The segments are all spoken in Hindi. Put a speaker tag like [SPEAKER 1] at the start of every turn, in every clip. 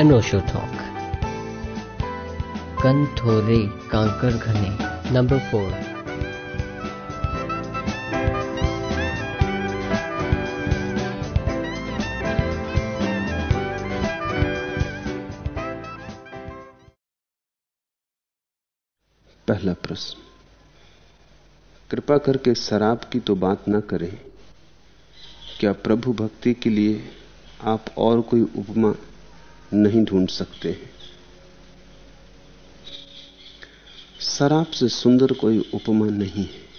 [SPEAKER 1] अनोशो टॉक कन थोरे कांकर घने नंबर फोर
[SPEAKER 2] पहला प्रश्न। कृपा करके शराब की तो बात ना करें। क्या प्रभु भक्ति के लिए आप और कोई उपमा नहीं ढूंढ सकते। शराब से सुंदर कोई उपमा नहीं है।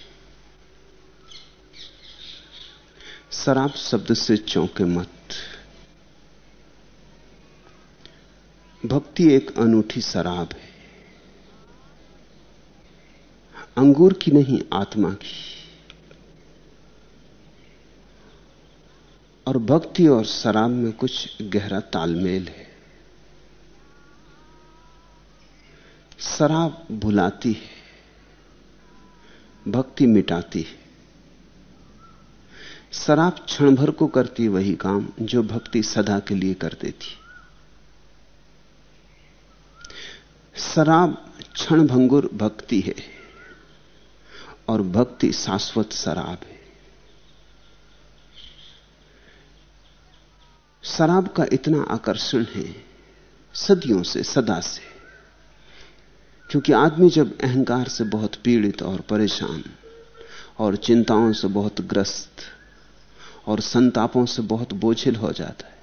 [SPEAKER 2] शराब शब्द से चौंके मत। भक्ति एक अनूठी शराब है। अंगूर की नहीं, आत्मा की। और भक्ति और शराब में कुछ गहरा तालमेल है। शराब भुलाती है, भक्ति मिटाती है। शराब क्षण भर को करती वही काम जो भक्ति सदा के लिए कर देती शराब क्षण भंगुर भक्ति है और भक्ति शाश्वत शराब है। शराब का इतना आकर्षण है सदियों से, सदा से। क्योंकि आदमी जब अहंकार से बहुत पीड़ित और परेशान, और चिंताओं से बहुत ग्रस्त, और संतापों से बहुत बोझिल हो जाता है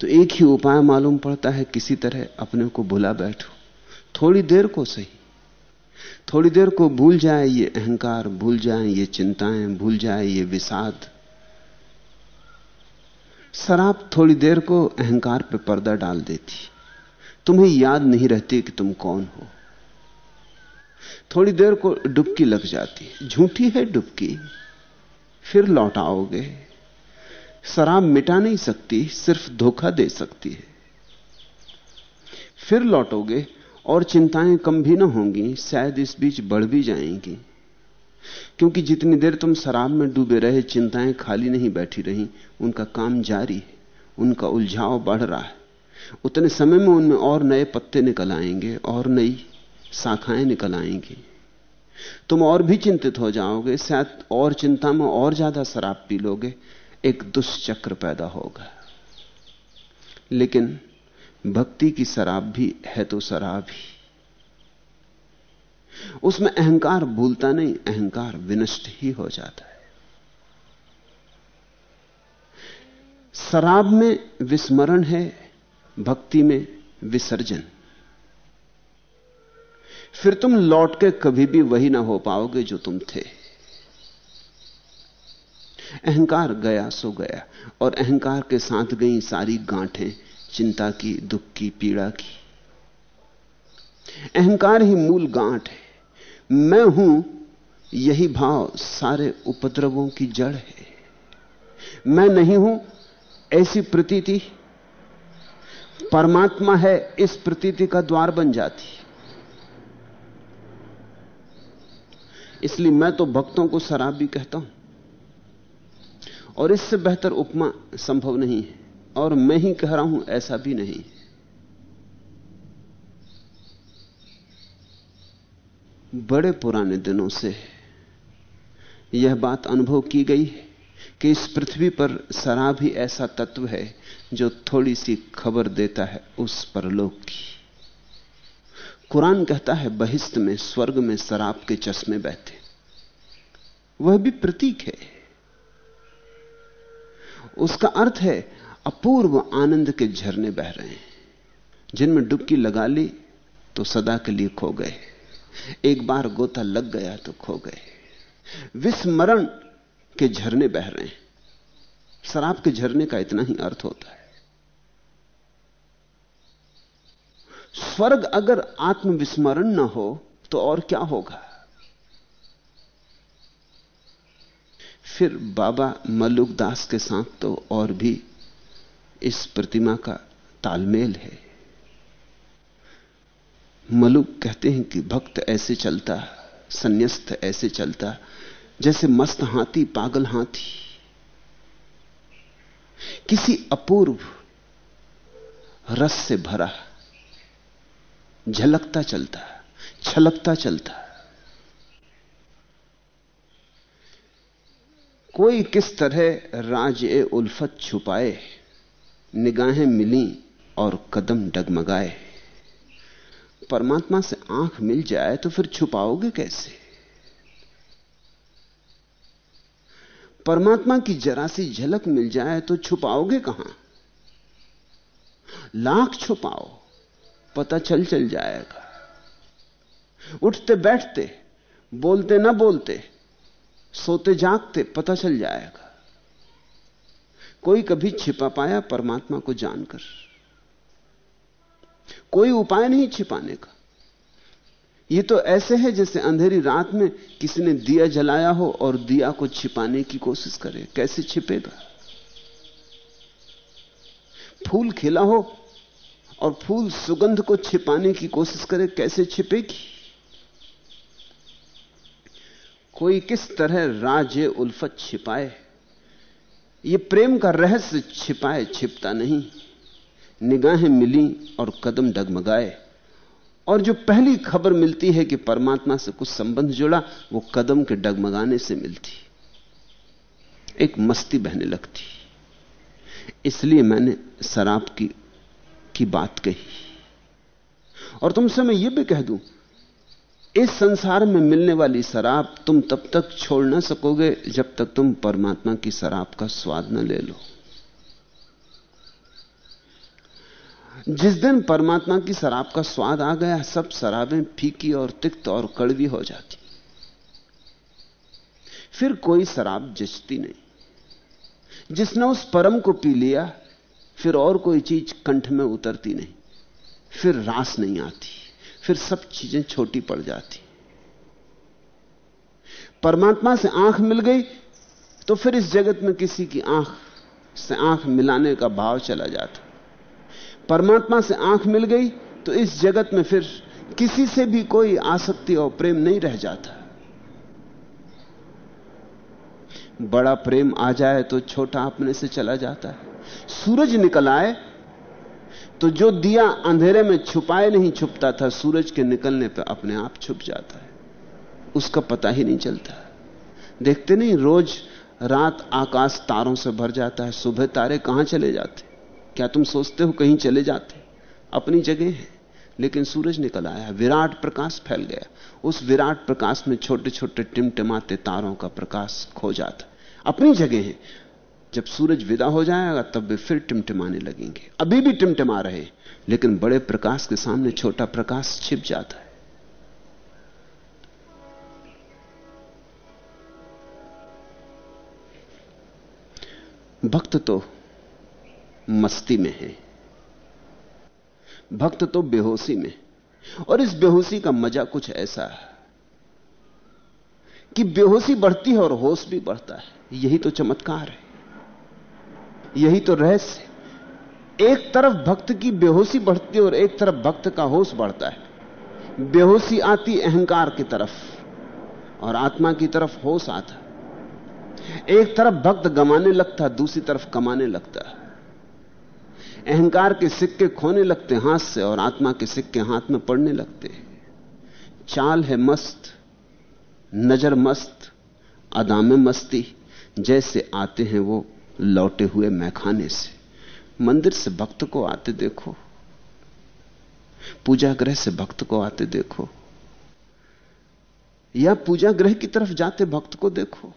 [SPEAKER 2] तो एक ही उपाय मालूम पड़ता है, किसी तरह अपने को भुला बैठो। थोड़ी देर को सही। थोड़ी देर को भूल जाए ये अहंकार, भूल जाए ये चिंताएँ, भूल जाए ये विषाद। शराब थोड़ी देर को अहंकार पे पर्दा डाल देती। तुम्हें याद नहीं रहती कि तुम कौन हो। थोड़ी देर को डुबकी लग जाती झूठी है डुबकी। फिर लौट आओगे। शराब मिटा नहीं सकती, सिर्फ़ धोखा दे सकती है। फिर लौटोगे और चिंताएँ कम भी ना होंगी, शायद इस बीच बढ़ भी जाएँगी। क्योंकि जितनी देर तुम शराब में डूबे रहे, चिंताएँ खाली नहीं बैठी रही, उनका काम जारी है, उनका उलझाव बढ़ रहा है। उतने समय में उनमें और नए पत्ते निकल आएँगे, और नई शाखाएँ निकल आएँगी। तुम और भी चिंतित हो जाओगे, शायद और चिंता में और ज़्यादा शराब पी लोगे, एक दुष्चक्र पैदा होगा। लेकिन भक्ति की शराब भी है तो शराब ही। उसमें अहंकार भूलता नहीं, अहंकार विनष्ट ही हो जाता है। शराब में विस्मरण है भक्ति में विसर्जन। फिर तुम लौट के कभी भी वही ना हो पाओगे जो तुम थे। अहंकार गया, सो गया, और अहंकार के साथ गई सारी गांठें, चिंता की, दुख की, पीड़ा की। अहंकार ही मूल गांठ है। मैं हूँ, यही भाव सारे उपद्रवों की जड़ है। मैं नहीं हूँ, ऐसी प्रतीति परमात्मा है, इस प्रतीति का द्वार बन जाती इसलिए मैं तो भक्तों को शराब भी कहता हूँ। और इससे बेहतर उपमा संभव नहीं है। और मैं ही कह रहा हूँ, ऐसा भी नहीं बड़े पुराने दिनों से यह बात अनुभव की गई कि इस पृथ्वी पर शराब ही ऐसा तत्व है जो थोड़ी सी खबर देता है उस परलोक की। कुरान कहता है, बहिस्त में, स्वर्ग में शराब के चश्मे बहते वह भी प्रतीक है। उसका अर्थ है, अपूर्व आनंद के झरने बह रहे हैं। जिनमें डुबकी लगा ली तो सदा के लिए खो गए। एक बार गोता लग गया तो खो गए। विस्मरण के झरने बह रहे हैं। शराब के झरने का इतना ही अर्थ होता है। स्वर्ग अगर आत्मविस्मरण ना हो तो और क्या होगा? फिर बाबा मल्लुक दास के साथ तो और भी इस प्रतिमा का तालमेल है। मलुक कहते हैं कि भक्त ऐसे चलता, संन्यास्त ऐसे चलता, जैसे मस्त हाथी, पागल हाथी। किसी अपूर्व रस से भरा झलकता चलता, छलकता चलता। कोई किस तरह राज ए उल्फत छुपाए, निगाहें मिली और कदम डगमगाए। परमात्मा से आँख मिल जाए तो फिर छुपाओगे कैसे? परमात्मा की जरा सी झलक मिल जाए तो छुपाओगे कहाँ? लाख छुपाओ पता चल चल जाएगा। उठते बैठते, बोलते ना बोलते, सोते जागते पता चल जाएगा। कोई कभी छिपा पाया परमात्मा को जानकर? कोई उपाय नहीं छिपाने का। यह तो ऐसे है जैसे अंधेरी रात में किसी ने दिया जलाया हो और दिया को छिपाने की कोशिश करे, कैसे छिपेगा? फूल खिला हो और फूल सुगंध को छिपाने की कोशिश करे, कैसे छिपेगी? कोई किस तरह राजे उल्फत छिपाए? ये प्रेम का रहस्य छिपाए, छिपता नहीं। निगाहें मिली और कदम डगमगाए। और जो पहली खबर मिलती है कि परमात्मा से कुछ संबंध जुड़ा, वो कदम के डगमगाने से मिलती। एक मस्ती बहने लगती। इसलिए मैंने शराब की की बात कही। और तुमसे मैं ये भी कह दूँ, इस संसार में मिलने वाली शराब तुम तब तक छोड़ ना सकोगे जब तक तुम परमात्मा की शराब का स्वाद न ले लो। जिस दिन परमात्मा की शराब का स्वाद आ गया, सब शराबें फीकी और तिक्त और कड़वी हो जाती। फिर कोई शराब जचती नहीं। जिसने उस परम को पी लिया फिर और कोई चीज़ कंठ में उतरती नहीं। फिर रास नहीं आती। फिर सब चीज़ें छोटी पड़ जाती। परमात्मा से आँख मिल गई तो फिर इस जगत में किसी की आँख से आँख मिलाने का भाव चला जाता। परमात्मा से आँख मिल गई तो इस जगत में फिर किसी से भी कोई आसक्ति और प्रेम नहीं रह जाता। बड़ा प्रेम आ जाए तो छोटा अपने से चला जाता है। सूरज निकल आए तो जो दिया अंधेरे में छुपाए नहीं छुपता था, सूरज के निकलने पर अपने आप छुप जाता है। उसका पता ही नहीं चलता। देखते नहीं, रोज रात आकाश तारों से भर जाता है, सुबह तारे कहाँ चले जाते? क्या तुम सोचते हो कहीं चले जाते? अपनी जगह है, लेकिन सूरज निकल आया, विराट प्रकाश फैल गया। उस विराट प्रकाश में छोटे छोटे टिमटिमाते तारों का प्रकाश खो जाता। अपनी जगह है जब सूरज विदा हो जाएगा, तब वे फिर टिमटिमाने लगेंगे। अभी भी टिमटिमा रहे लेकिन बड़े प्रकाश के सामने छोटा प्रकाश छिप जाता है। भक्त तो मस्ती में है। भक्त तो बेहोशी में और इस बेहोशी का मज़ा कुछ ऐसा है कि बेहोशी बढ़ती है और होश भी बढ़ता है। यही तो चमत्कार है। यही तो रहस्य। एक तरफ़ भक्त की बेहोशी बढ़ती है और एक तरफ़ भक्त का होश बढ़ता है। बेहोशी आती अहंकार की तरफ़ और आत्मा की तरफ़ होश आता एक तरफ़ भक्त गमाने लगता दूसरी तरफ़ कमाने लगता अहंकार के सिक्के खोने लगते हाथ से और आत्मा के सिक्के हाथ में पड़ने लगते चाल है मस्त, नज़र मस्त अदा में मस्ती, जैसे आते हैं वो लौटे हुए मैखाने से। मंदिर से भक्त को आते देखो। पूजा ग्रह से भक्त को आते देखो। या पूजा ग्रह की तरफ़ जाते भक्त को देखो।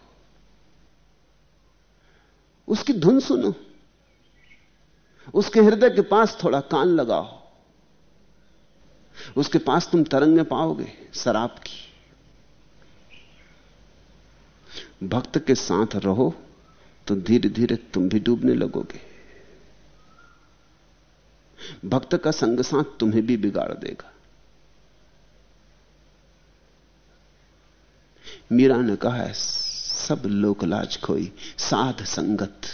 [SPEAKER 2] उसकी धुन सुनो। उसके हृदय के पास थोड़ा कान लगाओ। उसके पास तुम तरंगे पाओगे शराब की। भक्त के साथ रहो। तो धीरे धीरे तुम भी डूबने लगोगे। भक्त का संग साथ तुम्हें भी बिगाड़ देगा। मीरा ने कहा है सब लोकलाज खोई, साध संगत,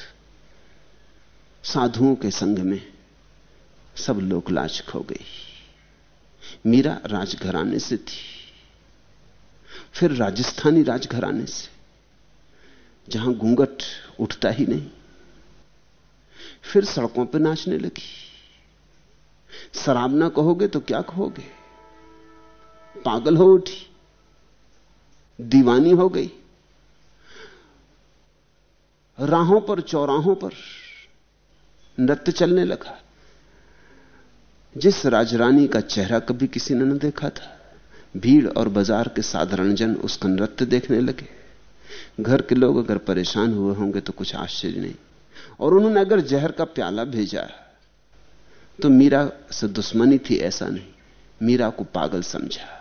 [SPEAKER 2] साधुओं के संग में सब लोकलाज खो गई। मीरा राजघराने से थी, फिर राजस्थानी राजघराने से। जहाँ घूंघट उठता ही नहीं। फिर सड़कों पर नाचने लगी। शराब ना कहोगे तो क्या कहोगे? पागल हो उठी। दीवानी हो गई। राहों पर, चौराहों पर नृत्य चलने लगा। जिस राजरानी का चेहरा कभी किसी ने न देखा था, भीड़ और बाज़ार के साधारण जन उसका नृत्य देखने लगे। घर के लोग अगर परेशान हुए होंगे तो कुछ आश्चर्य नहीं। और उन्होंने अगर जहर का प्याला भेजा तो मीरा से दुश्मनी थी ऐसा नहीं। मीरा को पागल समझा।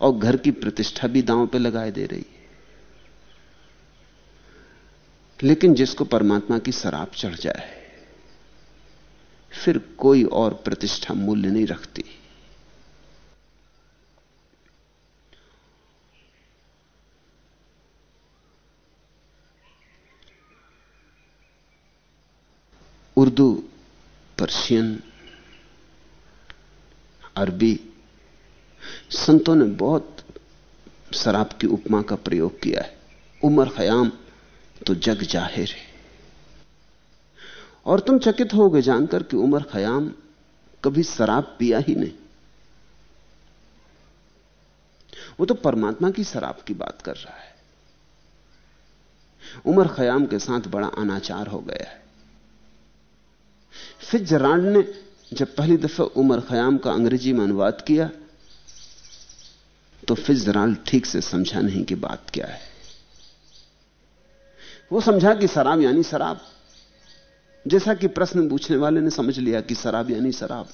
[SPEAKER 2] और घर की प्रतिष्ठा भी दांव पे लगाए दे रही है। लेकिन जिसको परमात्मा की शराब चढ़ जाए, फिर कोई और प्रतिष्ठा मूल्य नहीं रखती। उर्दू, पर्शियन, अरबी, संतों ने बहुत शराब की उपमा का प्रयोग किया है। उमर खयाम तो जग ज़ाहिर है। और तुम चकित होगे जानकर कि उमर खयाम कभी शराब पिया ही नहीं। वो तो परमात्मा की शराब की बात कर रहा है। उमर खयाम के साथ बड़ा अनाचार हो गया है। फिजरांड ने जब पहली दफ़ा उमर खयाम का अंग्रेज़ी में अनुवाद किया तो फिजराल्ड ठीक से समझा नहीं कि बात क्या है। वो समझा कि शराब यानी शराब। जैसा कि प्रश्न पूछने वाले ने समझ लिया कि शराब यानी शराब।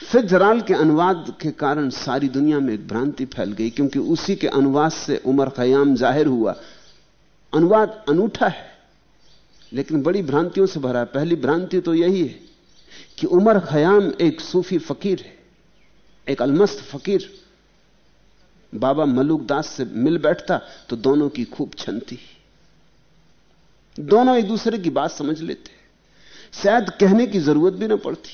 [SPEAKER 2] फिजराल के अनुवाद के कारण सारी दुनिया में एक भ्रांति फैल गई, क्योंकि उसी के अनुवाद से उमर खयाम ज़ाहिर हुआ। अनुवाद अनूठा है। लेकिन बड़ी भ्रांतियों से भरा है। पहली भ्रांति तो यही है कि उमर खयाम एक सूफी फकीर है, एक अलमस्त फकीर। बाबा मलुक दास से मिल बैठता तो दोनों की खूब छनती दोनों एक दूसरे की बात समझ लेते। शायद कहने की ज़रूरत भी ना पड़ती।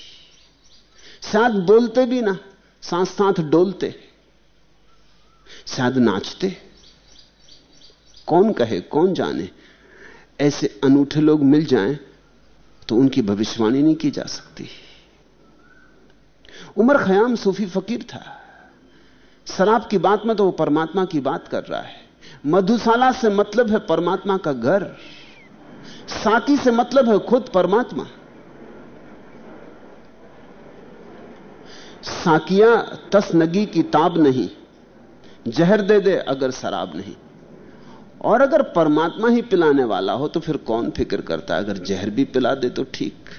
[SPEAKER 2] शायद बोलते भी ना सांस साथ डोलते। शायद नाचते। कौन कहे, कौन जाने? ऐसे अनूठे लोग मिल जाएँ तो उनकी भविष्यवाणी नहीं की जा सकती। उमर खयाम सूफी फकीर था। शराब की बात में तो वो परमात्मा की बात कर रहा है। मधुशाला से मतलब है परमात्मा का घर। साकी से मतलब है खुद परमात्मा। साकिया तसनगी की ताब नहीं। जहर दे दे अगर शराब नहीं। और अगर परमात्मा ही पिलाने वाला हो तो फिर कौन फ़िक्र करता है? अगर जहर भी पिला दे तो ठीक।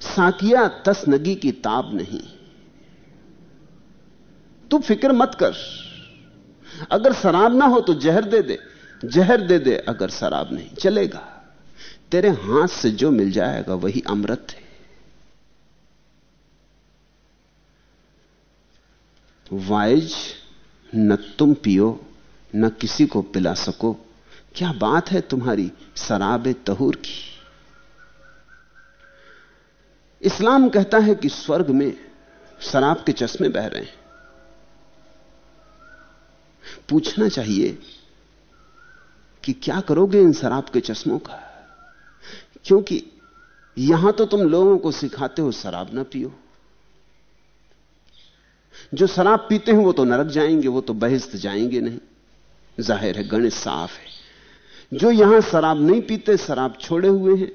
[SPEAKER 2] साकिया तसनगी की ताब नहीं। तू फ़िक्र मत कर। अगर शराब ना हो तो जहर दे दे। जहर दे दे अगर शराब नहीं, चलेगा। तेरे हाथ से जो मिल जाएगा वही अमृत है। वाइज न तुम पियो। न किसी को पिला सको। क्या बात है तुम्हारी शराब तहूर की? इस्लाम कहता है कि स्वर्ग में शराब के चश्मे बह रहे हैं। पूछना चाहिए कि क्या करोगे इन शराब के चश्मों का? क्योंकि यहाँ तो तुम लोगों को सिखाते हो शराब ना पियो। जो शराब पीते हैं वो तो नरक जाएँगे, वो तो बहिस्त जाएँगे नहीं। ज़ाहिर है, गणित साफ़ है। जो यहाँ शराब नहीं पीते, शराब छोड़े हुए हैं।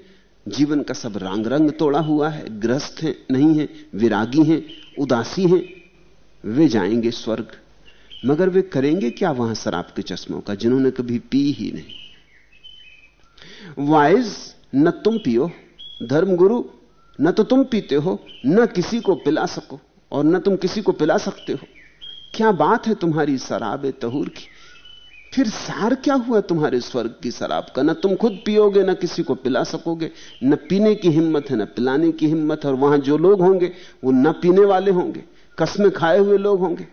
[SPEAKER 2] जीवन का सब रंग रंग तोड़ा हुआ है। ग्रस्त है, नहीं है, विरागी हैं, उदासी हैं। वे जाएँगे स्वर्ग। मगर वे करेंगे क्या वहाँ शराब के चश्मों का, जिन्होंने कभी पी ही नहीं? वाइज न तुम पियो। धर्मगुरु, न तो तुम पीते हो, न किसी को पिला सको, और न तुम किसी को पिला सकते हो। क्या बात है तुम्हारी शराब तहूर की? फिर सार क्या हुआ तुम्हारे स्वर्ग की शराब का? ना तुम खुद पियोगे, ना किसी को पिला सकोगे। न पीने की हिम्मत है, ना पिलाने की हिम्मत और वहाँ जो लोग होंगे, वो न पीने वाले होंगे। कसमें खाए हुए लोग होंगे।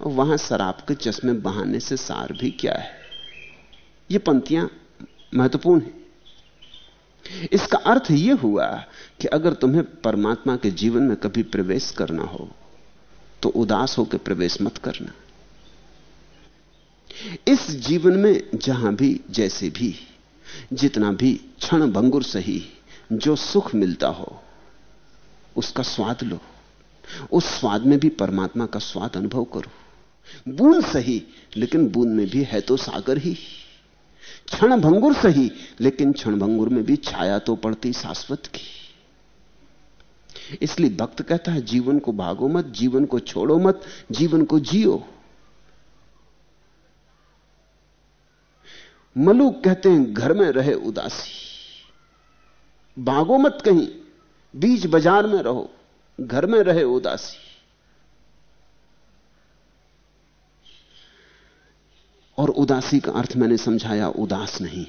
[SPEAKER 2] और वहाँ शराब के चश्मे बहाने से सार भी क्या है? ये पंक्तियाँ महत्वपूर्ण है। इसका अर्थ यह हुआ कि अगर तुम्हें परमात्मा के जीवन में कभी प्रवेश करना हो तो उदास होकर प्रवेश मत करना। इस जीवन में जहाँ भी, जैसे भी, जितना भी क्षण भंगुर सही, जो सुख मिलता हो, उसका स्वाद लो। उस स्वाद में भी परमात्मा का स्वाद अनुभव करो। बूंद सही, लेकिन बूंद में भी है तो सागर ही। क्षण भंगुर सही, लेकिन क्षण भंगुर में भी छाया तो पड़ती शाश्वत की। इसलिए भक्त कहता है, जीवन को भागो मत, जीवन को छोड़ो मत, जीवन को जियो। मलूक कहते हैं, घर में रहे उदासी। भागो मत कहीं, बीच बाज़ार में रहो, घर में रहे उदासी। और उदासी का अर्थ मैंने समझाया, उदास नहीं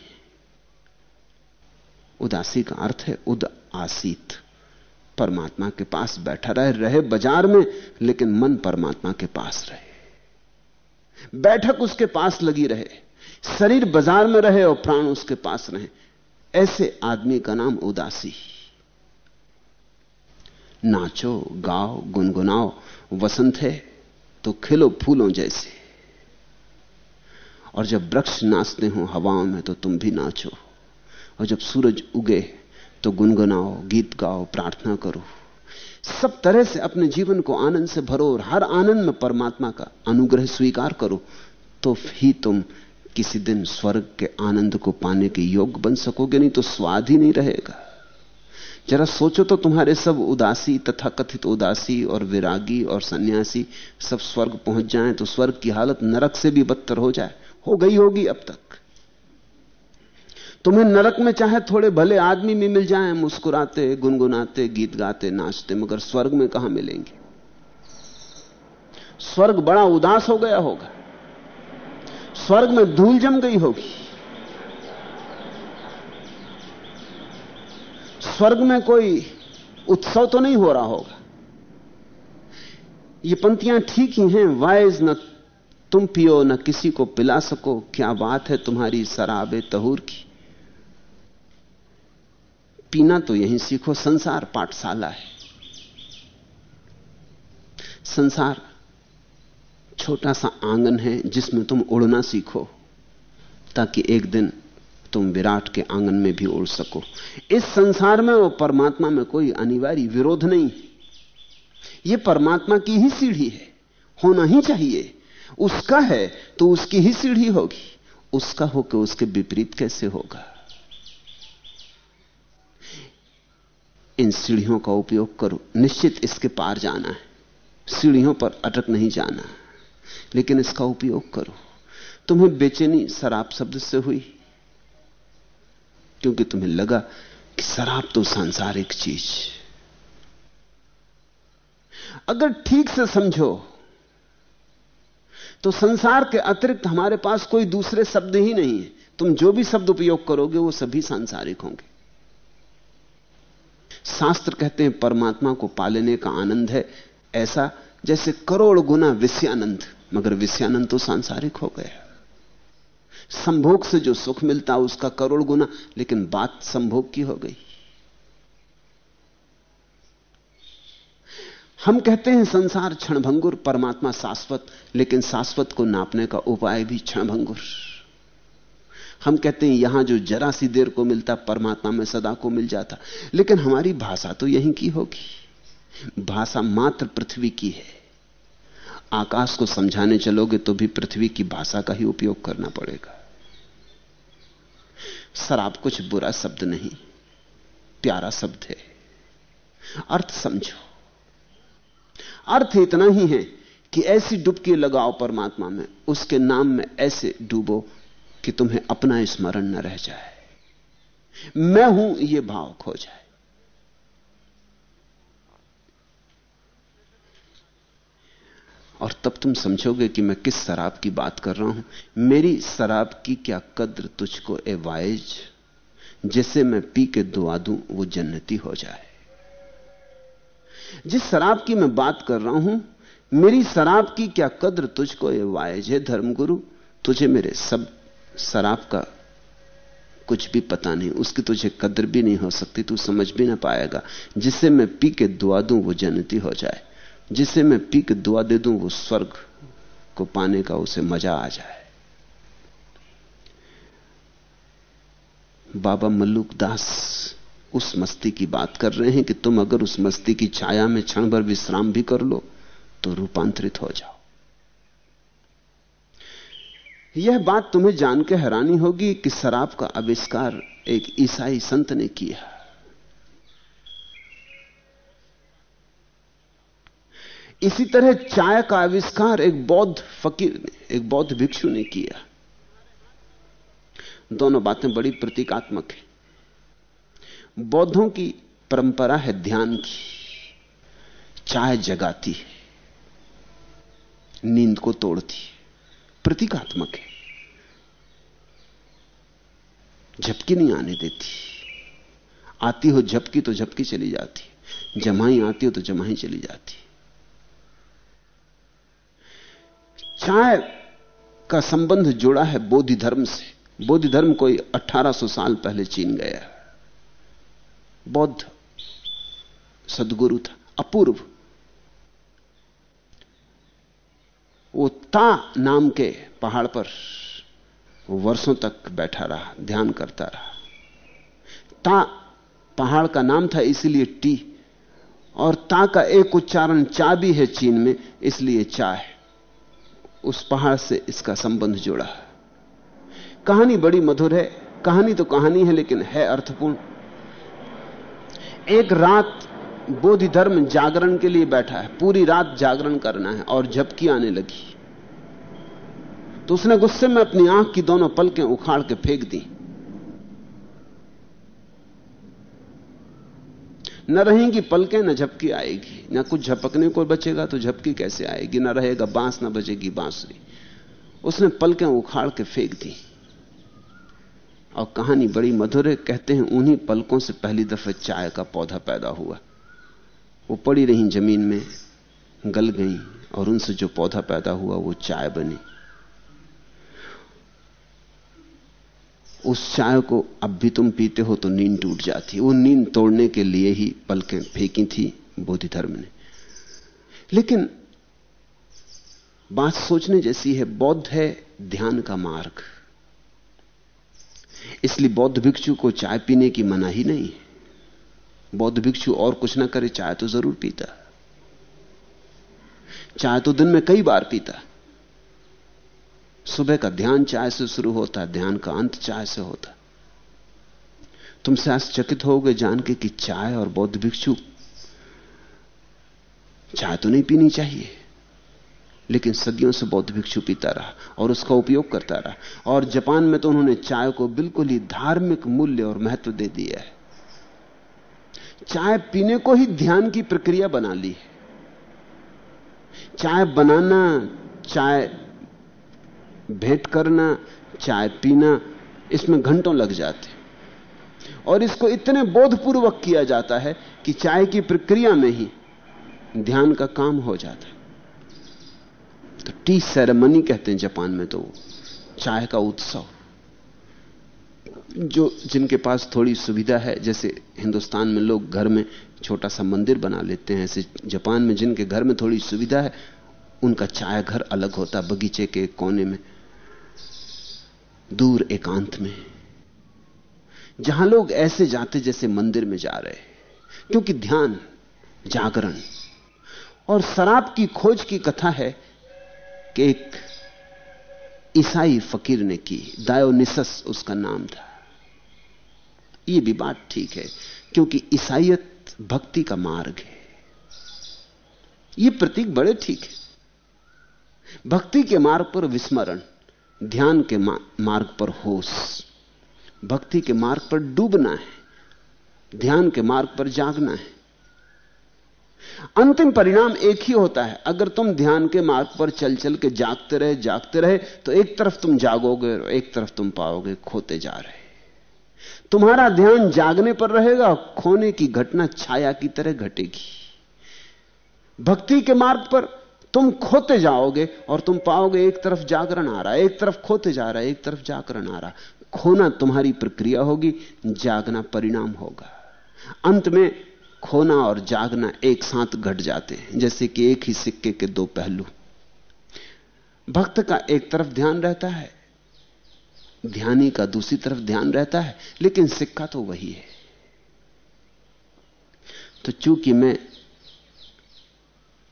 [SPEAKER 2] उदासी का अर्थ है उद आसीत परमात्मा के पास बैठा रहे रहे बाज़ार में, लेकिन मन परमात्मा के पास रहे। बैठक उसके पास लगी रहे। शरीर बाज़ार में रहे और प्राण उसके पास रहे। ऐसे आदमी का नाम उदासी। नाचो, गाओ, गुनगुनाओ, वसंत है तो खिलो फूलों जैसे। और जब वृक्ष नाचते हो हवाओं में तो तुम भी नाचो। और जब सूरज उगे तो गुनगुनाओ, गीत गाओ, प्रार्थना करो। सब तरह से अपने जीवन को आनंद से भरो और हर आनंद में परमात्मा का अनुग्रह स्वीकार करो। तो ही तुम किसी दिन स्वर्ग के आनंद को पाने के योग्य बन सकोगे, नहीं तो स्वाद ही नहीं रहेगा। जरा सोचो तो तुम्हारे सब उदासी तथा कथित उदासी और विरागी और सन्यासी सब स्वर्ग पहुँच जाएँ तो स्वर्ग की हालत नरक से भी बदतर हो जाए। हो गई होगी अब तक। तुम्हें नरक में चाहे थोड़े भले आदमी भी मिल जाएँ, मुस्कुराते, गुनगुनाते, गीत गाते, नाचते, मगर स्वर्ग में कहाँ मिलेंगे? स्वर्ग बड़ा उदास हो गया होगा। स्वर्ग में धूल जम गई होगी। स्वर्ग में कोई उत्सव तो नहीं हो रहा होगा। ये पंक्तियाँ ठीक ही हैं, वाइज न तुम पियो, न किसी को पिला सको। क्या बात है तुम्हारी शराब तहूर की। पीना तो यहीं सीखो, संसार पाठशाला है। संसार छोटा सा आँगन है जिसमें तुम उड़ना सीखो, ताकि एक दिन तुम विराट के आँगन में भी उड़ सको। इस संसार में और परमात्मा में कोई अनिवार्य विरोध नहीं। यह परमात्मा की ही सीढ़ी है, होना ही चाहिए। उसका है तो उसकी ही सीढ़ी होगी। उसका होकर उसके विपरीत कैसे होगा? इन सीढ़ियों का उपयोग करो। निश्चित इसके पार जाना है। सीढ़ियों पर अटक नहीं जाना। लेकिन इसका उपयोग करो। तुम्हें बेचैनी शराब शब्द से हुई, क्योंकि तुम्हें लगा कि शराब तो सांसारिक चीज़। अगर ठीक से समझो तो संसार के अतिरिक्त हमारे पास कोई दूसरे शब्द ही नहीं है। तुम जो भी शब्द उपयोग करोगे, वो सभी सांसारिक होंगे। शास्त्र कहते हैं, परमात्मा को पालने का आनंद है ऐसा जैसे करोड़ गुना विषयानंद। मगर विषयानंद तो सांसारिक हो गया संभोग से जो सुख मिलता उसका करोड़ गुना, लेकिन बात संभोग की हो गई। हम कहते हैं संसार क्षणभंगुर, परमात्मा शाश्वत, लेकिन शाश्वत को नापने का उपाय भी क्षणभंगुर। हम कहते हैं यहाँ जो जरा सी देर को मिलता, परमात्मा में सदा को मिल जाता। लेकिन हमारी भाषा तो यहीं की होगी। भाषा मात्र पृथ्वी की है। आकाश को समझाने चलोगे तो भी पृथ्वी की भाषा का ही उपयोग करना पड़ेगा। शराब कुछ बुरा शब्द नहीं, प्यारा शब्द है। अर्थ समझो। अर्थ इतना ही है कि ऐसी डुबकी लगाओ परमात्मा में, उसके नाम में ऐसे डूबो कि तुम्हें अपना स्मरण न रह जाए। मैं हूँ यह भाव खो जाए। और तब तुम समझोगे कि मैं किस शराब की बात कर रहा हूँ। मेरी शराब की क्या कद्र तुझको ए वाइज? जिसे मैं पी के दुआ दूँ, वो जन्नती हो जाए। जिस शराब की मैं बात कर रहा हूँ, मेरी शराब की क्या कद्र तुझको ए वाइज है, धर्मगुरु? तुझे मेरे सब शराब का कुछ भी पता नहीं। उसकी तुझे कद्र भी नहीं हो सकती, तू समझ भी ना पाएगा। जिसे मैं पी के दुआ दूँ, वो जन्नती हो जाए। जिसे मैं पी के दुआ दे दूँ, वो स्वर्ग को पाने का उसे मज़ा आ जाए। बाबा मल्लुक दास उस मस्ती की बात कर रहे हैं कि तुम अगर उस मस्ती की छाया में क्षण भर विश्राम भी कर लो तो रूपांतरित हो जाओ। यह बात तुम्हें जान के हैरानी होगी कि शराब का आविष्कार एक ईसाई संत ने किया। इसी तरह चाय का आविष्कार एक बौद्ध फकीर ने, एक बौद्ध भिक्षु ने किया। दोनों बातें बड़ी प्रतीकात्मक है। बौद्धों की परंपरा है ध्यान की। चाय जगाती है। नींद को तोड़ती है। प्रतीकात्मक है। झपकी नहीं आने देती। आती हो झपकी तो झपकी चली जाती। जमाई आती हो तो जमाई चली जाती। चाय का संबंध जुड़ा है बोधि धर्म से। बोधि धर्म कोई 1800 साल पहले चीन गया। बौद्ध सदगुरु था, अपूर्व। वो ता नाम के पहाड़ पर वर्षों तक बैठा रहा, ध्यान करता रहा। ता पहाड़ का नाम था इसलिए टी, और ता का एक उच्चारण चा भी है चीन में, इसलिए चा है। उस पहाड़ से इसका संबंध जुड़ा। है कहानी बड़ी मधुर है। कहानी तो कहानी है, लेकिन है अर्थपूर्ण। एक रात बोधि धर्म जागरण के लिए बैठा है। पूरी रात जागरण करना है और झपकी आने लगी। तो उसने गुस्से में अपनी आँख की दोनों पलकें उखाड़ के फेंक दी। न रहेंगी पलकें, न झपकी आएगी। न कुछ झपकने को बचेगा तो झपकी कैसे आएगी? न रहेगा बाँस, न बजेगी बांसुरी। उसने पलकें उखाड़ के फेंक दी। और कहानी बड़ी मधुर है, कहते हैं उन्हीं पलकों से पहली दफे चाय का पौधा पैदा हुआ। वो पड़ी रही ज़मीन में, गल गई और उनसे जो पौधा पैदा हुआ, वो चाय बनी। उस चाय को अब भी तुम पीते हो तो नींद टूट जाती वो नींद तोड़ने के लिए ही पलकें फेंकी थी बोधि धर्म ने। लेकिन बात सोचने जैसी है, बौद्ध है ध्यान का मार्ग। इसलिए बौद्ध भिक्षु को चाय पीने की मना ही नहीं है। बौद्ध भिक्षु और कुछ ना करे, चाय तो ज़रूर पीता। चाय तो दिन में कई बार पीता। सुबह का ध्यान चाय से शुरू होता है, ध्यान का अंत चाय से होता तुमसे आश्चकित हो गए जान के कि चाय और बौद्ध भिक्षु, चाय तो नहीं पीनी चाहिए। लेकिन सदियों से बौद्ध भिक्षु पीता रहा और उसका उपयोग करता रहा। और जापान में तो उन्होंने चाय को बिल्कुल ही धार्मिक मूल्य और महत्व दे दिया है। चाय पीने को ही ध्यान की प्रक्रिया बना ली है। चाय बनाना, चाय भेंट करना, चाय पीना, इसमें घंटों लग जाते और इसको इतने बोधपूर्वक किया जाता है कि चाय की प्रक्रिया में ही ध्यान का काम हो जाता है। तो टी सेरेमनी कहते हैं जापान में तो चाय का उत्सव। जो जिनके पास थोड़ी सुविधा है, जैसे हिंदुस्तान में लोग घर में छोटा सा मंदिर बना लेते हैं, ऐसे जापान में जिनके घर में थोड़ी सुविधा है, उनका चाय घर अलग होता, बगीचे के कोने में। दूर एकांत में। जहाँ लोग ऐसे जाते जैसे मंदिर में जा रहे क्योंकि ध्यान, जागरण और शराब की खोज की कथा है कि एक ईसाई फकीर ने की डायोनिसस उसका नाम था। यह भी बात ठीक है, क्योंकि ईसाइयत भक्ति का मार्ग है। यह प्रतीक बड़े ठीक है। भक्ति के मार्ग पर विस्मरण ध्यान के मार्ग पर होश, भक्ति के मार्ग पर डूबना है, ध्यान के मार्ग पर जागना है। अंतिम परिणाम एक ही होता है, अगर तुम ध्यान के मार्ग पर चल चल के जागते रहे जागते रहे तो एक तरफ़ तुम जागोगे और एक तरफ़ तुम पाओगे खोते जा रहे। तुम्हारा ध्यान जागने पर रहेगा, खोने की घटना छाया की तरह घटेगी। भक्ति के मार्ग पर तुम खोते जाओगे और तुम पाओगे एक तरफ़ जागरण आ रहा है, एक तरफ़ खोते जा रहा है, एक तरफ़ जागरण आ रहा खोना तुम्हारी प्रक्रिया होगी, जागना परिणाम होगा। अंत में खोना और जागना एक साथ घट जाते हैं, जैसे कि एक ही सिक्के के दो पहलू। भक्त का एक तरफ़ ध्यान रहता है, ध्यानी का दूसरी तरफ़ ध्यान रहता है, लेकिन सिक्का तो वही है। तो चूँकि मैं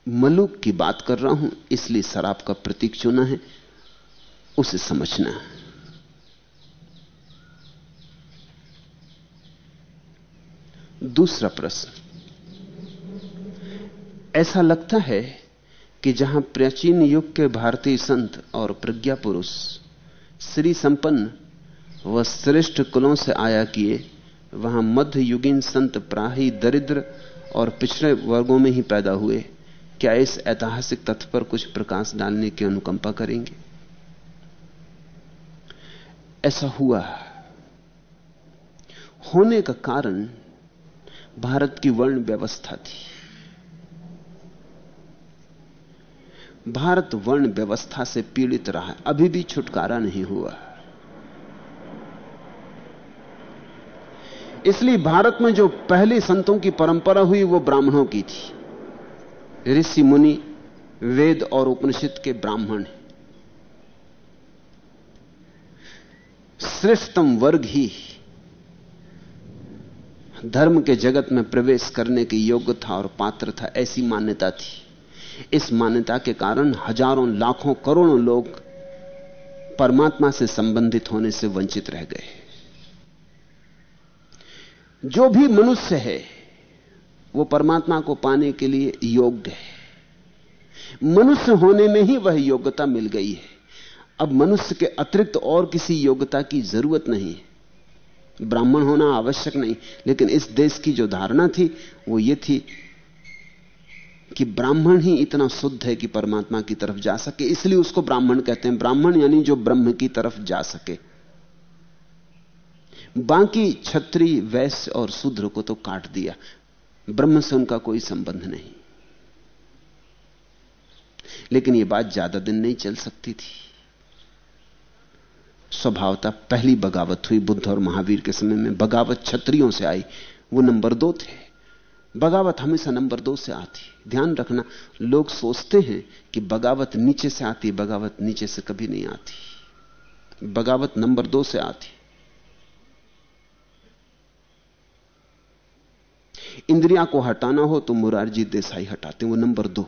[SPEAKER 2] मलुक की बात कर रहा हूँ, इसलिए शराब का प्रतीक चुना है, उसे समझना दूसरा प्रश्न, ऐसा लगता है कि जहाँ प्राचीन युग के भारतीय संत और प्रज्ञा पुरुष श्री संपन्न व श्रेष्ठ कुलों से आया किए, वहाँ मध्य युगीन संत प्राही, दरिद्र और पिछड़े वर्गों में ही पैदा हुए। क्या इस ऐतिहासिक तथ्य पर कुछ प्रकाश डालने की अनुकंपा करेंगे? ऐसा हुआ। होने का कारण भारत की वर्ण व्यवस्था थी। भारत वर्ण व्यवस्था से पीड़ित रहा। है अभी भी छुटकारा नहीं हुआ। इसलिए भारत में जो पहले संतों की परंपरा हुई, वो ब्राह्मणों की थी। ऋषि मुनि वेद और उपनिषद के ब्राह्मण हैं। श्रेष्ठतम वर्ग ही धर्म के जगत में प्रवेश करने की योग्य था और पात्र था, ऐसी मान्यता थी। इस मान्यता के कारण हज़ारों, लाखों, करोड़ों लोग परमात्मा से संबंधित होने से वंचित रह गए। जो भी मनुष्य है वो परमात्मा को पाने के लिए योग्य है। मनुष्य होने में ही वह योग्यता मिल गई है। अब मनुष्य के अतिरिक्त और किसी योग्यता की ज़रूरत नहीं है। ब्राह्मण होना आवश्यक नहीं, लेकिन इस देश की जो धारणा थी, वो ये थी कि ब्राह्मण ही इतना शुद्ध है कि परमात्मा की तरफ़ जा सके। इसलिए उसको ब्राह्मण कहते हैं। ब्राह्मण यानी जो ब्रह्म की तरफ़ जा सके। बाकी छत्री वैश्य और शूद्र को तो काट दिया। ब्रह्म से उनका कोई संबंध नहीं। लेकिन यह बात ज़्यादा दिन नहीं चल सकती थी। स्वभावता पहली बगावत हुई बुद्ध और महावीर के समय में। बगावत छत्रियों से आई, वो नंबर दो थे। बगावत हमेशा नंबर दो से आती। ध्यान रखना, लोग सोचते हैं कि बगावत नीचे से आती, बगावत नीचे से कभी नहीं आती। बगावत नंबर दो से आती। इंद्रिया को हटाना हो तो मुरारजी देसाई हटाते वो नंबर दो।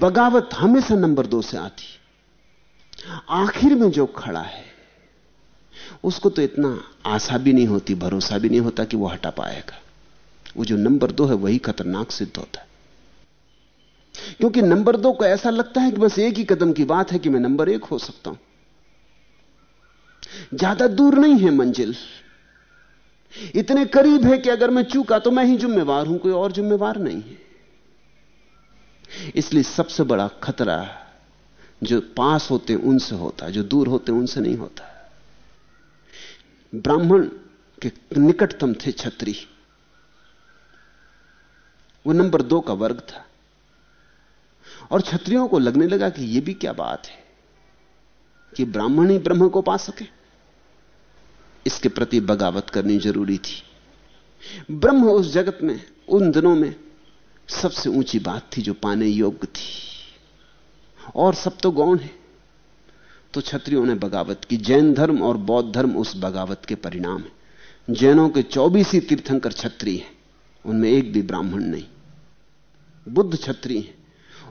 [SPEAKER 2] बगावत हमेशा नंबर दो से आती। आखिर में जो खड़ा है, उसको तो इतना आशा भी नहीं होती, भरोसा भी नहीं होता कि वो हटा पाएगा। वो जो नंबर दो है, वही खतरनाक सिद्ध होता है। क्योंकि नंबर दो को ऐसा लगता है कि बस एक ही कदम की बात है कि मैं नंबर एक हो सकता हूँ। ज़्यादा दूर नहीं है मंजिल। इतने करीब है कि अगर मैं चूका तो मैं ही जिम्मेवार हूँ, कोई और जिम्मेवार नहीं है। इसलिए सबसे बड़ा खतरा जो पास होते उनसे होता, जो दूर होते उनसे नहीं होता। ब्राह्मण के निकटतम थे छत्री वो नंबर दो का वर्ग था। और छत्रियों को लगने लगा कि यह भी क्या बात है कि ब्राह्मण ही ब्रह्म को पा सके। इसके प्रति बगावत करनी ज़रूरी थी। ब्रह्म उस जगत में, उन दिनों में सबसे ऊँची बात थी जो पाने योग्य थी। और सब तो गौण है। तो छत्रियों ने बगावत की। जैन धर्म और बौद्ध धर्म उस बगावत के परिणाम है। जैनों के चौबीस ही तीर्थंकर छत्री हैं। उनमें एक भी ब्राह्मण नहीं। बुद्ध छत्री है।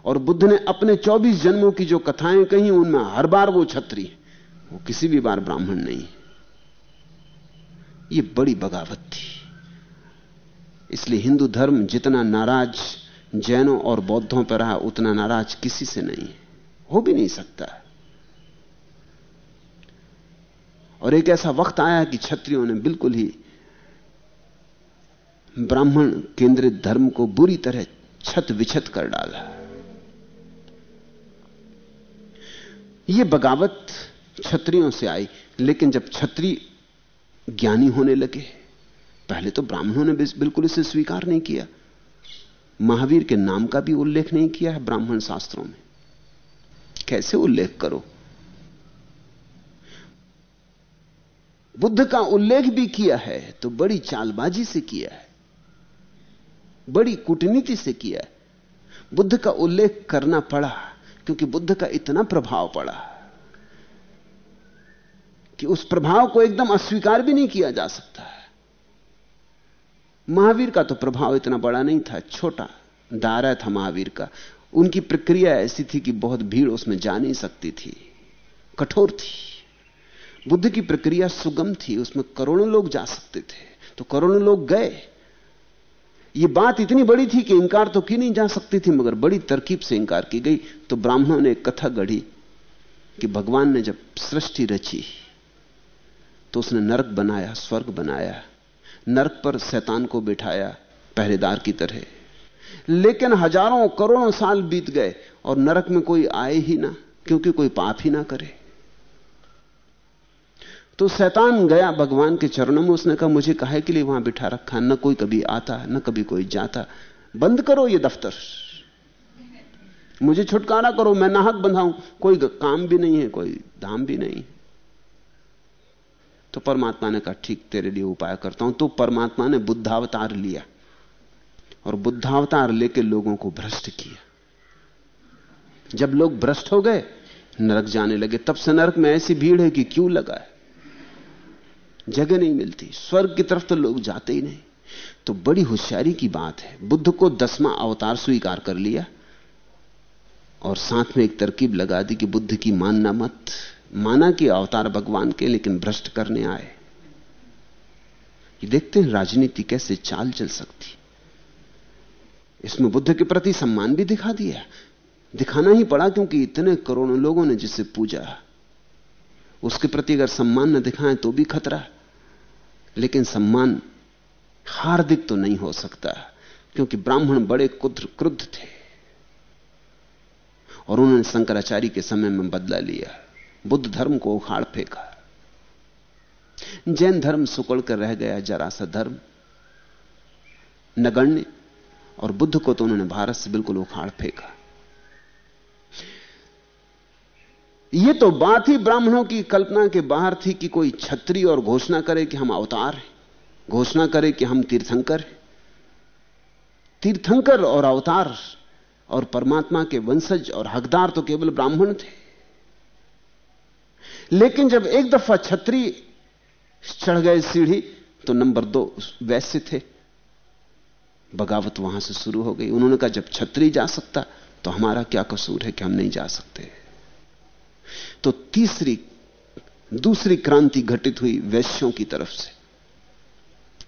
[SPEAKER 2] और बुद्ध ने अपने 24 जन्मों की जो कथाएँ कही, उनमें हर बार वो छत्री है। वो किसी भी बार ब्राह्मण नहीं ये बड़ी बगावत थी। इसलिए हिंदू धर्म जितना नाराज़ जैनों और बौद्धों पर रहा, उतना नाराज़ किसी से नहीं हो। भी नहीं सकता। और एक ऐसा वक्त आया कि छत्रियों ने बिल्कुल ही ब्राह्मण केंद्रित धर्म को बुरी तरह छत विछत कर डाला। यह बगावत छत्रियों से आई, लेकिन जब छत्री ज्ञानी होने लगे। पहले तो ब्राह्मणों ने बिल्कुल इसे स्वीकार नहीं किया। महावीर के नाम का भी उल्लेख नहीं किया है ब्राह्मण शास्त्रों में। कैसे उल्लेख करो? बुद्ध का उल्लेख भी किया है तो बड़ी चालबाजी से किया है। बड़ी कूटनीति से किया है। बुद्ध का उल्लेख करना पड़ा, क्योंकि बुद्ध का इतना प्रभाव पड़ा। कि उस प्रभाव को एकदम अस्वीकार भी नहीं किया जा सकता महावीर का तो प्रभाव इतना बड़ा नहीं था, छोटा दायरा था महावीर का। उनकी प्रक्रिया ऐसी थी कि बहुत भीड़ उसमें जा नहीं सकती थी। कठोर थी। बुद्ध की प्रक्रिया सुगम थी, उसमें करोड़ों लोग जा सकते थे। तो करोड़ों लोग गए। यह बात इतनी बड़ी थी कि इंकार तो की नहीं जा सकती थी, मगर बड़ी तरकीब से इंकार की गई। तो ब्राह्मणों ने कथा गढ़ी कि भगवान ने जब सृष्टि रची तो उसने नरक बनाया, स्वर्ग बनाया, नरक पर शैतान को बिठाया, पहरेदार की तरह। लेकिन हज़ारों करोड़ों साल बीत गए और नरक में कोई आए ही ना, क्योंकि कोई पाप ही ना करे। तो शैतान गया भगवान के चरणों में, उसने कहा, मुझे कहे के लिए वहाँ बिठा रखा? न कोई कभी आता, न कभी कोई जाता। बंद करो ये दफ्तर। मुझे छुटकारा करो, मैं नाहक बंधाऊं कोई काम भी नहीं है, कोई धाम भी नहीं। तो परमात्मा ने कहा, ठीक, तेरे लिए उपाय करता हूँ। तो परमात्मा ने बुद्धावतार लिया और बुद्धावतार लेके लोगों को भ्रष्ट किया। जब लोग भ्रष्ट हो गए, नरक जाने लगे, तब से नरक में ऐसी भीड़ है कि क्यों लगा है? जगह नहीं मिलती, स्वर्ग की तरफ़ तो लोग जाते ही नहीं। तो बड़ी होशियारी की बात है, बुद्ध को दसवां अवतार स्वीकार कर लिया और साथ में एक तरकीब लगा दी कि बुद्ध की मानना मत। माना कि अवतार भगवान के, लेकिन भ्रष्ट करने आए। ये देखते हैं राजनीति कैसे चाल चल सकती। इसमें बुद्ध के प्रति सम्मान भी दिखा दिया। दिखाना ही पड़ा क्योंकि इतने करोड़ों लोगों ने जिसे पूजा। उसके प्रति अगर सम्मान न दिखाएँ तो भी खतरा। लेकिन सम्मान हार्दिक तो नहीं हो सकता, क्योंकि ब्राह्मण बड़े कुद्र क्रुद्ध थे। और उन्होंने शंकराचार्य के समय में बदला लिया। बुद्ध धर्म को उखाड़ फेंका। जैन धर्म सुकड़ कर रह गया जरा सा धर्म। नगण्य और बुद्ध को तो उन्होंने भारत से बिल्कुल उखाड़ फेंका। यह तो बात ही ब्राह्मणों की कल्पना के बाहर थी कि कोई छत्री और घोषणा करे कि हम अवतार हैं, घोषणा करे कि हम तीर्थंकर हैं। तीर्थंकर और अवतार और परमात्मा के वंशज और हकदार तो केवल ब्राह्मण थे। लेकिन जब एक दफ़ा छत्री चढ़ गए सीढ़ी तो नंबर दो वैसे थे। बगावत वहाँ से शुरू हो गई। उन्होंने कहा, जब छत्री जा सकता तो हमारा क्या कसूर है कि हम नहीं जा सकते? तो तीसरी, दूसरी क्रांति घटित हुई वैश्यों की तरफ़ से।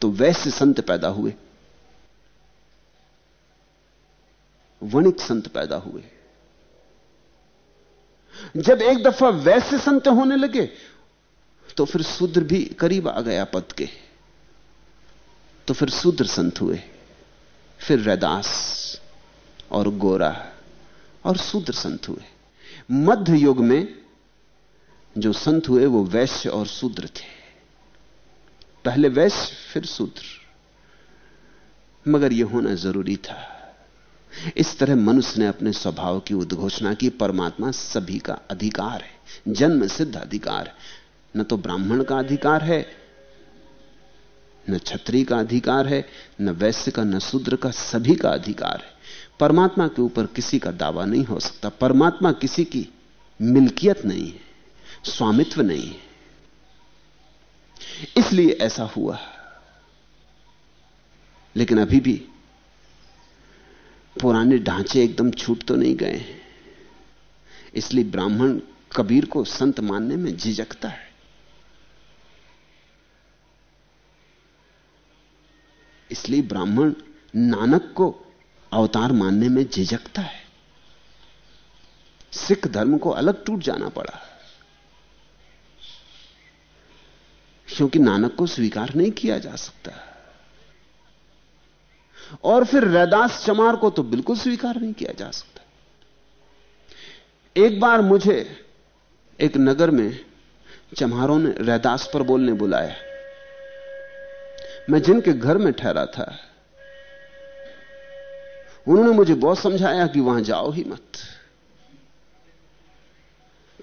[SPEAKER 2] तो वैश्य संत पैदा हुए। वणिक संत पैदा हुए। जब एक दफ़ा वैसे संत होने लगे तो फिर शूद्र भी करीब आ गया पद के। तो फिर शूद्र संत हुए, फिर रैदास और गोरा और शूद्र संत हुए। मध्य युग में जो संत हुए, वो वैश्य और शूद्र थे। पहले वैश्य, फिर शूद्र। मगर यह होना ज़रूरी था। इस तरह मनुष्य ने अपने स्वभाव की उद्घोषणा की, परमात्मा सभी का अधिकार है, जन्म सिद्ध अधिकार है। न तो ब्राह्मण का अधिकार है, न छत्री का अधिकार है, न वैश्य का, न शूद्र का, सभी का अधिकार है। परमात्मा के ऊपर किसी का दावा नहीं हो सकता, परमात्मा किसी की मिल्कियत नहीं है, स्वामित्व नहीं है। इसलिए ऐसा हुआ। लेकिन अभी भी पुराने ढांचे एकदम छूट तो नहीं गए हैं। इसलिए ब्राह्मण कबीर को संत मानने में झिझकता है। इसलिए ब्राह्मण नानक को अवतार मानने में झिझकता है। सिख धर्म को अलग टूट जाना पड़ा। क्योंकि नानक को स्वीकार नहीं किया जा सकता। और फिर रैदास चमार को तो बिल्कुल स्वीकार नहीं किया जा सकता। एक बार मुझे एक नगर में चमारों ने रैदास पर बोलने बुलाया। मैं जिनके घर में ठहरा था, उन्होंने मुझे बहुत समझाया कि वहाँ जाओ ही मत।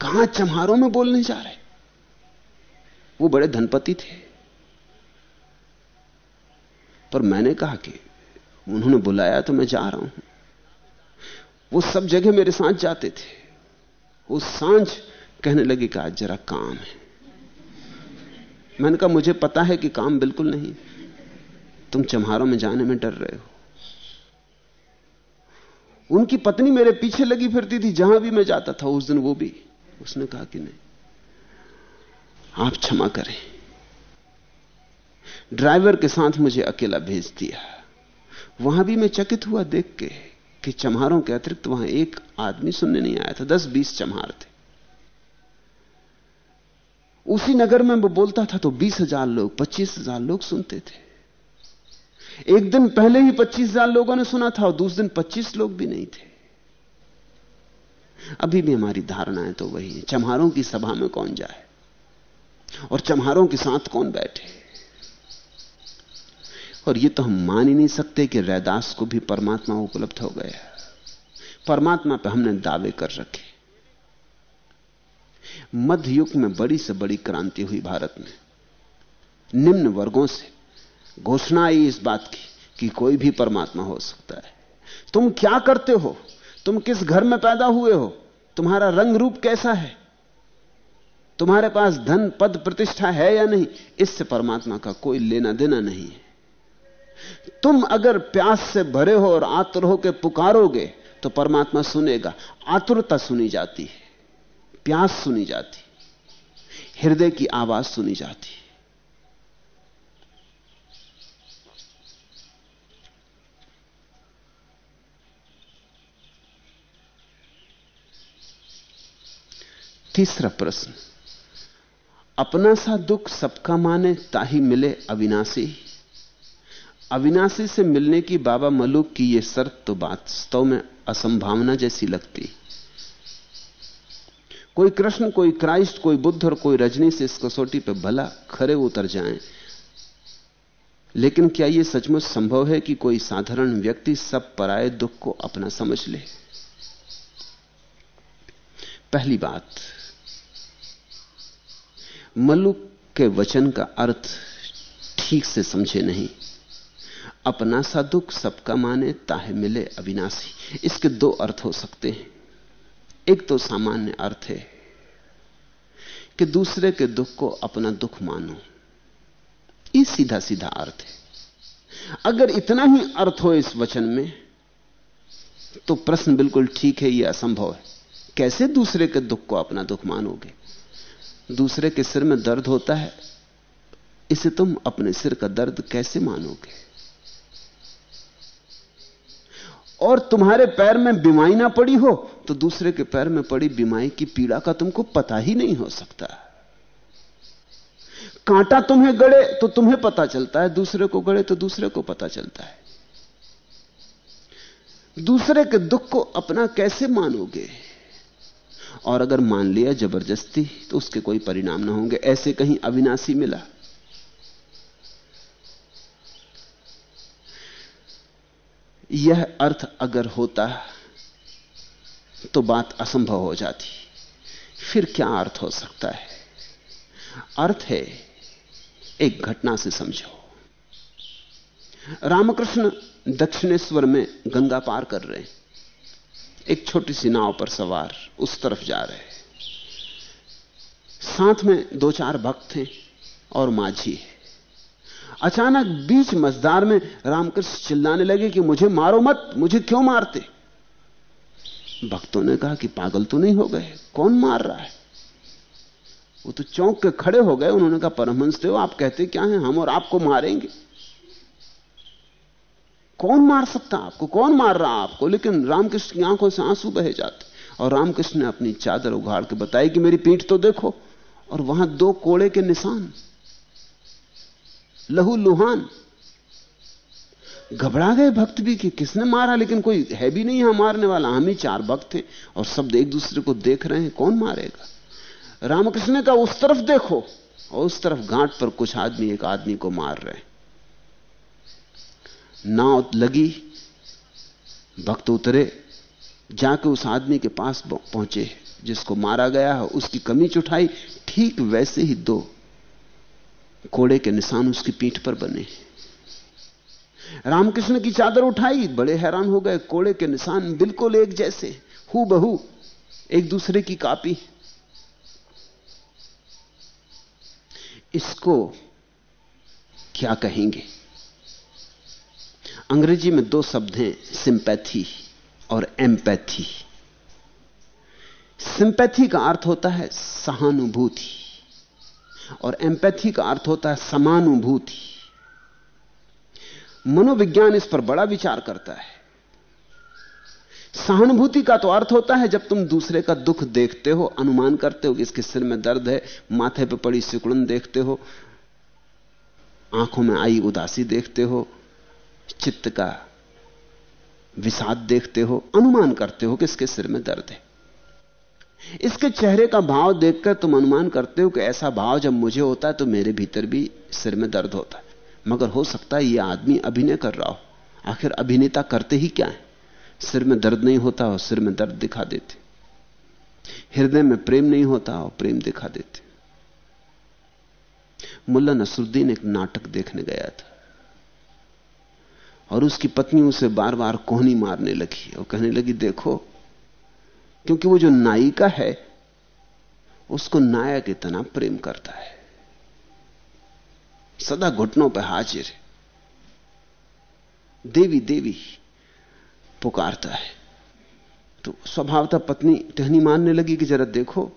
[SPEAKER 2] कहाँ चम्हारों में बोलने जा रहे? वो बड़े धनपति थे। पर मैंने कहा कि उन्होंने बुलाया तो मैं जा रहा हूँ। वो सब जगह मेरे साथ जाते थे। वो साँझ कहने लगे कि आज जरा काम है। मैंने कहा, मुझे पता है कि काम बिल्कुल नहीं। तुम चम्हारों में जाने में डर रहे हो। उनकी पत्नी मेरे पीछे लगी फिरती थी जहाँ भी मैं जाता था, उस दिन वो भी। उसने कहा कि नहीं, आप क्षमा करें। ड्राइवर के साथ मुझे अकेला भेज दिया। वहाँ भी मैं चकित हुआ देख के कि चम्हारों के अतिरिक्त वहाँ एक आदमी सुनने नहीं आया था। दस बीस चम्हार थे। उसी नगर में वो बोलता था तो बीस हज़ार लोग, पच्चीस हज़ार लोग सुनते थे। एक दिन पहले ही पच्चीस हज़ार लोगों ने सुना था और दूसरे दिन पच्चीस लोग भी नहीं थे। अभी भी हमारी धारणाएँ तो वही है। चम्हारों की सभा में कौन जाए? और चम्हारों के साथ कौन बैठे? और ये तो हम मान ही नहीं सकते कि रैदास को भी परमात्मा उपलब्ध हो गया परमात्मा पे हमने दावे कर रखे। मध्य युग में बड़ी से बड़ी क्रांति हुई भारत में। निम्न वर्गों से घोषणा आई इस बात की कि कोई भी परमात्मा हो सकता है। तुम क्या करते हो? तुम किस घर में पैदा हुए हो? तुम्हारा रंग रूप कैसा है? तुम्हारे पास धन, पद, प्रतिष्ठा है या नहीं? इससे परमात्मा का कोई लेना देना नहीं है। तुम अगर प्यास से भरे हो और आतुर हो के पुकारोगे तो परमात्मा सुनेगा। आतुरता सुनी जाती है। प्यास सुनी जाती हृदय की आवाज़ सुनी जाती तीसरा प्रश्न। अपना सा दुख सबका माने, ताही मिले अविनाशी। अविनाशी से मिलने की बाबा मलूक की यह शर्त तो वास्तव में असंभावना जैसी लगती। कोई कृष्ण, कोई क्राइस्ट, कोई बुद्ध और कोई रजनी से इस कसौटी पर भला खरे उतर जाएँ। लेकिन क्या यह सचमुच संभव है कि कोई साधारण व्यक्ति सब पराए दुख को अपना समझ ले? पहली बात मल्लुक के वचन का अर्थ ठीक से समझे नहीं। अपना सा दुख सबका माने ताहे मिले अविनाशी। इसके दो अर्थ हो सकते हैं। एक तो सामान्य अर्थ है कि दूसरे के दुख को अपना दुख मानो। ये सीधा सीधा अर्थ है। अगर इतना ही अर्थ हो इस वचन में तो प्रश्न बिल्कुल ठीक है, यह असंभव है। कैसे दूसरे के दुख को अपना दुख मानोगे? दूसरे के सिर में दर्द होता है, इसे तुम अपने सिर का दर्द कैसे मानोगे? और तुम्हारे पैर में बीमारी ना पड़ी हो तो दूसरे के पैर में पड़ी बीमारी की पीड़ा का तुमको पता ही नहीं हो सकता। कांटा तुम्हें गड़े तो तुम्हें पता चलता है। दूसरे को गड़े तो दूसरे को पता चलता है। दूसरे के दुख को अपना कैसे मानोगे? और अगर मान लिया ज़बरदस्ती तो उसके कोई परिणाम ना होंगे। ऐसे कहीं अविनाशी मिला। यह अर्थ अगर होता तो बात असंभव हो जाती। फिर क्या अर्थ हो सकता है? अर्थ है, एक घटना से समझो। रामकृष्ण दक्षिणेश्वर में गंगा पार कर रहे हैं। एक छोटी सी नाव पर सवार उस तरफ़ जा रहे साथ में दो चार भक्त हैं और माझी है। अचानक बीच मजदार में रामकृष्ण चिल्लाने लगे कि मुझे मारो मत, मुझे क्यों मारते? भक्तों ने कहा कि पागल तो नहीं हो गए, कौन मार रहा है? वो तो चौंक के खड़े हो गए, उन्होंने कहा, परमहंस देव आप कहते क्या हैं, हम और आपको मारेंगे। कौन मार सकता आपको? कौन मार रहा आपको? लेकिन रामकृष्ण की आँखों से आँसू बहे जाते। और रामकृष्ण ने अपनी चादर उघाड़ के बताई कि मेरी पीठ तो देखो, और वहाँ दो कोड़े के निशान। लहू लुहान। घबरा गए भक्त भी कि किसने मारा, लेकिन कोई है भी नहीं यहाँ मारने वाला। हम ही चार भक्त थे और सब एक दूसरे को देख रहे हैं, कौन मारेगा? रामकृष्ण का उस तरफ़ देखो। और उस तरफ़ घाट पर कुछ आदमी, एक आदमी को मार रहे नाव लगी, भक्त उतरे, जाके उस आदमी के पास पहुँचे, जिसको मारा गया है, उसकी कमीज उठाई, ठीक वैसे ही दो कोड़े के निशान उसकी पीठ पर बने। रामकृष्ण की चादर उठाई, बड़े हैरान हो गए। कोड़े के निशान बिल्कुल एक जैसे हु बहु एक दूसरे की कापी। इसको क्या कहेंगे? अंग्रेज़ी में दो शब्द हैं, सिंपैथी और एम्पैथी। सिंपैथी का अर्थ होता है सहानुभूति। और एम्पैथी का अर्थ होता है समानुभूति। मनोविज्ञान इस पर बड़ा विचार करता है। सहानुभूति का तो अर्थ होता है जब तुम दूसरे का दुख देखते हो, अनुमान करते हो कि इसके सिर में दर्द है, माथे पे पड़ी सिकुड़न देखते हो, आँखों में आई उदासी देखते हो, चित्त का विषाद देखते हो, अनुमान करते हो कि इसके सिर में दर्द है। इसके चेहरे का भाव देखकर तुम अनुमान करते हो कि ऐसा भाव जब मुझे होता है तो मेरे भीतर भी सिर में दर्द होता है। मगर हो सकता है यह आदमी अभिनय कर रहा हो। आखिर अभिनेता करते ही क्या है? सिर में दर्द नहीं होता और सिर में दर्द दिखा देते। हृदय में प्रेम नहीं होता और प्रेम दिखा देते। मुल्ला नसरुद्दीन एक नाटक देखने गया था। और उसकी पत्नी उसे बार बार कोहनी मारने लगी और कहने लगी, देखो क्योंकि वो जो नायिका है, उसको नायक इतना प्रेम करता है। सदा घुटनों पर हाजिर है। देवी देवी पुकारता है। तो स्वभावतः पत्नी टहनी मानने लगी कि जरा देखो,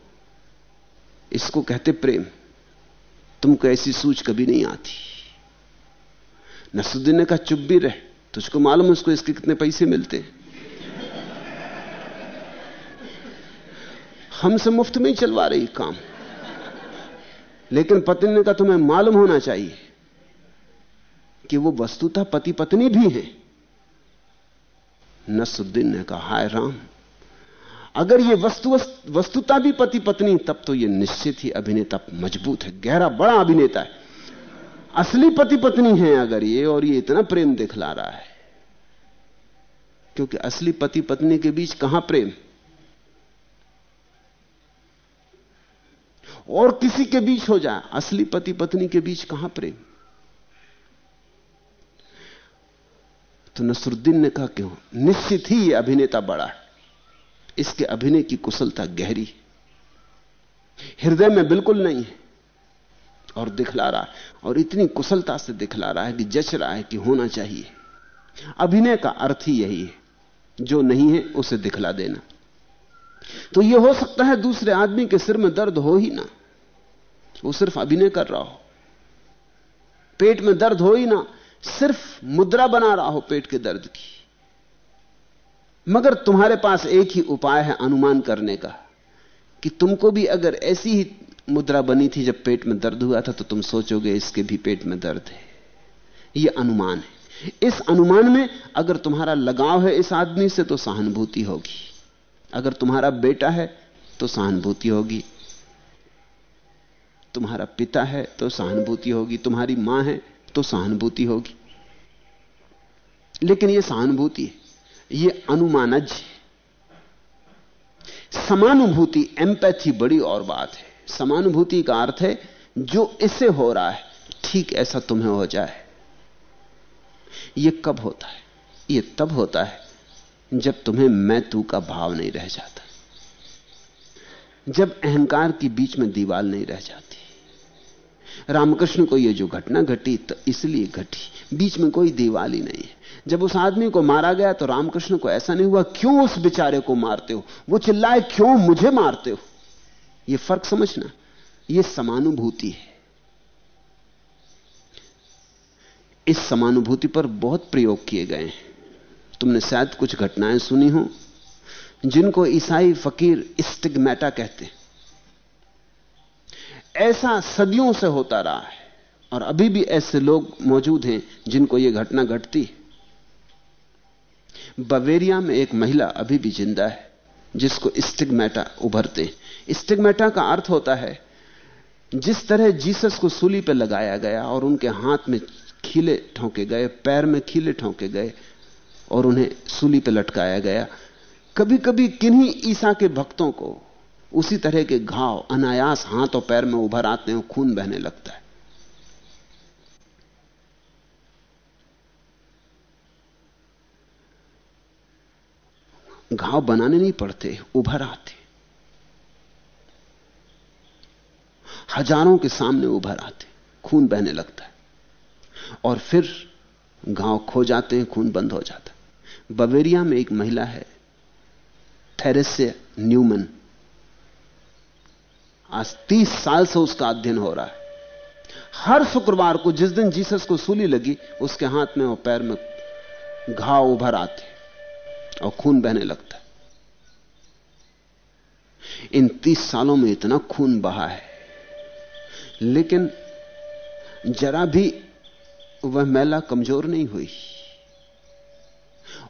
[SPEAKER 2] इसको कहते प्रेम, तुमको ऐसी सूझ कभी नहीं आती। नसुद्दीन कहा चुप भी रहे, तुझको मालूम उसको इसके कितने पैसे मिलते हमसे मुफ़्त में ही चलवा रही काम। लेकिन पत्नी कहा, तुम्हें मालूम होना चाहिए कि वो वस्तुतः पति पत्नी भी है। नसुद्दीन ने कहा, हाय राम, अगर ये वस्तु, वस्तुता भी पति पत्नी तब तो ये निश्चित ही अभिनेता मज़बूत है, गहरा, बड़ा अभिनेता है। असली पति पत्नी है अगर ये, और ये इतना प्रेम दिखला रहा है। क्योंकि असली पति पत्नी के बीच कहाँ प्रेम? और किसी के बीच हो जाए। असली पति पत्नी के बीच कहाँ प्रेम? तो नसरुद्दीन ने कहा, क्यों? निश्चित ही यह अभिनेता बड़ा है। इसके अभिनय की कुशलता गहरी हृदय में बिल्कुल नहीं है। और दिखला रहा है। और इतनी कुशलता से दिखला रहा है कि जच रहा है कि होना चाहिए। अभिनय का अर्थ ही यही है। जो नहीं है, उसे दिखला देना। तो यह हो सकता है दूसरे आदमी के सिर में दर्द हो ही ना। वो सिर्फ़ अभिनय कर रहा हो। पेट में दर्द हो ही ना। सिर्फ़ मुद्रा बना रहा हो पेट के दर्द की। मगर तुम्हारे पास एक ही उपाय है अनुमान करने का, कि तुमको भी अगर ऐसी ही मुद्रा बनी थी जब पेट में दर्द हुआ था तो तुम सोचोगे इसके भी पेट में दर्द है। यह अनुमान है। इस अनुमान में अगर तुम्हारा लगाव है इस आदमी से तो सहानुभूति होगी। अगर तुम्हारा बेटा है तो सहानुभूति होगी। तुम्हारा पिता है तो सहानुभूति होगी। तुम्हारी माँ है तो सहानुभूति होगी। लेकिन यह सहानुभूति है यह अनुमानज समानुभूति एम्पैथी बड़ी और बात है। समानुभूति का अर्थ है, जो इसे हो रहा है, ठीक ऐसा तुम्हें हो जाए। यह कब होता है? यह तब होता है जब तुम्हें मैं तू का भाव नहीं रह जाता, जब अहंकार की बीच में दीवाल नहीं रह जाती, रामकृष्ण को यह जो घटना घटी तो इसलिए घटी, बीच में कोई दीवाल ही नहीं है। जब उस आदमी को मारा गया तो रामकृष्ण को ऐसा नहीं हुआ, क्यों उस बेचारे को मारते हो? वो चिल्लाए, क्यों मुझे मारते हो? यह फ़र्क समझना यह समानुभूति है। इस समानुभूति पर बहुत प्रयोग किए गए हैं। तुमने शायद कुछ घटनाएँ सुनी हो, जिनको ईसाई फकीर स्टिग्मेटा कहते ऐसा सदियों से होता रहा है, और अभी भी ऐसे लोग मौजूद हैं जिनको यह घटना घटती बवेरिया में एक महिला अभी भी ज़िंदा है, जिसको स्टिग्मेटा उभरते स्टिग्मेटा का अर्थ होता है, जिस तरह जीसस को सूली पर लगाया गया और उनके हाथ में खीले ठोंके गए, पैर में खीले ठोंके गए और उन्हें सूली पर लटकाया गया। कभी कभी किन्हीं ईसा के भक्तों को उसी तरह के घाव, अनायास हाथ और पैर में उभर आते हैं खून बहने लगता है। घाव बनाने नहीं पड़ते, उभर आते। हज़ारों के सामने उभर आते, खून बहने लगता है। और फिर घाव खो जाते हैं, खून बंद हो जाता है। बवेरिया में एक महिला है थेरेसे न्यूमन। आज तीस साल से उसका अध्ययन हो रहा है। हर शुक्रवार को जिस दिन जीसस को सूली लगी, उसके हाथ में और पैर में घाव उभर आते और खून बहने लगता इन तीस सालों में इतना खून बहा है। लेकिन जरा भी वह महिला कमज़ोर नहीं हुई।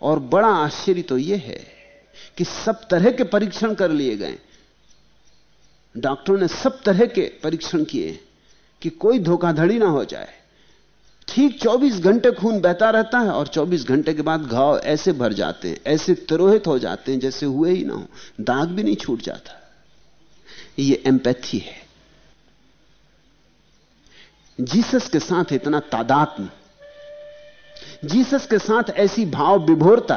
[SPEAKER 2] और बड़ा आश्चर्य तो यह है कि सब तरह के परीक्षण कर लिए गए। डॉक्टरों ने सब तरह के परीक्षण किए कि कोई धोखाधड़ी ना हो जाए। ठीक 24 घंटे खून बहता रहता है और 24 घंटे के बाद घाव ऐसे भर जाते हैं, ऐसे तिरोहित हो जाते हैं जैसे हुए ही ना हो। दाग भी नहीं छूट जाता। ये एम्पैथी है। जीसस के साथ इतना तादात्म जीसस के साथ ऐसी भाव विभोरता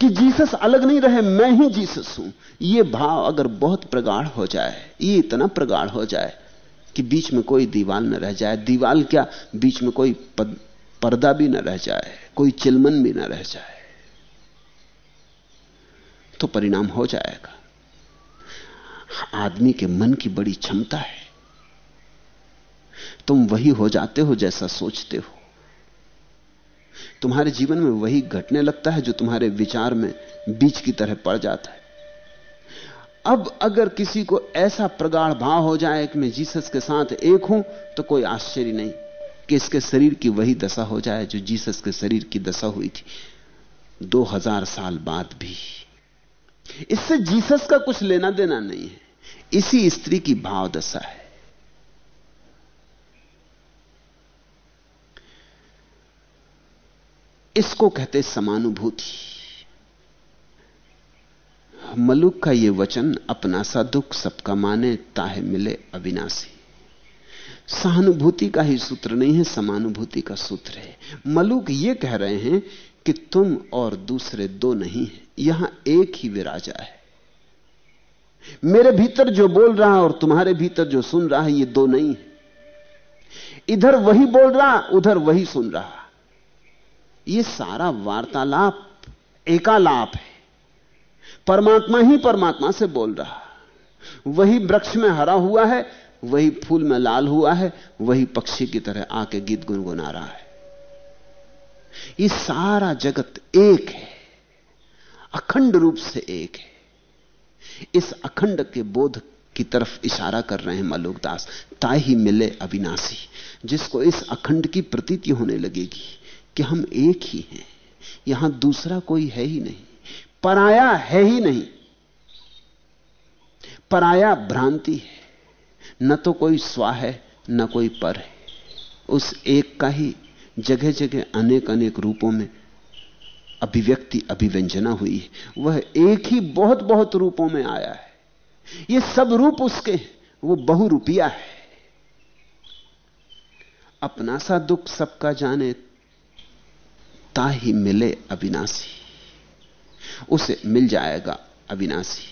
[SPEAKER 2] कि जीसस अलग नहीं रहे, मैं ही जीसस हूँ। यह भाव अगर बहुत प्रगाढ़ हो जाए, ये इतना प्रगाढ़ हो जाए कि बीच में कोई दीवाल न रह जाए। दीवाल क्या? बीच में कोई पर्दा भी न रह जाए, कोई चिलमन भी न रह जाए। तो परिणाम हो जाएगा। आदमी के मन की बड़ी क्षमता है। तुम वही हो जाते हो जैसा सोचते हो। तुम्हारे जीवन में वही घटने लगता है जो तुम्हारे विचार में बीच की तरह पड़ जाता है। अब अगर किसी को ऐसा प्रगाढ़ भाव हो जाए कि मैं जीसस के साथ एक हूँ तो कोई आश्चर्य नहीं कि इसके शरीर की वही दशा हो जाए जो जीसस के शरीर की दशा हुई थी दो हज़ार साल बाद भी। इससे जीसस का कुछ लेना देना नहीं है। इसी स्त्री की भाव दशा है। इसको कहते समानुभूति। मलुक का यह वचन अपना सा दुख सबका माने, ताहे मिले अविनाशी। सहानुभूति का ही सूत्र नहीं है, समानुभूति का सूत्र है। मलुक यह कह रहे हैं कि तुम और दूसरे दो नहीं है, यहाँ एक ही विराजा है। मेरे भीतर जो बोल रहा है और तुम्हारे भीतर जो सुन रहा है, ये दो नहीं है। इधर वही बोल रहा, उधर वही सुन रहा। ये सारा वार्तालाप एकालाप है। परमात्मा ही परमात्मा से बोल रहा। वही वृक्ष में हरा हुआ है, वही फूल में लाल हुआ है, वही पक्षी की तरह आके गीत गुनगुना रहा है। ये सारा जगत एक है, अखंड रूप से एक है। इस अखंड के बोध की तरफ़ इशारा कर रहे हैं मलुकदास। ताही मिले अविनाशी, जिसको इस अखंड की प्रतीति होने लगेगी। कि हम एक ही हैं। यहाँ दूसरा कोई है ही नहीं। पराया है ही नहीं। पराया भ्रांति है। न तो कोई स्वा है, न कोई पर है। उस एक का ही जगह जगह अनेक अनेक रूपों में अभिव्यक्ति, अभिव्यंजना हुई है। वह एक ही बहुत बहुत रूपों में आया है। ये सब रूप उसके वो बहुरूपिया है। अपना सा दुख सबका जाने ता ही मिले अविनाशी। उसे मिल जाएगा अविनाशी।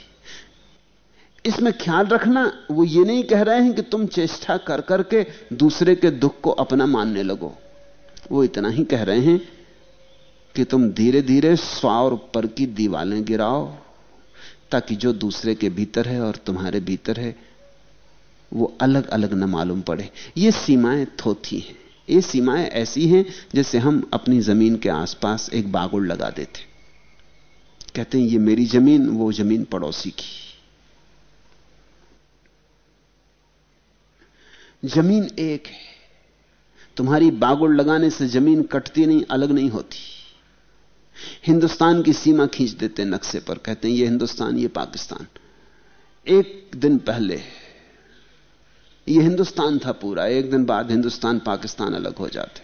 [SPEAKER 2] इसमें ख्याल रखना, वो ये नहीं कह रहे हैं कि तुम चेष्टा कर करके दूसरे के दुख को अपना मानने लगो। वो इतना ही कह रहे हैं कि तुम धीरे धीरे स्व और पर की दीवालें गिराओ, ताकि जो दूसरे के भीतर है और तुम्हारे भीतर है, वो अलग अलग न मालूम पड़े। ये सीमाएँ थोथी हैं। ये सीमाएँ ऐसी हैं जैसे हम अपनी ज़मीन के आसपास एक बागुड़ लगा देते। कहते हैं, ये मेरी ज़मीन, वो ज़मीन पड़ोसी की। ज़मीन एक है। तुम्हारी बागुड़ लगाने से ज़मीन कटती नहीं, अलग नहीं होती। हिंदुस्तान की सीमा खींच देते नक्शे पर। कहते हैं, ये हिंदुस्तान, ये पाकिस्तान। एक दिन पहले ये हिंदुस्तान था पूरा, एक दिन बाद हिंदुस्तान, पाकिस्तान अलग हो जाते।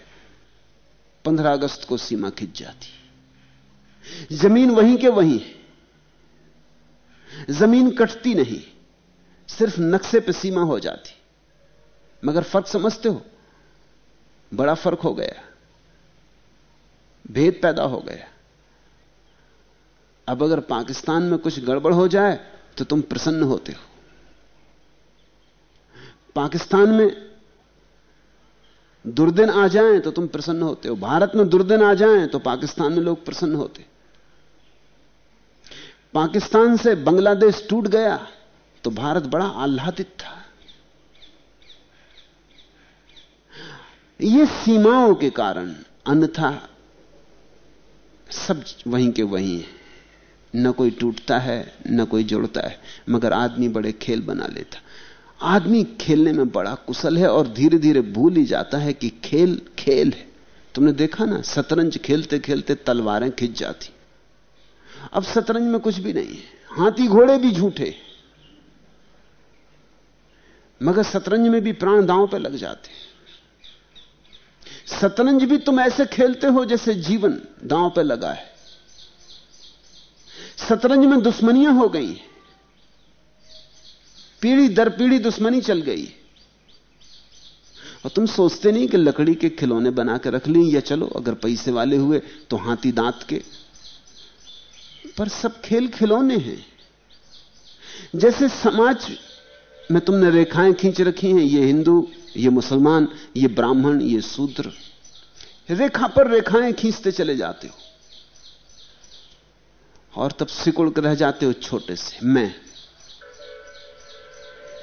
[SPEAKER 2] पंद्रह अगस्त को सीमा खिंच जाती। ज़मीन वहीं के वहीं है। ज़मीन कटती नहीं, सिर्फ़ नक्शे पे सीमा हो जाती। मगर फ़र्क समझते हो, बड़ा फ़र्क हो गया। भेद पैदा हो गया। अब अगर पाकिस्तान में कुछ गड़बड़ हो जाए तो तुम प्रसन्न होते हो। पाकिस्तान में दुर्दिन आ जाएँ तो तुम प्रसन्न होते हो। भारत में दुर्दिन आ जाएँ तो पाकिस्तान में लोग प्रसन्न होते। पाकिस्तान से बांग्लादेश टूट गया तो भारत बड़ा आह्लादित था। ये सीमाओं के कारण अन्यथा सब वहीं के वहीं है। न कोई टूटता है, न कोई जुड़ता है, मगर आदमी बड़े खेल बना लेता। आदमी खेलने में बड़ा कुशल है और धीरे धीरे भूल ही जाता है कि खेल खेल है। तुमने देखा ना, शतरंज खेलते खेलते तलवारें खिंच जाती। अब शतरंज में कुछ भी नहीं है। हाथी घोड़े भी झूठे। मगर शतरंज में भी प्राण दांव पे लग जाते। शतरंज भी तुम ऐसे खेलते हो जैसे जीवन दांव पे लगा है। शतरंज में दुश्मनियाँ हो गई पीढ़ी दर पीढ़ी दुश्मनी चल गई। और तुम सोचते नहीं कि लकड़ी के खिलौने बना के रख ली या चलो, अगर पैसे वाले हुए तो हाथी दांत के। पर सब खेल खिलौने हैं। जैसे समाज में तुमने रेखाएँ खींच रखी हैं, ये हिंदू, ये मुसलमान, ये ब्राह्मण, ये शूद्र, रेखा पर रेखाएँ खींचते चले जाते हो। और तब सिकुड़ कर रह जाते हो छोटे से, मैं।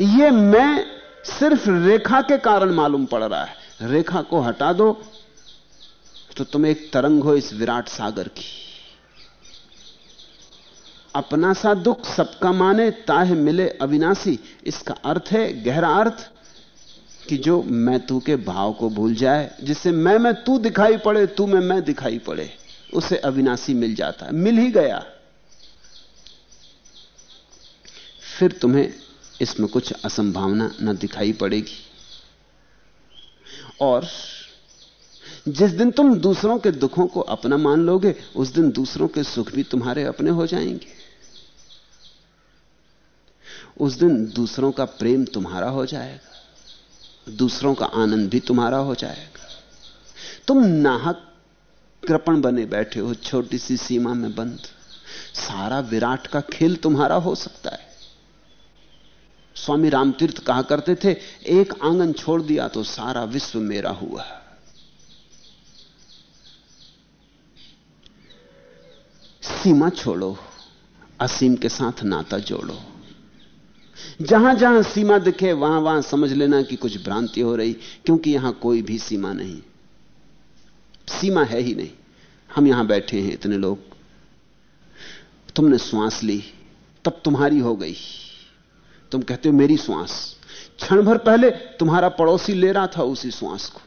[SPEAKER 2] ये मैं सिर्फ़ रेखा के कारण मालूम पड़ रहा है। रेखा को हटा दो तो तुम एक तरंग हो इस विराट सागर की। अपना सा दुख सबका माने, ताहे मिले अविनाशी। इसका अर्थ है, गहरा अर्थ, कि जो मैं तू के भाव को भूल जाए जिससे मैं मैं तू दिखाई पड़े, तू में मैं दिखाई पड़े, उसे अविनाशी मिल जाता है। मिल ही गया। फिर तुम्हें इसमें कुछ असंभावना न दिखाई पड़ेगी। और जिस दिन तुम दूसरों के दुखों को अपना मान लोगे, उस दिन दूसरों के सुख भी तुम्हारे अपने हो जाएँगे। उस दिन दूसरों का प्रेम तुम्हारा हो जाएगा। दूसरों का आनंद भी तुम्हारा हो जाएगा। तुम नाहक कृपण बने बैठे हो, छोटी सी सीमा में बंद। सारा विराट का खेल तुम्हारा हो सकता है। स्वामी रामतीर्थ कहा करते थे, एक आँगन छोड़ दिया तो सारा विश्व मेरा हुआ। सीमा छोड़ो, असीम के साथ नाता जोड़ो। जहाँ जहाँ सीमा दिखे, वहाँ वहाँ समझ लेना कि कुछ भ्रांति हो रही, क्योंकि यहाँ कोई भी सीमा नहीं। सीमा है ही नहीं। हम यहाँ बैठे हैं इतने लोग। तुमने श्वास ली, तब तुम्हारी हो गई। तुम कहते हो, मेरी श्वास क्षण भर पहले तुम्हारा पड़ोसी ले रहा था उसी श्वास को।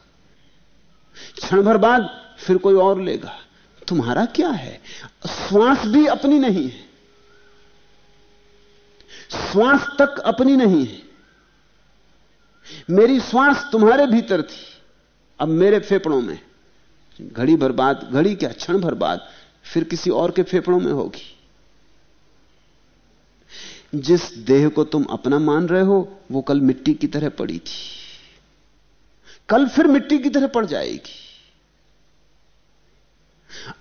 [SPEAKER 2] क्षण भर बाद फिर कोई और लेगा। तुम्हारा क्या है? श्वास भी अपनी नहीं है। श्वास तक अपनी नहीं है। मेरी श्वास तुम्हारे भीतर थी। अब मेरे फेफड़ों में। घड़ी भर बाद, घड़ी क्या? क्षण भर बाद फिर किसी और के फेफड़ों में होगी। जिस देह को तुम अपना मान रहे हो, वो कल मिट्टी की तरह पड़ी थी। कल फिर मिट्टी की तरह पड़ जाएगी।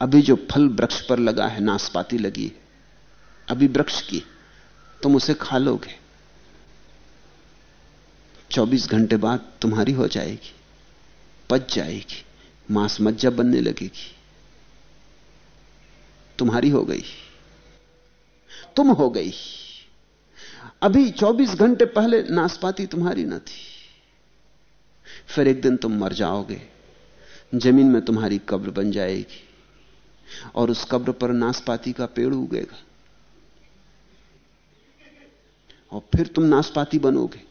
[SPEAKER 2] अभी जो फल वृक्ष पर लगा है, नाशपाती लगी है, अभी वृक्ष की, तुम उसे खा लोगे। 24 घंटे बाद तुम्हारी हो जाएगी, पच जाएगी, मांस मज्जा बनने लगेगी। तुम्हारी हो गई। तुम हो गई। अभी 24 घंटे पहले नाशपाती तुम्हारी न थी। फिर एक दिन तुम मर जाओगे। ज़मीन में तुम्हारी कब्र बन जाएगी और उस कब्र पर नाशपाती का पेड़ उगेगा। और फिर तुम नाशपाती बनोगे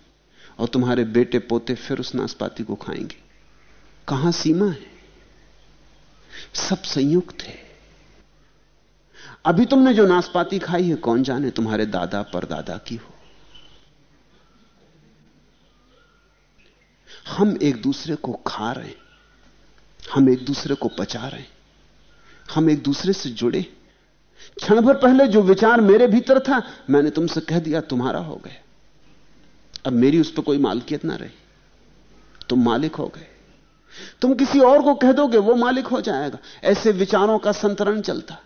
[SPEAKER 2] और तुम्हारे बेटे पोते फिर उस नाशपाती को खाएँगे। कहाँ सीमा है? सब संयुक्त है। अभी तुमने जो नाशपाती खाई है, कौन जाने तुम्हारे दादा परदादा की हो? हम एक दूसरे को खा रहे हैं। हम एक दूसरे को पचा रहे हैं। हम एक दूसरे से जुड़े क्षण भर पहले जो विचार मेरे भीतर था, मैंने तुमसे कह दिया, तुम्हारा हो गया। अब मेरी उस पर कोई मालकियत ना रही। तुम मालिक हो गए। तुम किसी और को कह दोगे, वो मालिक हो जाएगा। ऐसे विचारों का संतरण चलता।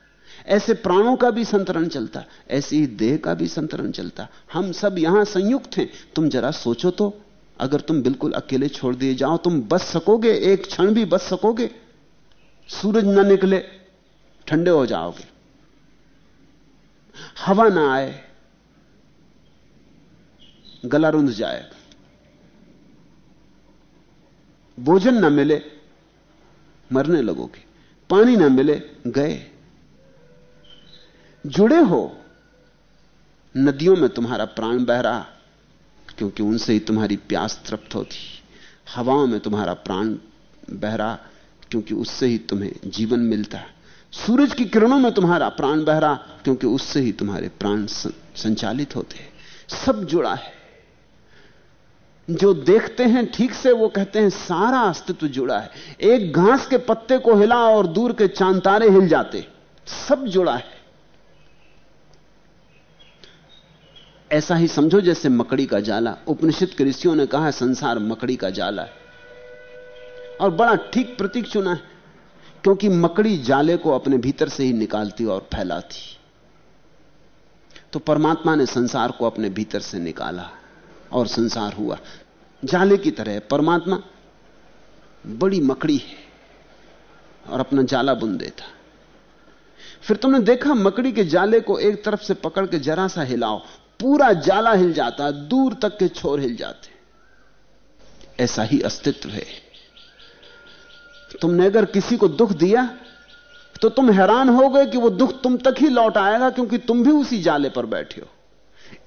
[SPEAKER 2] ऐसे प्राणों का भी संतरण चलता। ऐसे ही देह का भी संतरण चलता। हम सब यहाँ संयुक्त हैं। तुम जरा सोचो तो अगर तुम बिल्कुल अकेले छोड़ दिए जाओ, तुम बच सकोगे, एक क्षण भी बच सकोगे। सूरज न निकले, ठंडे हो जाओगे। हवा ना आए, गला रुंध जाएगा भोजन ना मिले, मरने लगोगे। पानी ना मिले, गए। जुड़े हो, नदियों में तुम्हारा प्राण बह रहा। क्योंकि उनसे ही तुम्हारी प्यास तृप्त होती। हवाओं में तुम्हारा प्राण बह रहा क्योंकि उससे ही तुम्हें जीवन मिलता। है सूरज की किरणों में तुम्हारा प्राण बह रहा क्योंकि उससे ही तुम्हारे प्राण संचालित होते हैं। सब जुड़ा है। जो देखते हैं ठीक से, वो कहते हैं, सारा अस्तित्व जुड़ा है। एक घास के पत्ते को हिला और दूर के चांतारे हिल जाते। सब जुड़ा है। ऐसा ही समझो जैसे मकड़ी का जाला। उपनिषद के ऋषियों ने कहा संसार मकड़ी का जाला है। और बड़ा ठीक प्रतीक चुना है, क्योंकि मकड़ी जाले को अपने भीतर से ही निकालती और फैलाती। तो परमात्मा ने संसार को अपने भीतर से निकाला और संसार हुआ। जाले की तरह परमात्मा बड़ी मकड़ी है और अपना जाला बुन देता। फिर तुमने देखा मकड़ी के जाले को एक तरफ़ से पकड़ के जरा सा हिलाओ पूरा जाला हिल जाता, दूर तक के छोर हिल जाते। ऐसा ही अस्तित्व है। तुमने अगर किसी को दुख दिया तो तुम हैरान हो गए कि वो दुख तुम तक ही लौट आएगा, क्योंकि तुम भी उसी जाले पर बैठे हो।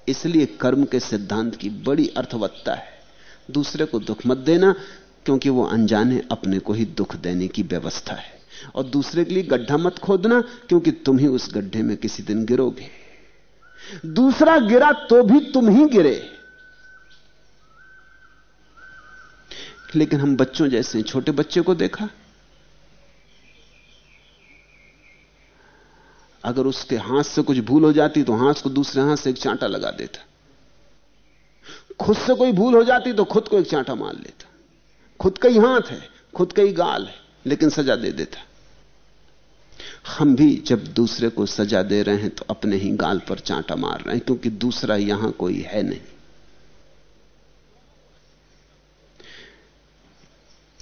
[SPEAKER 2] इसलिए कर्म के सिद्धांत की बड़ी अर्थवत्ता है। दूसरे को दुख मत देना, क्योंकि वो अनजाने अपने को ही दुख देने की व्यवस्था है। और दूसरे के लिए गड्ढा मत खोदना, क्योंकि तुम ही उस गड्ढे में किसी दिन गिरोगे। दूसरा गिरा तो भी तुम ही गिरे। लेकिन हम बच्चों जैसे छोटे बच्चे को देखा? अगर उसके हाथ से कुछ भूल हो जाती तो हाथ को दूसरे हाथ से एक चांटा लगा देता। खुद से कोई भूल हो जाती तो खुद को एक चांटा मार लेता। खुद का ही हाथ है, खुद का ही गाल है, लेकिन सजा दे देता। हम भी जब दूसरे को सजा दे रहे हैं तो अपने ही गाल पर चांटा मार रहे हैं, क्योंकि दूसरा यहाँ कोई है नहीं।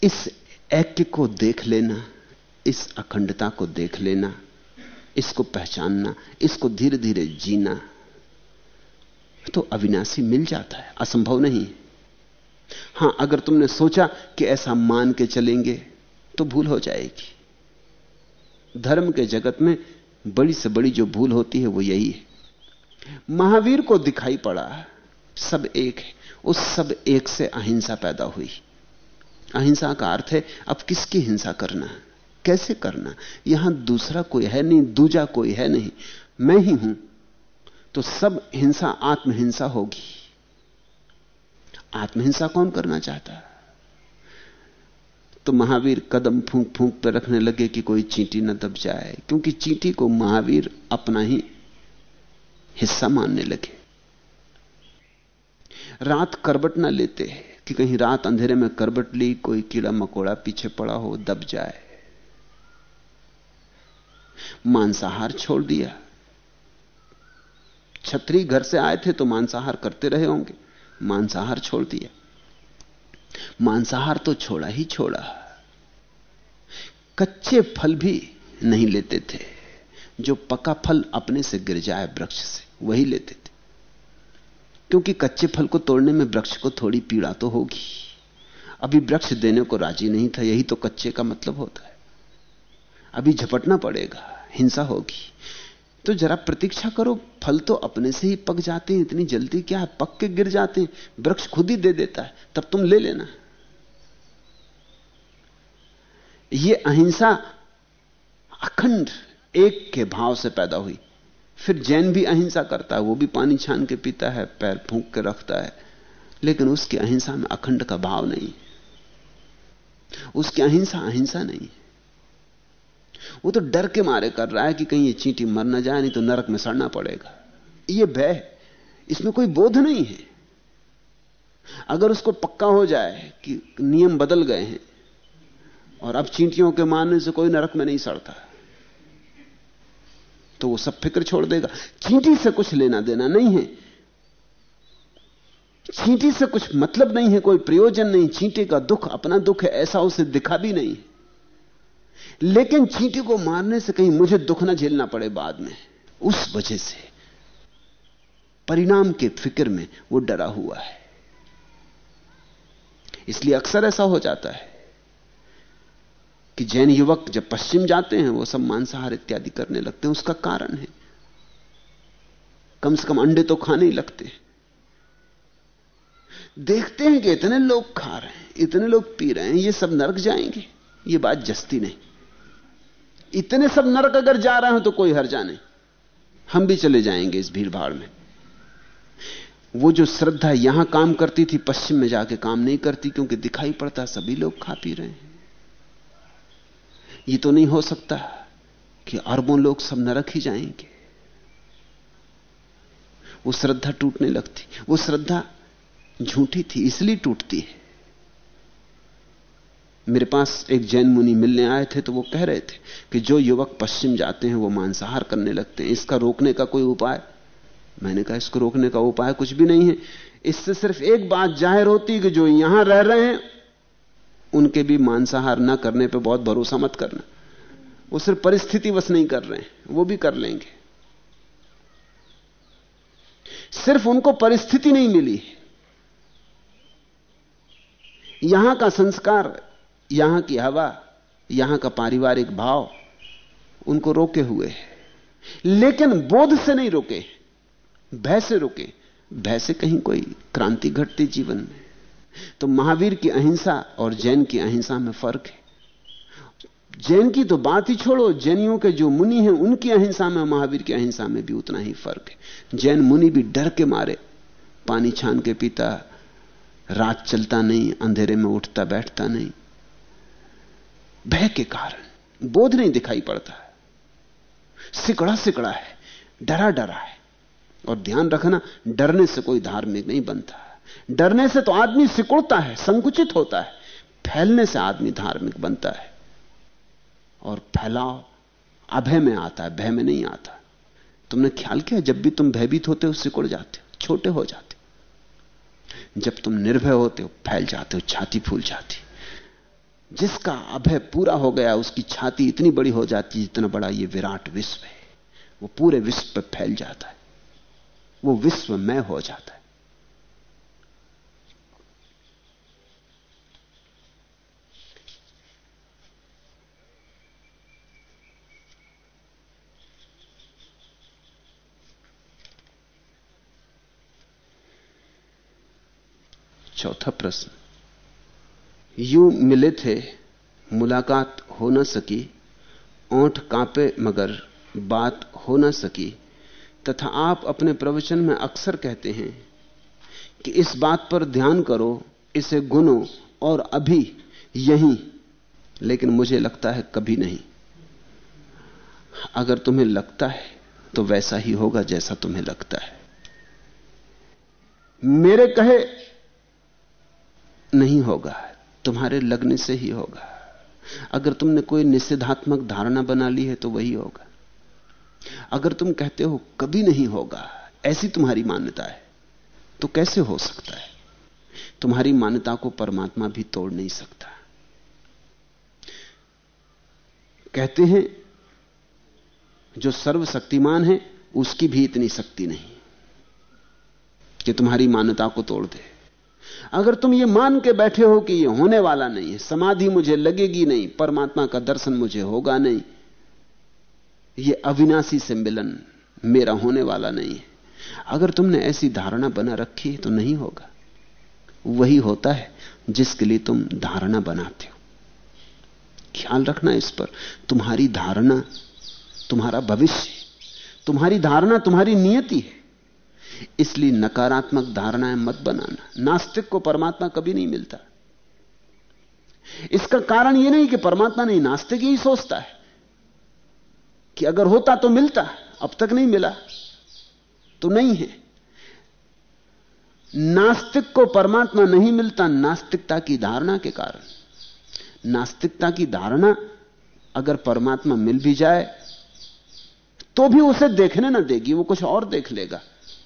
[SPEAKER 2] इस ऐक्य को देख लेना, इस अखंडता को देख लेना, इसको पहचानना, इसको धीरे धीरे जीना तो अविनाशी मिल जाता है, असंभव नहीं हाँ, अगर तुमने सोचा कि ऐसा मान के चलेंगे तो भूल हो जाएगी। धर्म के जगत में बड़ी से बड़ी जो भूल होती है वो यही है। महावीर को दिखाई पड़ा, सब एक है। उस सब एक से अहिंसा पैदा हुई। अहिंसा का अर्थ है, अब किसकी हिंसा करना? कैसे करना? यहाँ दूसरा कोई है नहीं, दूजा कोई है नहीं। मैं ही हूँ तो सब हिंसा आत्महिंसा होगी। आत्महिंसा कौन करना चाहता? है तो महावीर कदम फूंक फूंक पर रखने लगे कि कोई चींटी न दब जाए, क्योंकि चींटी को महावीर अपना ही हिस्सा मानने लगे। रात करबट न लेते कि कहीं रात अंधेरे में करबट ली, कोई कीड़ा मकोड़ा पीछे पड़ा हो, दब जाए। मांसाहार छोड़ दिया। छतरी घर से आए थे तो मांसाहार करते रहे होंगे, मांसाहार छोड़ दिया। मांसाहार तो छोड़ा ही छोड़ा। कच्चे फल भी नहीं लेते थे। जो पका फल अपने से गिर जाए वृक्ष से, वही लेते थे। क्योंकि कच्चे फल को तोड़ने में वृक्ष को थोड़ी पीड़ा तो होगी। अभी वृक्ष देने को राज़ी नहीं था, यही तो कच्चे का मतलब होता है। अभी झपटना पड़ेगा, हिंसा होगी। तो जरा प्रतीक्षा करो, फल तो अपने से ही पक जाते हैं, इतनी जल्दी क्या है? पक के गिर जाते हैं, वृक्ष खुद ही दे देता है, तब तुम ले लेना। ये अहिंसा अखंड एक के भाव से पैदा हुई। फिर जैन भी अहिंसा करता है, वो भी पानी छान के पीता है, पैर फूंक के रखता है। लेकिन उसकी अहिंसा में अखंड का भाव नहीं। उसकी अहिंसा अहिंसा नहीं वो तो डर के मारे कर रहा है कि कहीं ये चींटी मर ना जाए, नहीं तो नरक में सड़ना पड़ेगा। ये भय इसमें कोई बोध नहीं है। अगर उसको पक्का हो जाए कि नियम बदल गए हैं और अब चींटियों के मारने से कोई नरक में नहीं सड़ता तो वो सब फ़िक्र छोड़ देगा। चींटी से कुछ लेना देना नहीं है। चींटी से कुछ मतलब नहीं है, कोई प्रयोजन नहीं। चींटी का दुख, अपना दुख है, ऐसा उसे दिखा भी नहीं लेकिन चींटी को मारने से कहीं मुझे दुख ना झेलना पड़े बाद में। उस वजह से परिणाम के फ़िक्र में वो डरा हुआ है। इसलिए अक्सर ऐसा हो जाता है कि जैन युवक जब पश्चिम जाते हैं, वो सब मांसाहार इत्यादि करने लगते हैं, उसका कारण है। कम से कम अंडे तो खाने ही लगते हैं। देखते हैं कि इतने लोग खा रहे हैं, इतने लोग पी रहे हैं, ये सब नरक जाएँगे, ये बात जस्ती नहीं। इतने सब नरक अगर जा रहे हो तो कोई हर्जा नहीं। हम भी चले जाएँगे इस भीड़ भाड़ में। वो जो श्रद्धा यहाँ काम करती थी, पश्चिम में जाके काम नहीं करती, क्योंकि दिखाई पड़ता, सभी लोग खा पी रहे हैं। ये तो नहीं हो सकता कि अरबों लोग सब नरक ही जाएँगे। वो श्रद्धा टूटने लगती, वो श्रद्धा झूठी थी, इसलिए टूटती है। मेरे पास एक जैन मुनि मिलने आए थे तो वो कह रहे थे कि जो युवक पश्चिम जाते हैं वो मांसाहार करने लगते हैं, इसका रोकने का कोई उपाय? मैंने कहा, इसको रोकने का उपाय कुछ भी नहीं है। इससे सिर्फ़ एक बात ज़ाहिर होती कि जो यहाँ रह रहे हैं, उनके भी मांसाहार ना करने पे बहुत भरोसा मत करना। वो सिर्फ़ परिस्थिति बस नहीं कर रहे हैं, वो भी कर लेंगे। सिर्फ़ उनको परिस्थिति नहीं मिली। यहाँ का संस्कार यहाँ की हवा, यहाँ का पारिवारिक भाव उनको रोके हुए है। लेकिन बोध से नहीं रोके, भय से रोके। भय से कहीं कोई क्रांति घटती जीवन में। तो महावीर की अहिंसा और जैन की अहिंसा में फ़र्क है। जैन की तो बात ही छोड़ो, जैनियों के जो मुनि हैं, उनकी अहिंसा में, महावीर की अहिंसा में भी उतना ही फ़र्क है। जैन मुनि भी डर के मारे, पानी छान के पीता, रात चलता नहीं, अंधेरे में उठता बैठता नहीं। भय के कारण बोध नहीं दिखाई पड़ता सिकड़ा सिकड़ा है, डरा डरा है। और ध्यान रखना, डरने से कोई धार्मिक नहीं बनता। डरने से तो आदमी सिकुड़ता है, संकुचित होता है। फैलने से आदमी धार्मिक बनता है। और फैलाव अभय में आता है, भय में नहीं आता। तुमने ख्याल किया, जब भी तुम भयभीत होते हो, सिकुड़ जाते हो, छोटे हो जाते हो। जब तुम निर्भय होते हो, फैल जाते हो, छाती फूल जाती जिसका अभय पूरा हो गया, उसकी छाती इतनी बड़ी हो जाती है जितना बड़ा ये विराट विश्व है। वो पूरे विश्व पर फैल जाता है। वो विश्व में हो जाता है। चौथा प्रश्न। यू मिले थे, मुलाकात हो न सकी, ओंठ कांपे मगर बात हो न सकी, तथा आप अपने प्रवचन में अक्सर कहते हैं कि इस बात पर ध्यान करो, इसे गुनो और अभी यही, लेकिन मुझे लगता है कभी नहीं। अगर तुम्हें लगता है तो वैसा ही होगा जैसा तुम्हें लगता है। मेरे कहे नहीं होगा। तुम्हारे लगने से ही होगा। अगर तुमने कोई निषेधात्मक धारणा बना ली है तो वही होगा। अगर तुम कहते हो कभी नहीं होगा, ऐसी तुम्हारी मान्यता है तो कैसे हो सकता है? तुम्हारी मान्यता को परमात्मा भी तोड़ नहीं सकता। कहते हैं, जो सर्वशक्तिमान है, उसकी भी इतनी शक्ति नहीं कि तुम्हारी मान्यता को तोड़ दे। अगर तुम ये मान के बैठे हो कि ये होने वाला नहीं है, समाधि मुझे लगेगी नहीं, परमात्मा का दर्शन मुझे होगा नहीं, ये अविनाशी से मिलन मेरा होने वाला नहीं है। अगर तुमने ऐसी धारणा बना रखी है तो नहीं होगा। वही होता है जिसके लिए तुम धारणा बनाते हो। ख्याल रखना इस पर, तुम्हारी धारणा, तुम्हारा भविष्य, तुम्हारी धारणा, तुम्हारी नियति है। इसलिए नकारात्मक धारणाएँ मत बनाना। नास्तिक को परमात्मा कभी नहीं मिलता। इसका कारण यह नहीं कि परमात्मा नहीं, नास्तिक ही सोचता है कि अगर होता तो मिलता, अब तक नहीं मिला तो नहीं है। नास्तिक को परमात्मा नहीं मिलता नास्तिकता की धारणा के कारण। नास्तिकता की धारणा अगर परमात्मा मिल भी जाए तो भी उसे देखने ना देगी, वो कुछ और देख लेगा।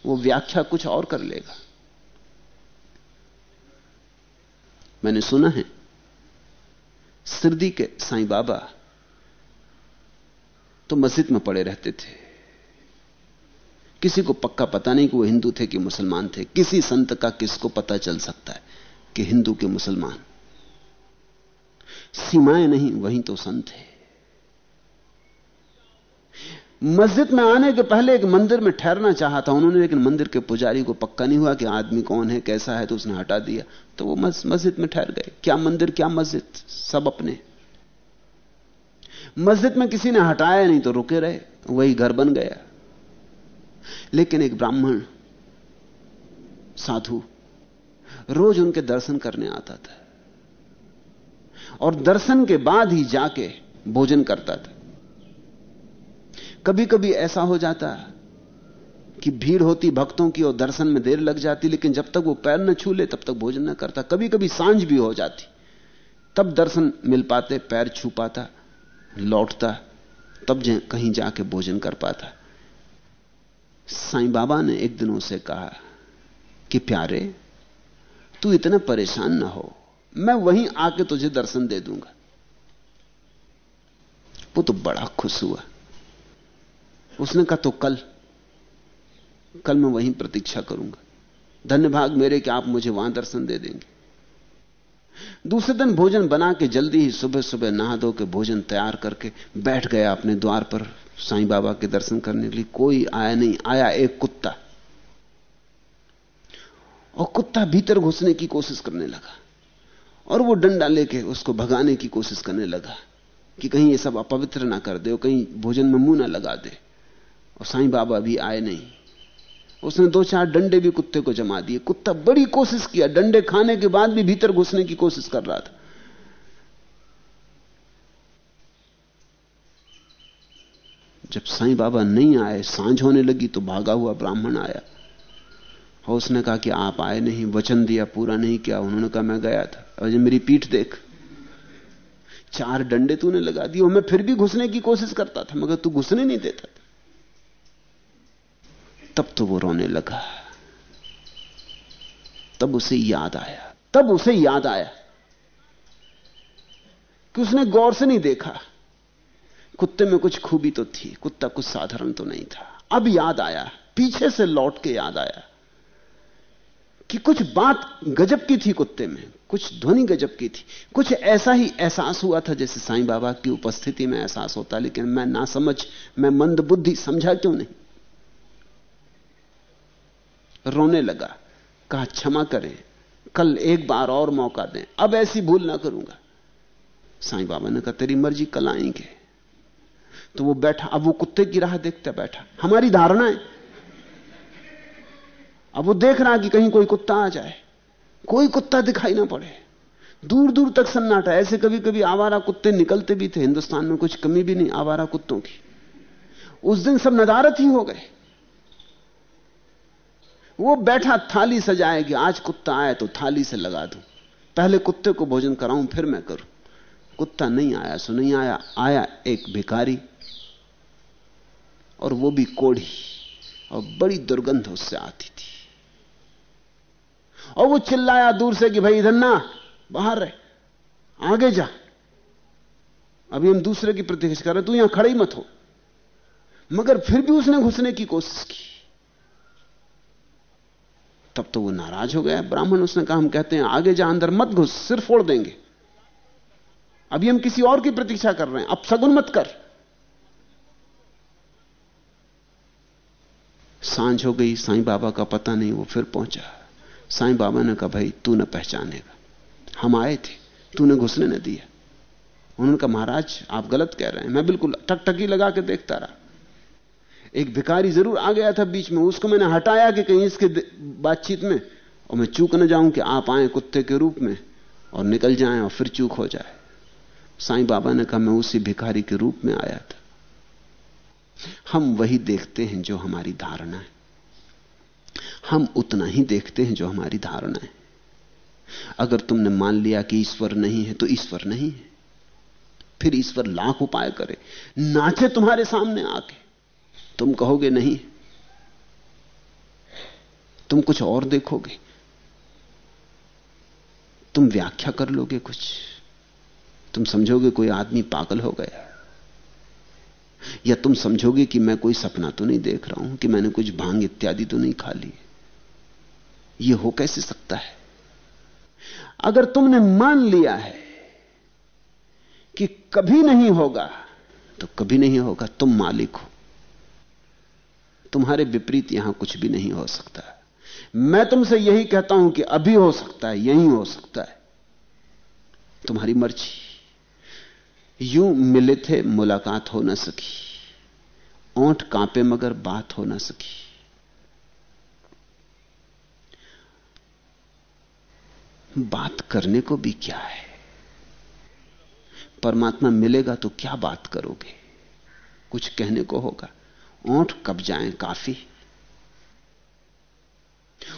[SPEAKER 2] वो व्याख्या कुछ और कर लेगा। मैंने सुना है, सिरदी के साईं बाबा तो मस्जिद में पड़े रहते थे। किसी को पक्का पता नहीं कि वो हिंदू थे कि मुसलमान थे। किसी संत का किसको पता चल सकता है कि हिंदू के मुसलमान। सीमाएँ नहीं, वहीं तो संत है। मस्जिद में आने के पहले एक मंदिर में ठहरना चाहा था उन्होंने, लेकिन मंदिर के पुजारी को पक्का नहीं हुआ कि आदमी कौन है, कैसा है तो उसने हटा दिया। तो वो मस्जिद में ठहर गए। क्या मंदिर, क्या मस्जिद? सब अपने। मस्जिद में किसी ने हटाया नहीं तो रुके रहे। वही घर बन गया। लेकिन एक ब्राह्मण, साधु, रोज उनके दर्शन करने आता था। और दर्शन के बाद ही जाके भोजन करता था। कभी कभी ऐसा हो जाता कि भीड़ होती भक्तों की और दर्शन में देर लग जाती, लेकिन जब तक वो पैर न छू ले, तब तक भोजन न करता। कभी कभी साँझ भी हो जाती, तब दर्शन मिल पाते, पैर छू पाता, लौटता, तब कहीं जाके भोजन कर पाता। साईं बाबा ने एक दिन उसे कहा कि, प्यारे, तू इतना परेशान ना हो, मैं वहीं आके तुझे दर्शन दे दूँगा। वो तो बड़ा खुश हुआ। उसने कहा तो कल कल मैं वहीं प्रतीक्षा करूँगा। धन्य भाग मेरे कि आप मुझे वहाँ दर्शन दे देंगे। दूसरे दिन भोजन बना के जल्दी ही सुबह सुबह नहा धो के भोजन तैयार करके बैठ गया अपने द्वार पर साईं बाबा के दर्शन करने के लिए। कोई आया नहीं, आया एक कुत्ता। और कुत्ता भीतर घुसने की कोशिश करने लगा और वो डंडा लेके उसको भगाने की कोशिश करने लगा कि कहीं ये सब अपवित्र ना कर दे कहीं भोजन में मुँह ना लगा दे। और साईं बाबा भी आए नहीं। उसने दो चार डंडे भी कुत्ते को जमा दिए। कुत्ता बड़ी कोशिश किया। डंडे खाने के बाद भी भीतर घुसने की कोशिश कर रहा था। जब साईं बाबा नहीं आए, साँझ होने लगी तो भागा हुआ ब्राह्मण आया। और उसने कहा कि आप आए नहीं, वचन दिया, पूरा नहीं किया। उन्होंने कहा, मैं गया था। और जब मेरी पीठ देख। चार डंडे तूने लगा दिए मैं फिर भी घुसने की कोशिश करता था, मगर तू घुसने नहीं देता तब तो वो रोने लगा। तब उसे याद आया। तब उसे याद आया कि उसने गौर से नहीं देखा। कुत्ते में कुछ खूबी तो थी, कुत्ता कुछ साधारण तो नहीं था। अब याद आया, पीछे से लौट के याद आया कि कुछ बात गजब की थी कुत्ते में, कुछ ध्वनि गजब की थी। कुछ ऐसा ही एहसास हुआ था जैसे साईं बाबा की उपस्थिति में एहसास होता, लेकिन मैं ना समझ मैं मंद बुद्धि समझा क्यों नहीं? रोने लगा। कहा, क्षमा करें। कल एक बार और मौका दें। अब ऐसी भूल ना करूँगा। साईं बाबा ने कहा, तेरी मर्ज़ी, कल आएँगे। तो वो बैठा। अब वो कुत्ते की राह देखता बैठा। हमारी धारणा है। अब वो देख रहा कि कहीं कोई कुत्ता आ जाए। कोई कुत्ता दिखाई ना पड़े। दूर दूर तक सन्नाटा ऐसे कभी कभी आवारा कुत्ते निकलते भी थे। हिंदुस्तान में कुछ कमी भी नहीं आवारा कुत्तों की। उस दिन सब नदारत ही हो गए। वो बैठा थाली सजाएगी, आज कुत्ता आया तो थाली से लगा दूँ। पहले कुत्ते को भोजन कराऊं, फिर मैं करूँ। कुत्ता नहीं आया, सो नहीं आया आया एक भिखारी और वो भी कोढ़ी और बड़ी दुर्गंध उससे आती थी। और वो चिल्लाया दूर से कि, भाई इधर ना, बाहर रहे आगे जा। अभी हम दूसरे की प्रतीक्षा कर रहे तू यहाँ खड़े ही मत हो। मगर फिर भी उसने घुसने की कोशिश की। तब तो वो नाराज़ हो गया। ब्राह्मण उसने कहा, हम कहते हैं, आगे जा, अंदर मत घुस, सिर फोड़ देंगे। अभी हम किसी और की प्रतीक्षा कर रहे हैं, अब सगुन मत कर। साँझ हो गई, साईं बाबा का पता नहीं, वो फिर पहुँचा। साईं बाबा ने कहा, भाई, तू न पहचानेगा। हम आए थे, तूने घुसने न दिया। उन्होंने कहा, महाराज, आप गलत कह रहे हैं। मैं बिल्कुल टकटकी लगा के देखता रहा। एक भिखारी ज़रूर आ गया था बीच में, उसको मैंने हटाया कि कहीं इसके बातचीत में, और मैं चूक न जाऊँ कि आप आए कुत्ते के रूप में, और निकल जाएँ और फिर चूक हो जाए। साईं बाबा ने कहा, मैं उसी भिखारी के रूप में आया था। हम वही देखते हैं जो हमारी धारणा है। हम उतना ही देखते हैं जो हमारी धारणा है। अगर तुमने मान लिया कि ईश्वर नहीं है तो ईश्वर नहीं है। फिर ईश्वर लाख उपाय करे, नाचे तुम्हारे सामने आके। तुम कहोगे नहीं। तुम कुछ और देखोगे। तुम व्याख्या कर लोगे कुछ। तुम समझोगे कोई आदमी पागल हो गया। या तुम समझोगे कि मैं कोई सपना तो नहीं देख रहा हूँ, कि मैंने कुछ भाँग इत्यादि तो नहीं खा ली। यह हो कैसे सकता है? अगर तुमने मान लिया है कि कभी नहीं होगा तो कभी नहीं होगा। तुम मालिक हो। तुम्हारे विपरीत यहाँ कुछ भी नहीं हो सकता मैं तुमसे यही कहता हूँ कि अभी हो सकता है, यही हो सकता है। तुम्हारी मर्ज़ी। यूँ मिले थे मुलाकात हो ना सकी। ओंठ कांपे मगर बात हो ना सकी। बात करने को भी क्या है? परमात्मा मिलेगा तो क्या बात करोगे? कुछ कहने को होगा। ओंठ कब जाएँ काफ़ी।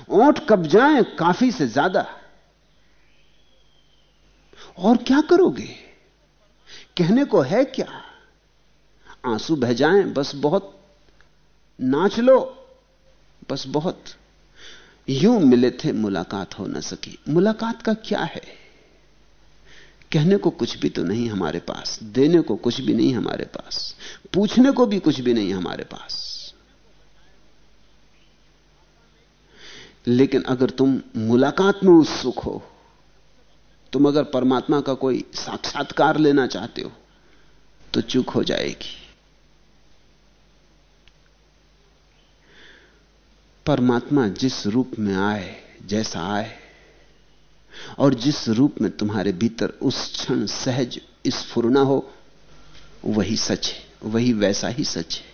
[SPEAKER 2] ओंठ कब जाएँ काफ़ी से ज़्यादा। और क्या करोगे? कहने को है क्या? आँसू बह जाएँ, बस बहुत। नाच लो, बस बहुत। यूँ मिले थे मुलाकात हो न सकी। मुलाकात का क्या है? कहने को कुछ भी तो नहीं हमारे पास, देने को कुछ भी नहीं हमारे पास, पूछने को भी कुछ भी नहीं हमारे पास। लेकिन अगर तुम मुलाकात में उत्सुक हो, तुम अगर परमात्मा का कोई साक्षात्कार लेना चाहते हो तो चूक हो जाएगी। परमात्मा जिस रूप में आए, जैसा आए और जिस रूप में तुम्हारे भीतर उस क्षण सहज स्फुरना हो, वही सच है, वही वैसा ही सच है।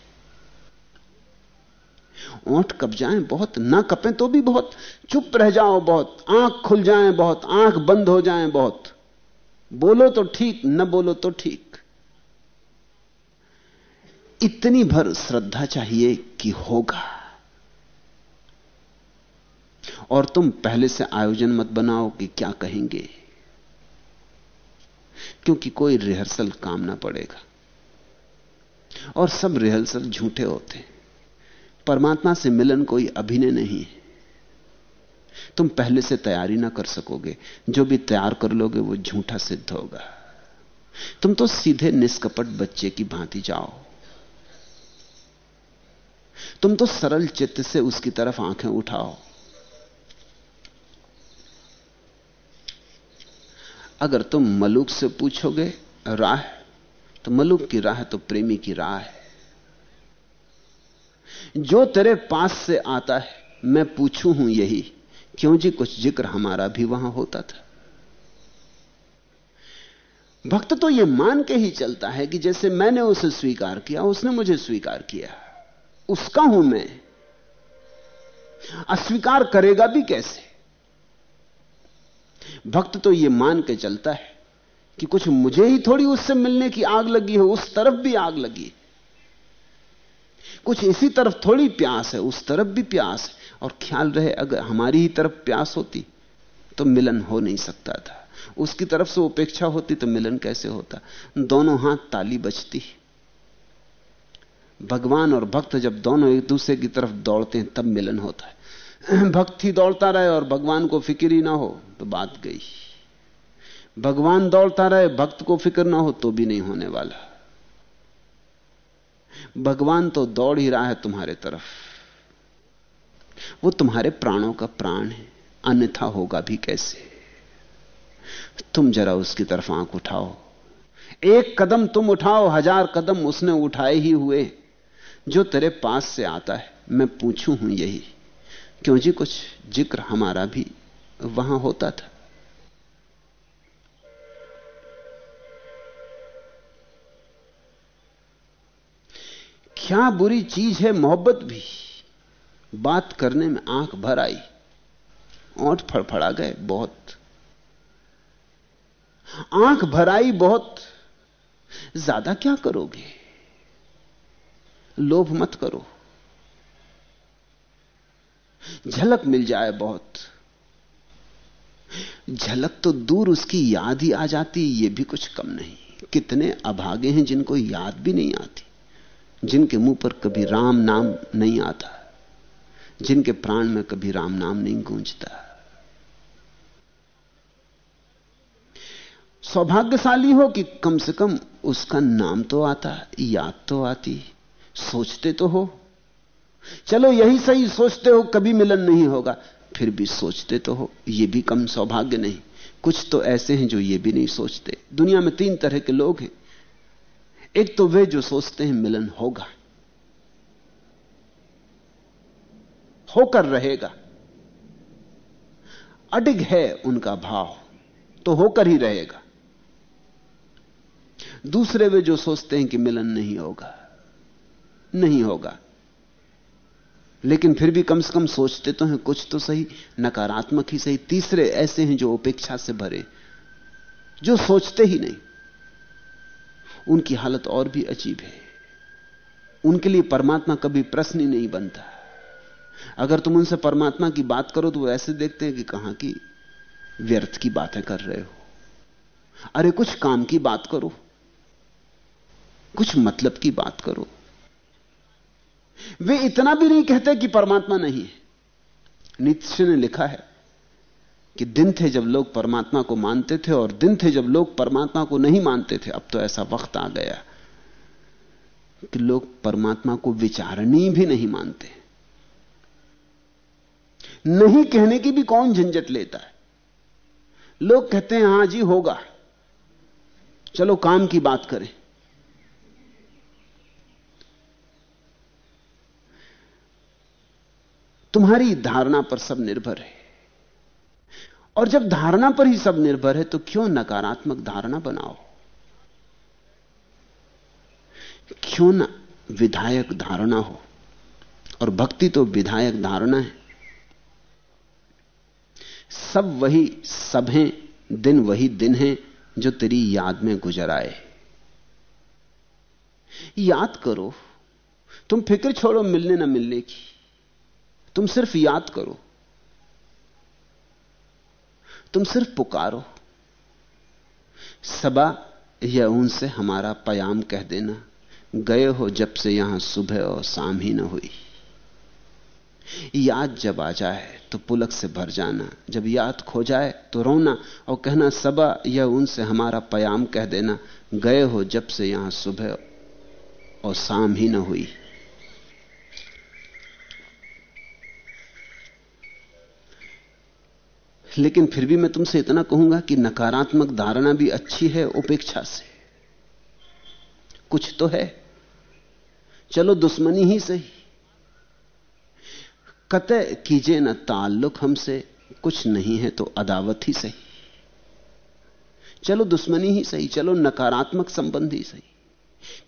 [SPEAKER 2] ओंठ कप जाएँ बहुत, ना कपें तो भी बहुत, चुप रह जाओ बहुत, आँख खुल जाएँ बहुत, आँख बंद हो जाएँ बहुत। बोलो तो ठीक, न बोलो तो ठीक। इतनी भर श्रद्धा चाहिए कि होगा। और तुम पहले से आयोजन मत बनाओ कि क्या कहेंगे। क्योंकि कोई रिहर्सल काम ना पड़ेगा। और सब रिहर्सल झूठे होते परमात्मा से मिलन कोई अभिनय नहीं है। तुम पहले से तैयारी ना कर सकोगे। जो भी तैयार कर लोगे वो झूठा सिद्ध होगा। तुम तो सीधे निष्कपट बच्चे की भांति जाओ। तुम तो सरल चित्त से उसकी तरफ़ आँखें उठाओ। अगर तुम मलुक से पूछोगे, राह तो मलुक की राह तो प्रेमी की राह है। जो तेरे पास से आता है, मैं पूछू हूँ यही, क्यों जी कुछ ज़िक्र हमारा भी वहाँ होता था? भक्त तो यह मान के ही चलता है कि जैसे मैंने उसे स्वीकार किया, उसने मुझे स्वीकार किया। उसका हूँ मैं। अस्वीकार करेगा भी कैसे? भक्त तो यह मान के चलता है कि कुछ मुझे ही थोड़ी उससे मिलने की आग लगी हो, उस तरफ़ भी आग लगी कुछ इसी तरफ़ थोड़ी प्यास है, उस तरफ़ भी प्यास है। और ख्याल रहे, अगर हमारी ही तरफ़ प्यास होती तो मिलन हो नहीं सकता था। उसकी तरफ़ से उपेक्षा होती तो मिलन कैसे होता? दोनों हाथ ताली बचती भगवान और भक्त जब दोनों एक दूसरे की तरफ़ दौड़ते हैं, तब मिलन होता है। भक्त दौड़ता रहे और भगवान को फ़िक्र ही ना हो तो बात गई। भगवान दौड़ता रहे, भक्त को फ़िक्र ना हो तो भी नहीं होने वाला। भगवान तो दौड़ ही रहा है तुम्हारे तरफ़। वो तुम्हारे प्राणों का प्राण है, अन्यथा होगा भी कैसे? तुम जरा उसकी तरफ़ आँख उठाओ। एक कदम तुम उठाओ, हज़ार कदम उसने उठाए ही हुए। जो तेरे पास से आता है, मैं पूछू हूँ यही। क्यों जी कुछ ज़िक्र हमारा भी वहाँ होता था? क्या बुरी चीज़ है मोहब्बत भी? बात करने में आँख भर आई, ओंठ फड़फड़ा गए बहुत। आँख भर आई बहुत। ज़्यादा क्या करोगे? लोभ मत करो। झलक मिल जाए बहुत। झलक तो दूर उसकी याद ही आ जाती, ये भी कुछ कम नहीं। कितने अभागे हैं जिनको याद भी नहीं आती, जिनके मुँह पर कभी राम नाम नहीं आता, जिनके प्राण में कभी राम नाम नहीं गूंजता। सौभाग्यशाली हो कि कम से कम उसका नाम तो आता, याद तो आती, सोचते तो हो। चलो यही सही सोचते हो, कभी मिलन नहीं होगा। फिर भी सोचते तो हो यह भी कम सौभाग्य नहीं। कुछ तो ऐसे हैं जो ये भी नहीं सोचते। दुनिया में तीन तरह के लोग हैं। एक तो वे जो सोचते हैं मिलन होगा। होकर रहेगा। अडिग है उनका भाव तो होकर ही रहेगा। दूसरे वे जो सोचते हैं कि मिलन नहीं होगा नहीं होगा। लेकिन फिर भी कम से कम सोचते तो हैं, कुछ तो सही, नकारात्मक ही सही, तीसरे ऐसे हैं जो उपेक्षा से भरे, जो सोचते ही नहीं। उनकी हालत और भी अजीब है। उनके लिए परमात्मा कभी प्रश्न ही नहीं बनता। अगर तुम उनसे परमात्मा की बात करो तो वो ऐसे देखते हैं कि कहाँ की व्यर्थ की बातें कर रहे हो। अरे कुछ काम की बात करो, कुछ मतलब की बात करो। वे इतना भी नहीं कहते कि परमात्मा नहीं है। नीचे ने लिखा है कि दिन थे जब लोग परमात्मा को मानते थे और दिन थे जब लोग परमात्मा को नहीं मानते थे। अब तो ऐसा वक्त आ गया कि लोग परमात्मा को विचारणी भी नहीं मानते। नहीं कहने की भी कौन झंझट लेता है? लोग कहते हैं, हाँ जी, होगा। चलो काम की बात करें। तुम्हारी धारणा पर सब निर्भर है। और जब धारणा पर ही सब निर्भर है तो क्यों नकारात्मक धारणा बनाओ? क्यों ना विधायक धारणा हो? और भक्ति तो विधायक धारणा है। सब वही सब हैं, दिन वही दिन है, जो तेरी याद में गुजर आए। याद करो, तुम फ़िक्र छोड़ो मिलने ना मिलने की। तुम सिर्फ़ याद करो। तुम सिर्फ़ पुकारो। सबा या उनसे हमारा पयाम कह देना, गए हो जब से यहाँ सुबह और शाम ही न हुई। याद जब आ जाए तो पुलक से भर जाना, जब याद खो जाए तो रोना, और कहना, सबा या उनसे हमारा पयाम कह देना, गए हो जब से यहाँ सुबह और शाम ही न हुई। लेकिन फिर भी मैं तुमसे इतना कहूँगा कि नकारात्मक धारणा भी अच्छी है उपेक्षा से। कुछ तो है। चलो दुश्मनी ही सही। कतः कीजिए न ताल्लुक हमसे, कुछ नहीं है तो अदावत ही सही। चलो दुश्मनी ही सही, चलो नकारात्मक संबंध ही सही।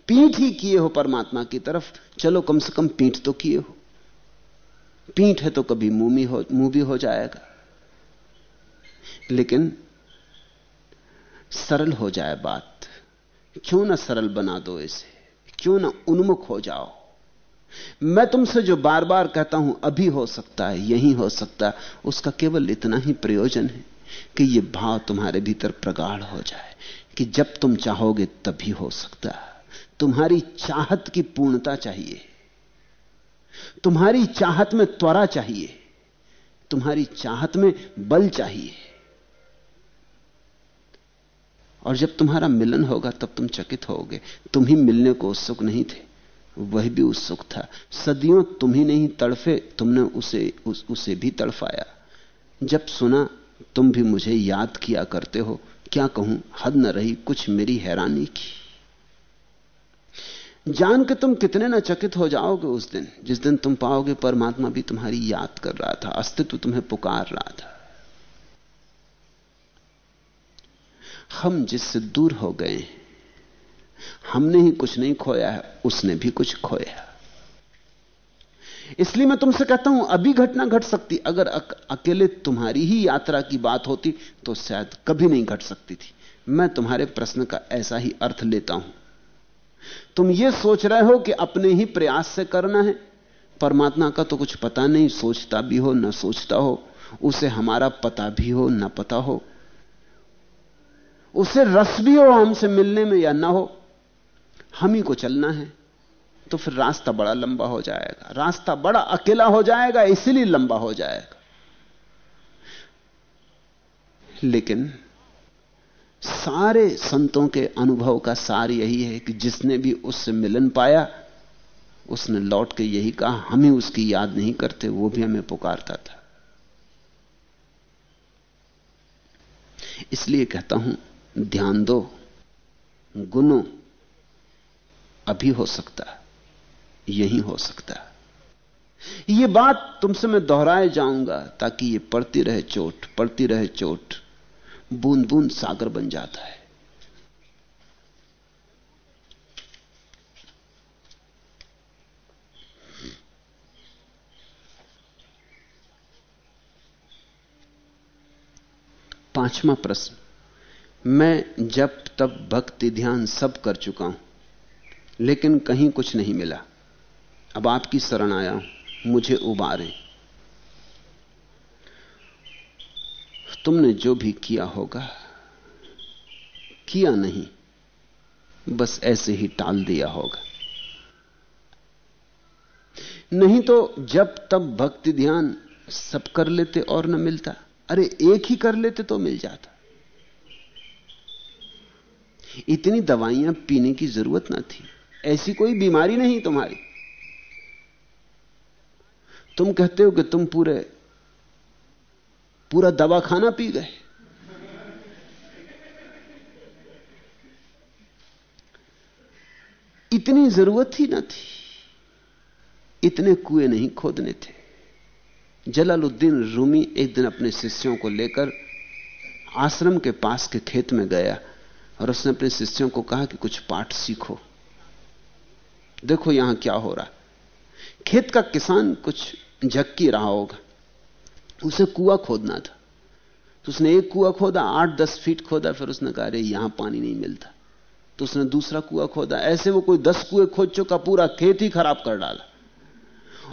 [SPEAKER 2] पीठ ही किए हो परमात्मा की तरफ़, चलो कम से कम पीठ तो किए हो। पीठ है तो कभी मुँह हो मुँह भी हो जाएगा। लेकिन सरल हो जाए बात। क्यों ना सरल बना दो इसे? क्यों ना उन्मुख हो जाओ? मैं तुमसे जो बार बार कहता हूँ, अभी हो सकता है, यही हो सकता है। उसका केवल इतना ही प्रयोजन है कि यह भाव तुम्हारे भीतर प्रगाढ़ हो जाए कि जब तुम चाहोगे तभी हो सकता है। तुम्हारी चाहत की पूर्णता चाहिए। तुम्हारी चाहत में त्वरा चाहिए। तुम्हारी चाहत में बल चाहिए। और जब तुम्हारा मिलन होगा तब तुम चकित होगे। तुम ही मिलने को उत्सुक नहीं थे। वह भी उत्सुक था। सदियों तुम ही नहीं तड़फे तुमने उसे उस, उसे भी तड़फाया। जब सुना तुम भी मुझे याद किया करते हो। क्या कहूँ हद न रही कुछ मेरी हैरानी की। जान के तुम कितने न चकित हो जाओगे उस दिन। जिस दिन तुम पाओगे परमात्मा भी तुम्हारी याद कर रहा था अस्तित्व तुम्हें पुकार रहा था। हम जिससे दूर हो गए हमने ही कुछ नहीं खोया है उसने भी कुछ खोया इसलिए मैं तुमसे कहता हूँ अभी घटना घट सकती अगर अक, अकेले तुम्हारी ही यात्रा की बात होती तो शायद कभी नहीं घट सकती थी। मैं तुम्हारे प्रश्न का ऐसा ही अर्थ लेता हूँ। तुम यह सोच रहे हो कि अपने ही प्रयास से करना है परमात्मा का तो कुछ पता नहीं सोचता भी हो ना सोचता हो उसे हमारा पता भी हो ना पता हो। उसे रस भी हो हमसे मिलने में या ना हो, हम ही को चलना है। तो फिर रास्ता बड़ा लंबा हो जाएगा। रास्ता बड़ा अकेला हो जाएगा, इसलिए लंबा हो जाएगा। लेकिन सारे संतों के अनुभव का सार यही है कि जिसने भी उससे मिलन पाया, उसने लौट के यही कहा, हम ही उसकी याद नहीं करते, वो भी हमें पुकारता था। इसलिए कहता हूँ ध्यान दो गुनो अभी हो सकता यही हो सकता ये बात तुमसे मैं दोहराए जाऊँगा ताकि ये पड़ती रहे चोट, पड़ती रहे चोट बूंद बूंद सागर बन जाता है। पांचवा प्रश्न। मैं जब तब भक्ति ध्यान सब कर चुका हूँ, लेकिन कहीं कुछ नहीं मिला। अब आपकी शरण आया हूँ, मुझे उबारे। तुमने जो भी किया होगा, किया नहीं, बस ऐसे ही टाल दिया होगा। नहीं तो जब तब भक्ति ध्यान सब कर लेते और न मिलता। अरे एक ही कर लेते तो मिल जाता। इतनी दवाइयाँ पीने की ज़रूरत ना थी। ऐसी कोई बीमारी नहीं तुम्हारी। तुम कहते हो कि तुम पूरे, पूरा दवा खाना पी गए। इतनी ज़रूरत ही ना थी। इतने कुएँ नहीं खोदने थे। जलालुद्दीन रूमी एक दिन अपने शिष्यों को लेकर आश्रम के पास के खेत में गया। और उसने अपने शिष्यों को कहा कि कुछ पाठ सीखो। देखो यहाँ क्या हो रहा। खेत का किसान कुछ झक्की रहा होगा। उसे कुआ खोदना था। तो उसने एक कुआ खोदा, आठ दस फीट खोदा, फिर उसने कहा, अरे, यहाँ पानी नहीं मिलता। तो उसने दूसरा कुआ खोदा। ऐसे वो कोई दस कुएँ खोद चुका, पूरा खेत ही खराब कर डाला।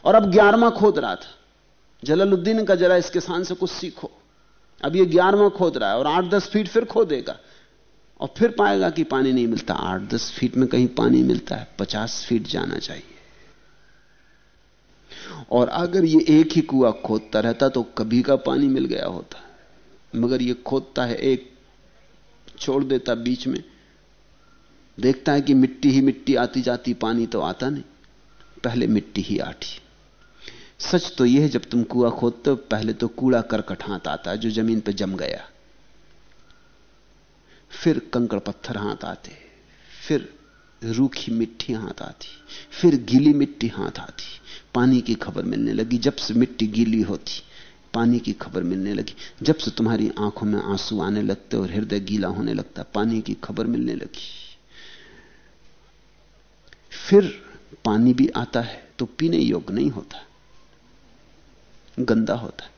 [SPEAKER 2] और अब ग्यारहवा खोद रहा था। जलालुद्दीन का जरा इस किसान से कुछ सीखो। अब ये ग्यारहवा खोद रहा है और आठ दस फीट फिर खोदेगा। और फिर पाएगा कि पानी नहीं मिलता। आठ दस फीट में कहीं पानी मिलता है, पचास फीट जाना चाहिए। और अगर ये एक ही कुआ खोदता रहता तो कभी का पानी मिल गया होता। मगर ये खोदता है एक, छोड़ देता बीच में। देखता है कि मिट्टी ही मिट्टी, आती जाती पानी तो आता नहीं। पहले मिट्टी ही आठी। सच तो यह है, जब तुम कुआ खोदते हो, पहले तो कूड़ा करकट हाथ आता है जो ज़मीन पर जम गया। फिर कंकड़ पत्थर हाथ आते, फिर रूखी मिट्टी हाथ आती, फिर गीली मिट्टी हाथ आती। पानी की खबर मिलने लगी जब से मिट्टी गीली होती, पानी की खबर मिलने लगी जब से तुम्हारी आँखों में आँसू आने लगते और हृदय गीला होने लगता, पानी की खबर मिलने लगी। फिर पानी भी आता है तो पीने योग्य नहीं होता। गंदा होता है,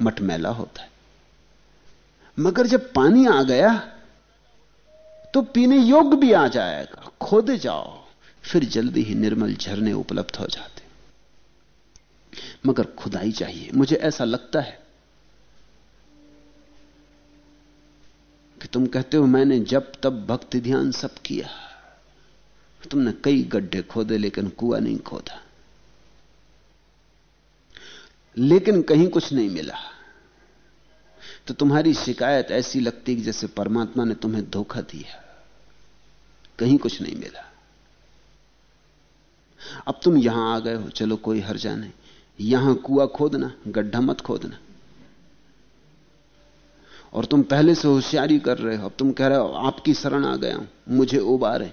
[SPEAKER 2] मटमैला होता है। मगर जब पानी आ गया तो पीने योग्य भी आ जाएगा। खोदे जाओ, फिर जल्दी ही निर्मल झरने उपलब्ध हो जाते। मगर खुदाई चाहिए। मुझे ऐसा लगता है कि तुम कहते हो, मैंने जब तब भक्ति ध्यान सब किया। तुमने कई गड्ढे खोदे, लेकिन कुआ नहीं खोदा। लेकिन कहीं कुछ नहीं मिला। तो तुम्हारी शिकायत ऐसी लगती कि जैसे परमात्मा ने तुम्हें धोखा दिया। कहीं कुछ नहीं मिला। अब तुम यहाँ आ गए हो, चलो कोई हर्जा नहीं। यहाँ कुआ खोदना, गड्ढा मत खोदना। और तुम पहले से होशियारी कर रहे हो। अब तुम कह रहे हो, आपकी शरण आ गया हूँ, मुझे उबारे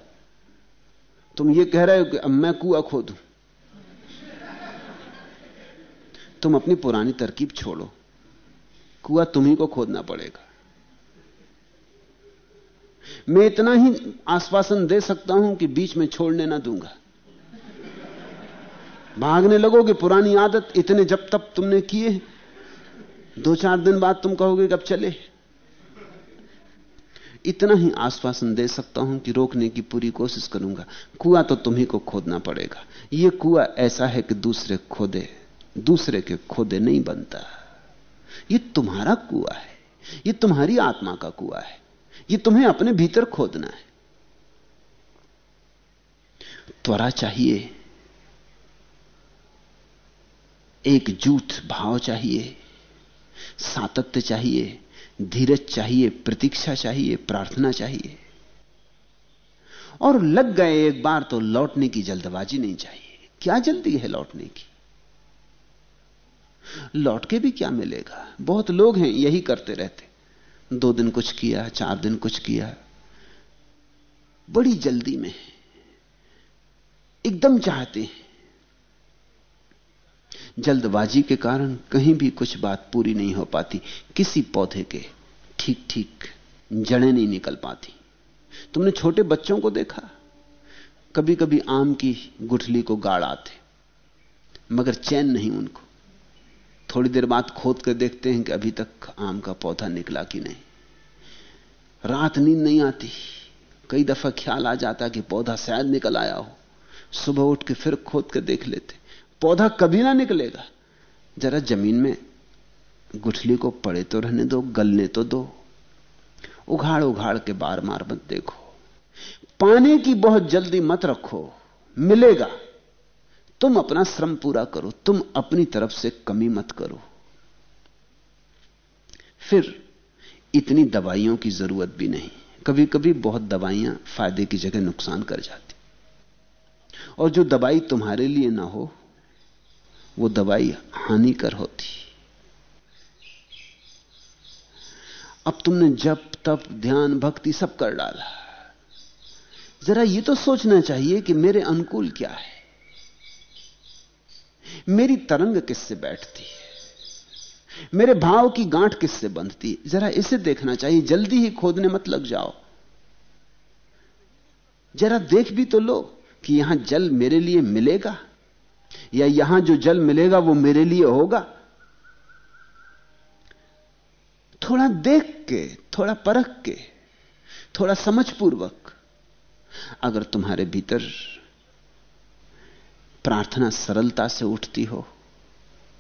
[SPEAKER 2] तुम ये कह रहे हो कि अब मैं कुआ खोदू। तुम अपनी पुरानी तरकीब छोड़ो। कुआ तुम्ही को खोदना पड़ेगा। मैं इतना ही आश्वासन दे सकता हूँ कि बीच में छोड़ने ना दूँगा। भागने लगोगे पुरानी आदत इतने जब तब तुमने किए दो चार दिन बाद तुम कहोगे कब चले। इतना ही आश्वासन दे सकता हूँ कि रोकने की पूरी कोशिश करूँगा। कुआ तो तुम्ही को खोदना पड़ेगा। यह कुआ ऐसा है कि दूसरे खोदे, दूसरे के खोदे नहीं बनता। यह तुम्हारा कुआ है। यह तुम्हारी आत्मा का कुआ है। यह तुम्हें अपने भीतर खोदना है। त्वरा चाहिए। एक जूठ भाव चाहिए। सातत्य चाहिए। धीरज चाहिए। प्रतीक्षा चाहिए। प्रार्थना चाहिए। और लग गए एक बार तो लौटने की जल्दबाजी नहीं चाहिए। क्या जल्दी है लौटने की? लौट के भी क्या मिलेगा? बहुत लोग हैं, यही करते रहते। दो दिन कुछ किया, चार दिन कुछ किया। बड़ी जल्दी में एकदम चाहते हैं। जल्दबाजी के कारण कहीं भी कुछ बात पूरी नहीं हो पाती। किसी पौधे के ठीक ठीक जड़ें नहीं निकल पाती। तुमने छोटे बच्चों को देखा? कभी कभी आम की गुठली को गाड़ आते, मगर चैन नहीं उनको। थोड़ी देर बाद खोद कर देखते हैं कि अभी तक आम का पौधा निकला कि नहीं। रात नींद नहीं आती। कई दफ़ा ख्याल आ जाता कि पौधा शायद निकल आया हो। सुबह उठ के फिर खोद कर देख लेते। पौधा कभी ना निकलेगा। जरा ज़मीन में गुठली को पड़े तो रहने दो, गलने तो दो। उघाड़ उघाड़ के बार मार मत देखो। पाने की बहुत जल्दी मत रखो। मिलेगा। तुम अपना श्रम पूरा करो, तुम अपनी तरफ़ से कमी मत करो। फिर इतनी दवाइयों की ज़रूरत भी नहीं। कभी कभी बहुत दवाइयाँ फ़ायदे की जगह नुकसान कर जाती। और जो दवाई तुम्हारे लिए ना हो, वो दवाई हानिकर होती। अब तुमने जप, तप, ध्यान, भक्ति सब कर डाला। जरा ये तो सोचना चाहिए कि मेरे अनुकूल क्या है? मेरी तरंग किससे बैठती है? मेरे भाव की गांठ किससे बंधती है? जरा इसे देखना चाहिए। जल्दी ही खोदने मत लग जाओ। जरा देख भी तो लो कि यहाँ जल मेरे लिए मिलेगा, या यहाँ जो जल मिलेगा वो मेरे लिए होगा। थोड़ा देख के, थोड़ा परख के, थोड़ा समझपूर्वक, अगर तुम्हारे भीतर प्रार्थना सरलता से उठती हो,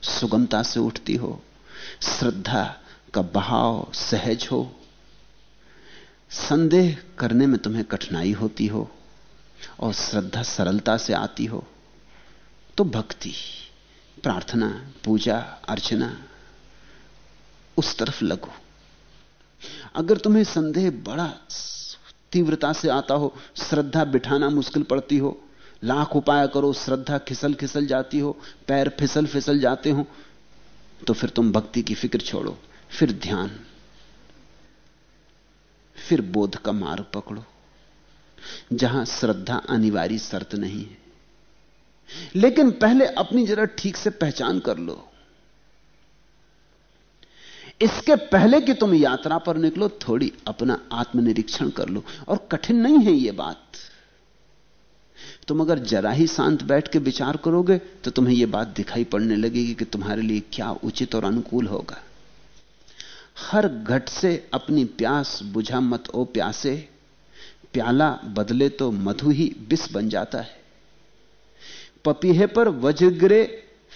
[SPEAKER 2] सुगमता से उठती हो, श्रद्धा का बहाव सहज हो, संदेह करने में तुम्हें कठिनाई होती हो और श्रद्धा सरलता से आती हो तो भक्ति, प्रार्थना, पूजा, अर्चना उस तरफ़ लगो। अगर तुम्हें संदेह बड़ा तीव्रता से आता हो, श्रद्धा बिठाना मुश्किल पड़ती हो लाख उपाय करो, श्रद्धा खिसल खिसल जाती हो, पैर फिसल फिसल जाते हो तो फिर तुम भक्ति की फ़िक्र छोड़ो, फिर ध्यान, फिर बोध का मार्ग पकड़ो, जहाँ श्रद्धा अनिवार्य शर्त नहीं है। लेकिन पहले अपनी जरा ठीक से पहचान कर लो। इसके पहले कि तुम यात्रा पर निकलो, थोड़ी अपना आत्मनिरीक्षण कर लो, और कठिन नहीं है यह बात। तुम अगर जरा ही शांत बैठ के विचार करोगे तो तुम्हें यह बात दिखाई पड़ने लगेगी कि तुम्हारे लिए क्या उचित और अनुकूल होगा। हर घट से अपनी प्यास बुझा मत, ओ प्यासे। प्याला बदले तो मधु ही बिस बन जाता है। पपीहे पर वज्र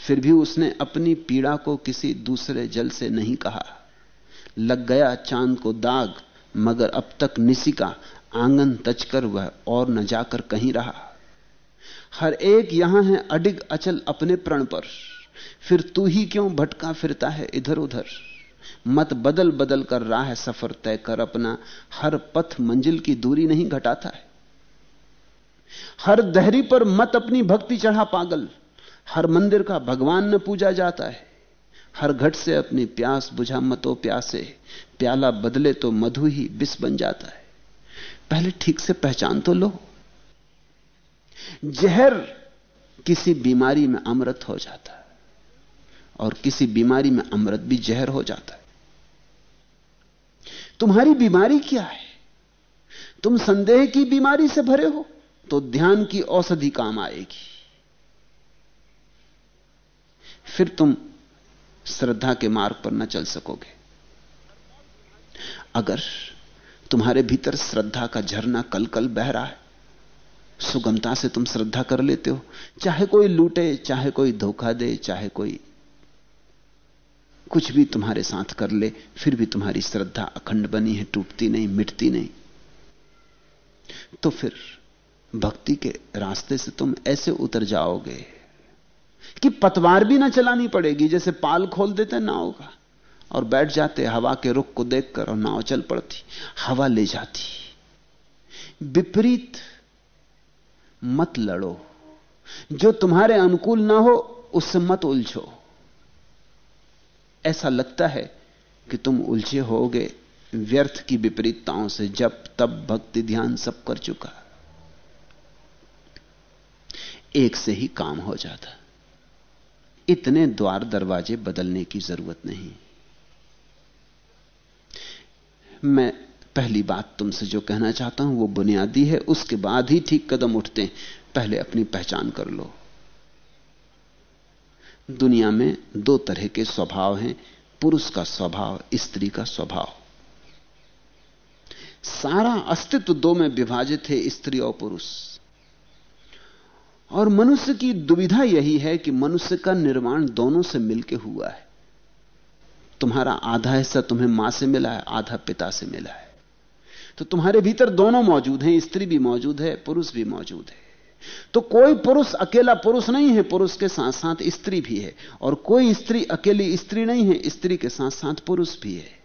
[SPEAKER 2] फिर भी उसने अपनी पीड़ा को किसी दूसरे जल से नहीं कहा। लग गया चाँद को दाग, मगर अब तक निसी का आँगन तचकर वह और न जाकर कहीं रहा। हर एक यहाँ है अडिग अचल अपने प्रण पर। फिर तू ही क्यों भटका फिरता है इधर उधर? मत बदल बदल कर राह सफ़र तय कर अपना। हर पथ मंजिल की दूरी नहीं घटाता है। हर दहरी पर मत अपनी भक्ति चढ़ा पागल। हर मंदिर का भगवान न पूजा जाता है। हर घट से अपनी प्यास बुझा मतो प्यासे। प्याला बदले तो मधु ही बिस बन जाता है। पहले ठीक से पहचान तो लो। जहर किसी बीमारी में अमृत हो जाता है और किसी बीमारी में अमृत भी जहर हो जाता है। तुम्हारी बीमारी क्या है? तुम संदेह की बीमारी से भरे हो तो ध्यान की औषधि काम आएगी। फिर तुम श्रद्धा के मार्ग पर न चल सकोगे। अगर तुम्हारे भीतर श्रद्धा का झरना कल कल बह रहा है सुगमता से तुम श्रद्धा कर लेते हो। चाहे कोई लूटे, चाहे कोई धोखा दे, चाहे कोई कुछ भी तुम्हारे साथ कर ले, फिर भी तुम्हारी श्रद्धा अखंड बनी है, टूटती नहीं, मिटती नहीं। तो फिर भक्ति के रास्ते से तुम ऐसे उतर जाओगे कि पतवार भी ना चलानी पड़ेगी, जैसे पाल खोल देते नाव का, और बैठ जाते हवा के रुख को देखकर और नाव चल पड़ती, हवा ले जाती। विपरीत मत लड़ो। जो तुम्हारे अनुकूल ना हो, उससे मत उलझो। ऐसा लगता है कि तुम उलझे होगे व्यर्थ की विपरीतताओं से, जब तब भक्ति ध्यान सब कर चुका। एक से ही काम हो जाता। इतने द्वार दरवाजे बदलने की ज़रूरत नहीं। मैं पहली बात तुमसे जो कहना चाहता हूँ, वो बुनियादी है, उसके बाद ही ठीक कदम उठते हैं। पहले अपनी पहचान कर लो। दुनिया में दो तरह के स्वभाव हैं, पुरुष का स्वभाव, स्त्री का स्वभाव। सारा अस्तित्व दो में विभाजित है, स्त्री और पुरुष। और मनुष्य की दुविधा यही है कि मनुष्य का निर्माण दोनों से मिलकर हुआ है। तुम्हारा आधा हिस्सा तुम्हें माँ से मिला है, आधा पिता से मिला है। तो तुम्हारे भीतर दोनों मौजूद हैं, स्त्री भी मौजूद है, पुरुष भी मौजूद है। तो कोई पुरुष अकेला पुरुष नहीं है, पुरुष के साथ साथ स्त्री भी है। और कोई स्त्री अकेली स्त्री नहीं है, स्त्री के साथ साथ पुरुष भी है।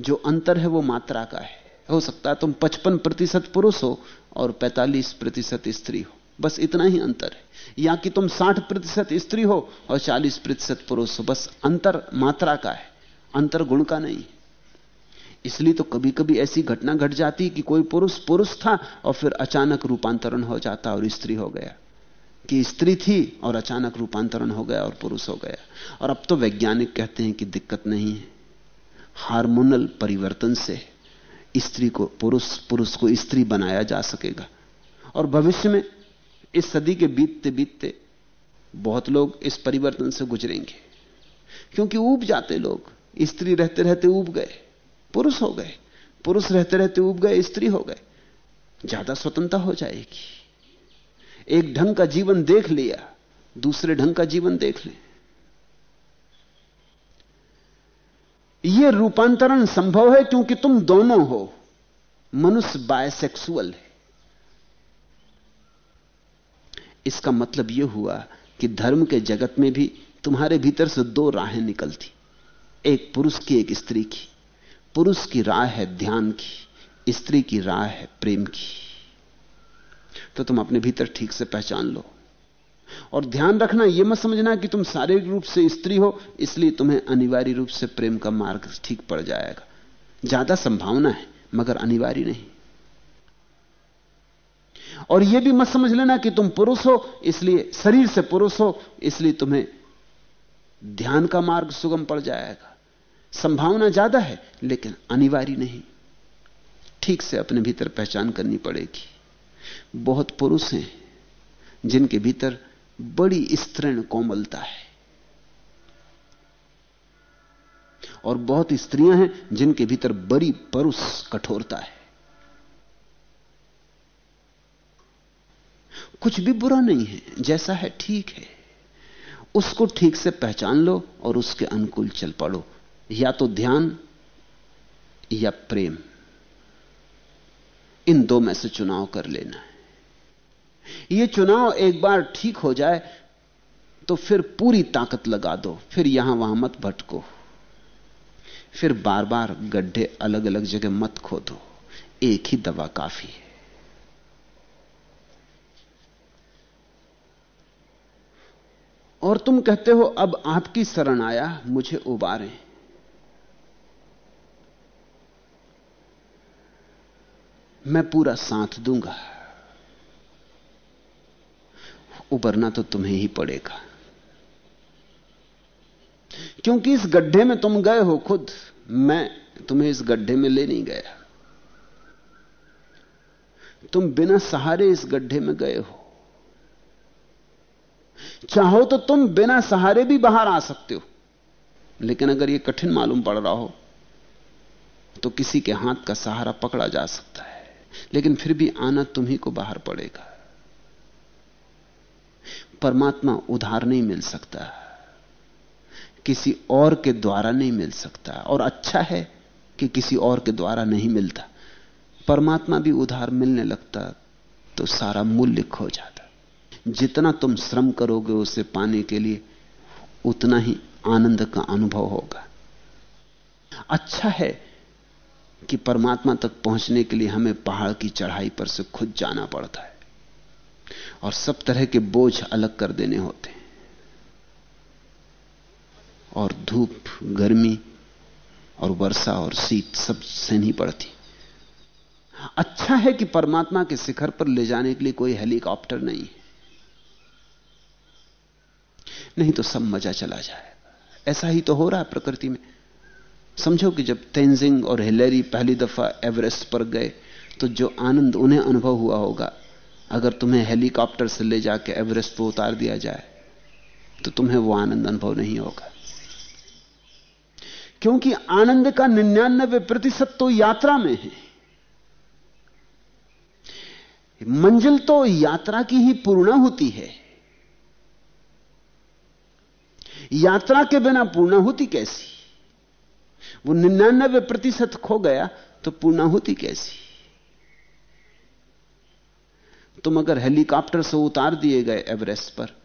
[SPEAKER 2] जो अंतर है वो मात्रा का है। हो सकता है तुम 55 प्रतिशत पुरुष हो और 45 प्रतिशत स्त्री हो। बस इतना ही अंतर है। या कि तुम 60 प्रतिशत स्त्री हो और 40 प्रतिशत पुरुष हो। बस अंतर मात्रा का है। अंतर गुण का नहीं इसलिए तो कभी कभी ऐसी घटना घट जाती कि कोई पुरुष पुरुष था और फिर अचानक रूपांतरण हो जाता और स्त्री हो गया। कि स्त्री थी और अचानक रूपांतरण हो गया और पुरुष हो गया। और अब तो वैज्ञानिक कहते हैं कि दिक्कत नहीं है। हार्मोनल परिवर्तन से स्त्री को, पुरुष पुरुष को स्त्री बनाया जा सकेगा। और भविष्य में इस सदी के बीतते बीतते बहुत लोग इस परिवर्तन से गुजरेंगे। क्योंकि ऊब जाते लोग, स्त्री रहते रहते ऊब गए। पुरुष हो गए। पुरुष रहते रहते उब गए, स्त्री हो गए। ज़्यादा स्वतंत्रता हो जाएगी। एक ढंग का जीवन देख लिया, दूसरे ढंग का जीवन देख लें। यह रूपांतरण संभव है क्योंकि तुम दोनों हो। मनुष्य बायसेक्सुअल है। इसका मतलब यह हुआ कि धर्म के जगत में भी तुम्हारे भीतर से दो राहें निकलती। एक पुरुष की, एक स्त्री की। पुरुष की राह है ध्यान की, स्त्री की राह है प्रेम की। तो तुम अपने भीतर ठीक से पहचान लो। और ध्यान रखना यह मत समझना कि तुम शारीरिक रूप से स्त्री हो, इसलिए तुम्हें अनिवार्य रूप से प्रेम का मार्ग ठीक पड़ जाएगा। ज़्यादा संभावना है, मगर अनिवार्य नहीं। और यह भी मत समझ लेना कि तुम पुरुष हो, इसलिए शरीर से पुरुष हो, इसलिए तुम्हें ध्यान का मार्ग सुगम पड़ जाएगा। संभावना ज़्यादा है, लेकिन अनिवार्य नहीं। ठीक से अपने भीतर पहचान करनी पड़ेगी। बहुत पुरुष हैं, जिनके भीतर बड़ी स्त्रीण कोमलता है। और बहुत स्त्रियाँ हैं, जिनके भीतर बड़ी परुष कठोरता है। कुछ भी बुरा नहीं है, जैसा है, ठीक है। उसको ठीक से पहचान लो और उसके अनुकूल चल पड़ो। या तो ध्यान या प्रेम। इन दो में से चुनाव कर लेना है। यह चुनाव एक बार ठीक हो जाए तो फिर पूरी ताकत लगा दो। फिर यहाँ वहाँ मत भटको। फिर बार बार गड्ढे अलग अलग जगह मत खोदो। एक ही दवा काफ़ी है। और तुम कहते हो, अब आपकी शरण आया, मुझे उबारें। मैं पूरा साथ दूँगा। उबरना तो तुम्हें ही पड़ेगा। क्योंकि इस गड्ढे में तुम गए हो खुद, मैं तुम्हें इस गड्ढे में ले नहीं गया। तुम बिना सहारे इस गड्ढे में गए हो। चाहो तो तुम बिना सहारे भी बाहर आ सकते हो। लेकिन अगर यह कठिन मालूम पड़ रहा हो तो किसी के हाथ का सहारा पकड़ा जा सकता है। लेकिन फिर भी आना तुम्ही को बाहर पड़ेगा। परमात्मा उधार नहीं मिल सकता। किसी और के द्वारा नहीं मिल सकता। और अच्छा है कि किसी और के द्वारा नहीं मिलता। परमात्मा भी उधार मिलने लगता तो सारा मूल्य खो जाता। जितना तुम श्रम करोगे उसे पाने के लिए उतना ही आनंद का अनुभव होगा। अच्छा है कि परमात्मा तक पहुँचने के लिए हमें पहाड़ की चढ़ाई पर से खुद जाना पड़ता है। और सब तरह के बोझ अलग कर देने होते हैं। और धूप, गर्मी और वर्षा और शीत सब सहनी पड़ती। अच्छा है कि परमात्मा के शिखर पर ले जाने के लिए कोई हेलीकॉप्टर नहीं है। नहीं तो सब मज़ा चला जाएगा। ऐसा ही तो हो रहा है प्रकृति में। समझो कि जब तेंजिंग और हिलेरी पहली दफ़ा एवरेस्ट पर गए तो जो आनंद उन्हें अनुभव हुआ होगा। अगर तुम्हें हेलीकॉप्टर से ले जाके एवरेस्ट पर उतार दिया जाए तो तुम्हें वो आनंद अनुभव नहीं होगा। क्योंकि आनंद का निन्यानबे प्रतिशत तो यात्रा में है। मंजिल तो यात्रा की ही पूर्ण होती है। यात्रा के बिना पूर्ण होती कैसी? वो निन्यानबे प्रतिशत खो गया तो पूर्ण होती कैसी? तुम अगर हेलीकॉप्टर से उतार दिए गए एवरेस्ट पर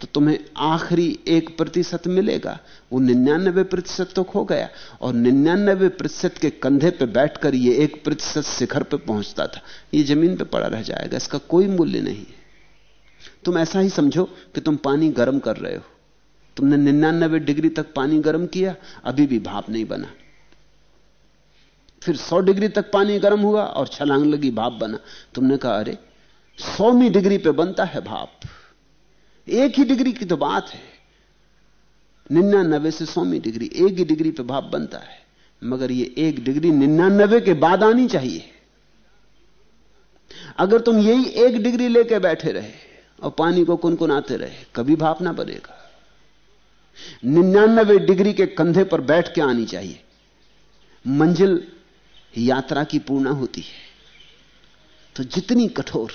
[SPEAKER 2] तो तुम्हें आखिरी एक प्रतिशत मिलेगा। वो निन्यानबे प्रतिशत तो खो गया, और निन्यानबे प्रतिशत के कंधे पे बैठकर ये एक प्रतिशत शिखर पे पहुँचता था। ये ज़मीन पे पड़ा रह जाएगा, इसका कोई मूल्य नहीं है। तुम ऐसा ही समझो कि तुम पानी गर्म कर रहे हो। तुमने निन्यानबे डिग्री तक पानी गर्म किया, अभी भी भाप नहीं बना। फिर सौ डिग्री तक पानी गर्म हुआ और छलांग लगी, भाप बना। तुमने कहा, अरे, सौवीं डिग्री पे बनता है भाप। एक ही डिग्री की तो बात है। निन्यानबे से सौवीं डिग्री, एक ही डिग्री पे भाप बनता है। मगर ये एक डिग्री निन्यानबे के बाद आनी चाहिए। अगर तुम यही एक डिग्री लेके बैठे रहे और पानी को कुनकुनाते रहे, कभी भाप ना बनेगा। निन्यानबे डिग्री के कंधे पर बैठ के आनी चाहिए। मंजिल यात्रा की पूर्ण होती है। तो जितनी कठोर,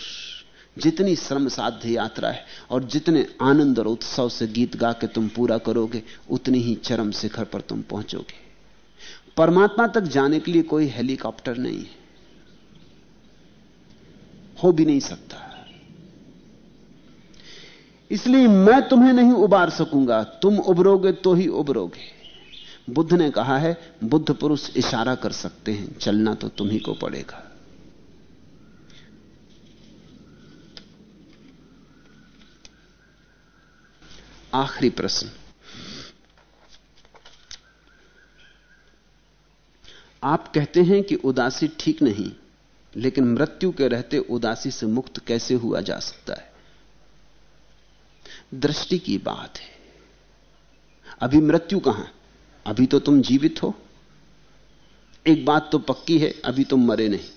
[SPEAKER 2] जितनी श्रम साध्य यात्रा है और जितने आनंद और उत्सव से गीत गा के तुम पूरा करोगे, उतनी ही चरम शिखर पर तुम पहुंचोगे। परमात्मा तक जाने के लिए कोई हेलीकॉप्टर नहीं है। हो भी नहीं सकता। इसलिए मैं तुम्हें नहीं उबार सकूँगा। तुम उबरोगे तो ही उबरोगे। बुद्ध ने कहा है, बुद्ध पुरुष इशारा कर सकते हैं, चलना तो तुम्ही को पड़ेगा। आखिरी प्रश्न। आप कहते हैं कि उदासी ठीक नहीं, लेकिन मृत्यु के रहते उदासी से मुक्त कैसे हुआ जा सकता है? दृष्टि की बात है। अभी मृत्यु कहाँ? अभी तो तुम जीवित हो। एक बात तो पक्की है, अभी तुम मरे नहीं।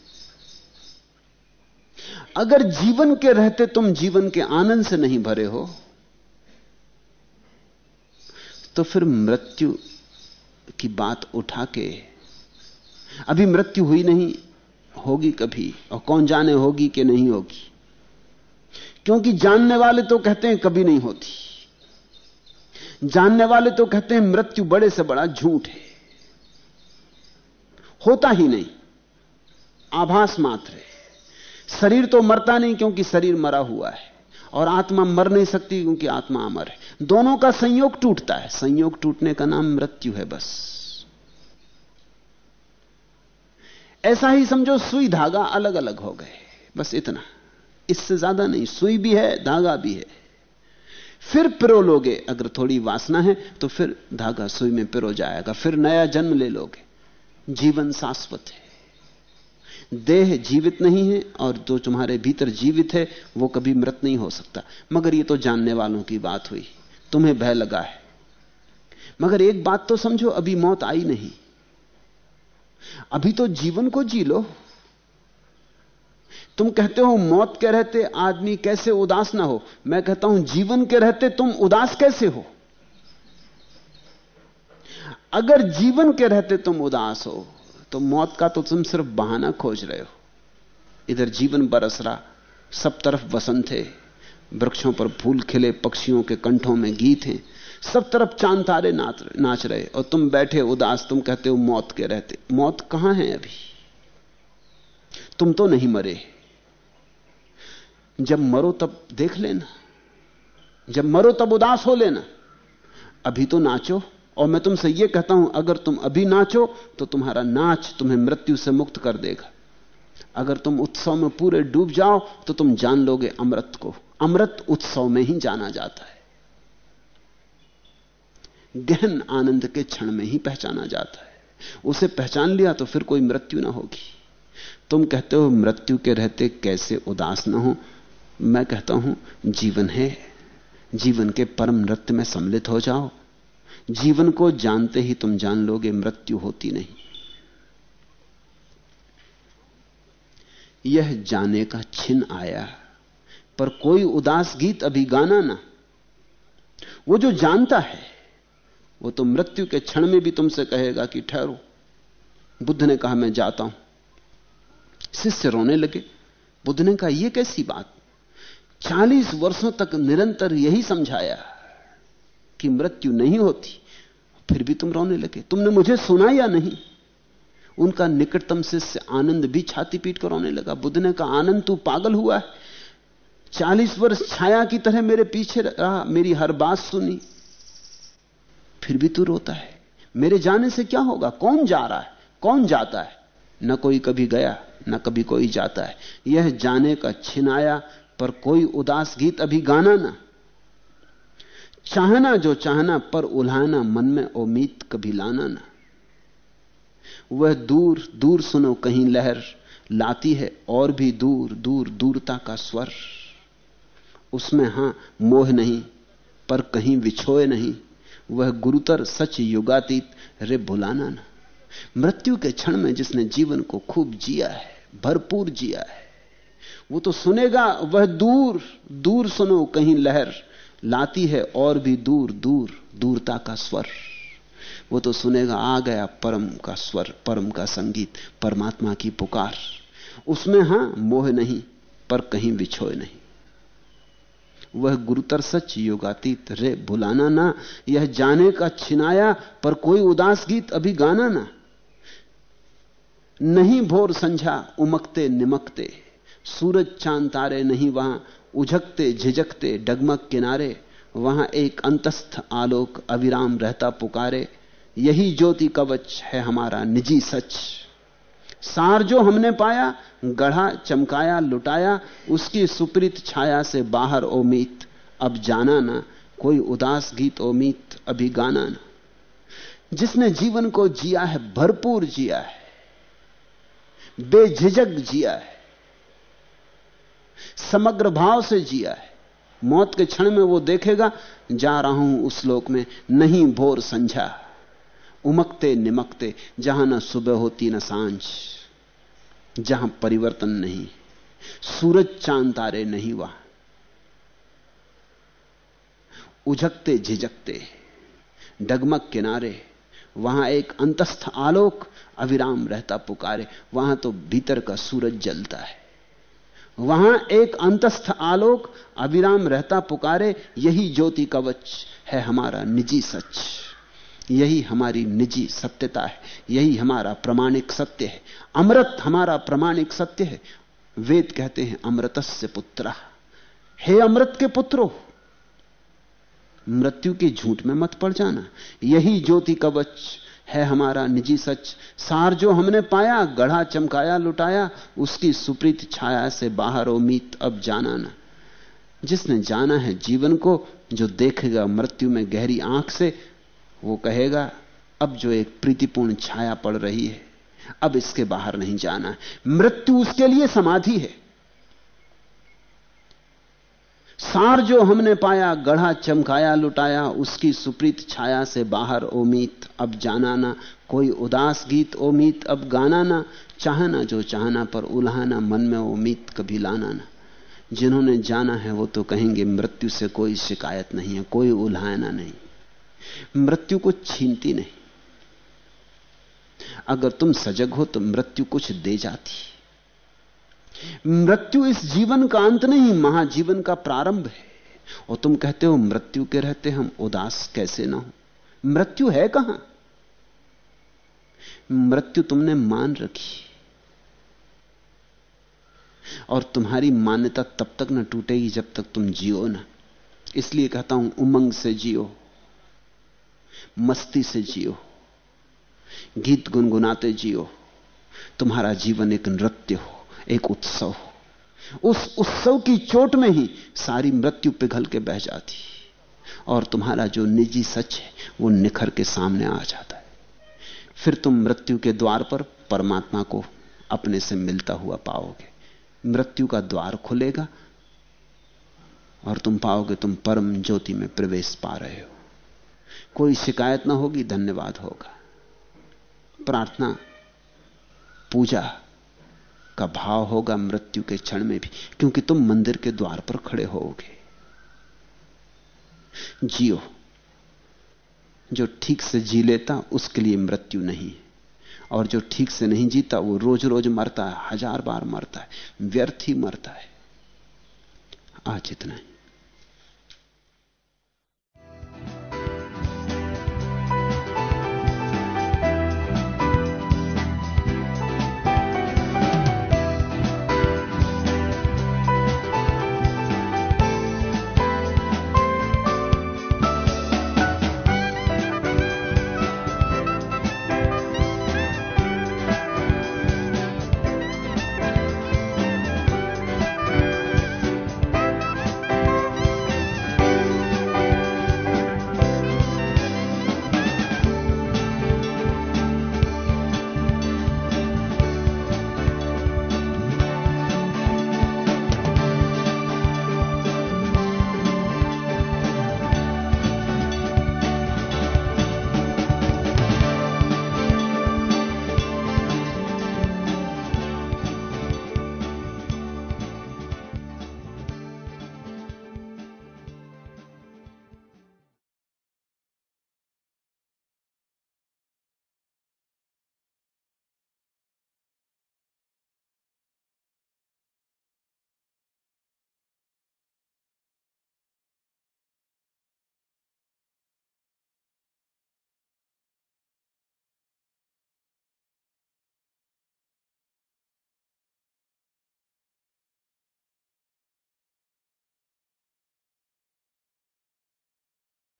[SPEAKER 2] अगर जीवन के रहते तुम जीवन के आनंद से नहीं भरे हो तो फिर मृत्यु की बात उठा के, अभी मृत्यु हुई नहीं होगी कभी, और कौन जाने होगी कि नहीं होगी। क्योंकि जानने वाले तो कहते हैं कभी नहीं होती। जानने वाले तो कहते हैं मृत्यु बड़े से बड़ा झूठ है। होता ही नहीं। आभास मात्र है। शरीर तो मरता नहीं क्योंकि शरीर मरा हुआ है। और आत्मा मर नहीं सकती क्योंकि आत्मा अमर है। दोनों का संयोग टूटता है। संयोग टूटने का नाम मृत्यु है बस। ऐसा ही समझो सुई धागा अलग अलग हो गए। बस इतना। इससे ज़्यादा नहीं, सुई भी है, धागा भी है। फिर पिरो लोगे, अगर थोड़ी वासना है तो फिर धागा सुई में पिरो जाएगा, फिर नया जन्म ले लोगे। जीवन शाश्वत है। देह जीवित नहीं है, और जो तुम्हारे भीतर जीवित है, वो कभी मृत नहीं हो सकता। मगर ये तो जानने वालों की बात हुई, तुम्हें भय लगा है। मगर एक बात तो समझो, अभी मौत आई नहीं। अभी तो जीवन को जी लो। तुम कहते हो मौत के रहते आदमी कैसे उदास ना हो? मैं कहता हूँ जीवन के रहते तुम उदास कैसे हो? अगर जीवन के रहते तुम उदास हो तो मौत का तो तुम सिर्फ़ बहाना खोज रहे हो। इधर जीवन बरस रहा सब तरफ़ वसंत है, वृक्षों पर फूल खिले, पक्षियों के कंठों में गीत हैं, सब तरफ़ चाँद तारे नाच रहे और तुम बैठे उदास, तुम कहते हो मौत के रहते। मौत कहाँ है अभी? तुम तो नहीं मरे। जब मरो तब देख लेना। जब मरो तब उदास हो लेना। अभी तो नाचो, और मैं तुमसे यह कहता हूँ, अगर तुम अभी नाचो तो तुम्हारा नाच तुम्हें मृत्यु से मुक्त कर देगा। अगर तुम उत्सव में पूरे डूब जाओ तो तुम जान लोगे अमृत को। अमृत उत्सव में ही जाना जाता है। गहन आनंद के क्षण में ही पहचाना जाता है। उसे पहचान लिया तो फिर कोई मृत्यु ना होगी। तुम कहते हो, मृत्यु के रहते कैसे उदास ना हो? मैं कहता हूँ, जीवन है। जीवन के परम नृत्य में सम्मिलित हो जाओ। जीवन को जानते ही तुम जान लोगे, मृत्यु होती नहीं। यह जाने का छिन आया पर कोई उदास गीत अभी गाना ना। वो जो जानता है, वो तो मृत्यु के क्षण में भी तुमसे कहेगा कि ठहरो। बुद्ध ने कहा, मैं जाता हूँ। शिष्य रोने लगे, बुद्ध ने कहा यह कैसी बात चालीस वर्षों तक निरंतर यही समझाया कि मृत्यु नहीं होती, फिर भी तुम रोने लगे। तुमने मुझे सुना या नहीं? उनका निकटतम शिष्य आनंद भी छाती पीट कर रोने लगा। बुद्ध ने कहा, आनंद, तू पागल हुआ है। चालीस वर्ष छाया की तरह मेरे पीछे रहा, मेरी हर बात सुनी। फिर भी तू रोता है। मेरे जाने से क्या होगा? कौन जा रहा है? कौन जाता है? न कोई कभी गया, न कभी कोई जाता है। यह जाने का छिनाया पर कोई उदास गीत अभी गाना ना। चाहना जो चाहना, पर उल्हाना मन में उम्मीद कभी लाना ना। वह दूर दूर सुनो कहीं लहर, लाती है और भी दूर दूर दूरता का स्वर। उसमें हाँ, मोह नहीं, पर कहीं विछोए नहीं। वह गुरुतर सच युगातीत, रे भुलाना ना। मृत्यु के क्षण में जिसने जीवन को खूब जिया है, भरपूर जिया है वो तो सुनेगा, वह दूर दूर सुनो, कहीं लहर लाती है और भी दूर दूर, दूरता का स्वर। वो तो सुनेगा, आ गया परम का स्वर, परम का संगीत, परमात्मा की पुकार। उसमें हाँ, मोह नहीं, पर कहीं बिछोए नहीं। वह गुरुतर सच योगातीत, रे भुलाना ना, यह जाने का छिनाया, पर कोई उदास गीत अभी गाना ना। नहीं भोर संझा, उमकते, निमकते सूरज चाँद तारे नहीं, वहाँ उझकते झिझकते डगमग किनारे, वहाँ एक अंतस्थ आलोक अविराम रहता पुकारे। यही ज्योति कवच है हमारा निजी सच। सार जो हमने पाया, गढ़ा, चमकाया, लुटाया, उसकी सुप्रीत छाया से बाहर ओमीत अब जाना ना, कोई उदास गीत ओमीत अभी गाना ना। जिसने जीवन को जिया है, भरपूर जिया है। बेझिझक जिया है। समग्र भाव से जिया है। मौत के क्षण में वो देखेगा, जा रहा हूँ उस लोक में, नहीं भोर संझा। उमकते निमकते, जहाँ ना सुबह होती ना साँझ, जहाँ परिवर्तन नहीं, सूरज चाँद तारे नहीं वहाँ। उझकते झिझकते, डगमग किनारे, वहाँ एक अंतस्थ आलोक अविराम रहता पुकारे, वहाँ तो भीतर का सूरज जलता है। वहाँ एक अंतस्थ आलोक अविराम रहता पुकारे, यही ज्योति कवच है हमारा निजी सच। यही हमारी निजी सत्यता है, यही हमारा प्रमाणिक सत्य है। अमृत हमारा प्रमाणिक सत्य है। वेद कहते हैं अमृतस्य पुत्र। हे अमृत के पुत्रो, मृत्यु के झूठ में मत पड़ जाना। यही ज्योति कवच है हमारा निजी सच। सार जो हमने पाया, गढ़ा, चमकाया, लुटाया, उसकी सुप्रीत छाया से बाहर उम्मीद अब जाना ना। जिसने जाना है जीवन को, जो देखेगा मृत्यु में गहरी आँख से, वो कहेगा, अब जो एक प्रीतिपूर्ण छाया पड़ रही है, अब इसके बाहर नहीं जाना। मृत्यु उसके लिए समाधि है। सार जो हमने पाया, गढ़ा, चमकाया, लुटाया, उसकी सुप्रीत छाया से बाहर ओमीत अब जाना ना कोई उदास गीत ओमीत अब गाना ना चाहना जो चाहना, पर उल्हाना, मन में ओमीत कभी लाना ना जिन्होंने जाना है, वो तो कहेंगे, मृत्यु से कोई शिकायत नहीं है, कोई उल्हाना नहीं। मृत्यु को छीनती नहीं। अगर तुम सजग हो तो मृत्यु कुछ दे जाती मृत्यु इस जीवन का अंत नहीं, महाजीवन का प्रारंभ है। और तुम कहते हो, मृत्यु के रहते हम उदास कैसे ना हो? मृत्यु है कहाँ? मृत्यु तुमने मान रखी और तुम्हारी मान्यता तब तक ना टूटेगी जब तक तुम जियो ना। इसलिए कहता हूँ, उमंग से जियो, मस्ती से जियो, गीत गुनगुनाते जियो। तुम्हारा जीवन एक नृत्य हो। एक उत्सव उस उत्सव की चोट में ही सारी मृत्यु पिघल के बह जाती। और तुम्हारा जो निजी सच है, वो निखर के सामने आ जाता है। फिर तुम मृत्यु के द्वार पर परमात्मा को अपने से मिलता हुआ पाओगे। मृत्यु का द्वार खुलेगा और तुम पाओगे तुम परम ज्योति में प्रवेश पा रहे हो। कोई शिकायत ना होगी, धन्यवाद होगा। प्रार्थना, पूजा का भाव होगा मृत्यु के क्षण में भी, क्योंकि तुम मंदिर के द्वार पर खड़े होोगे जियो, जो ठीक से जी लेता, उसके लिए मृत्यु नहीं और जो ठीक से नहीं जीता, वो रोज रोज मरता है, हज़ार बार मरता है, व्यर्थ ही मरता है। आज इतना ही।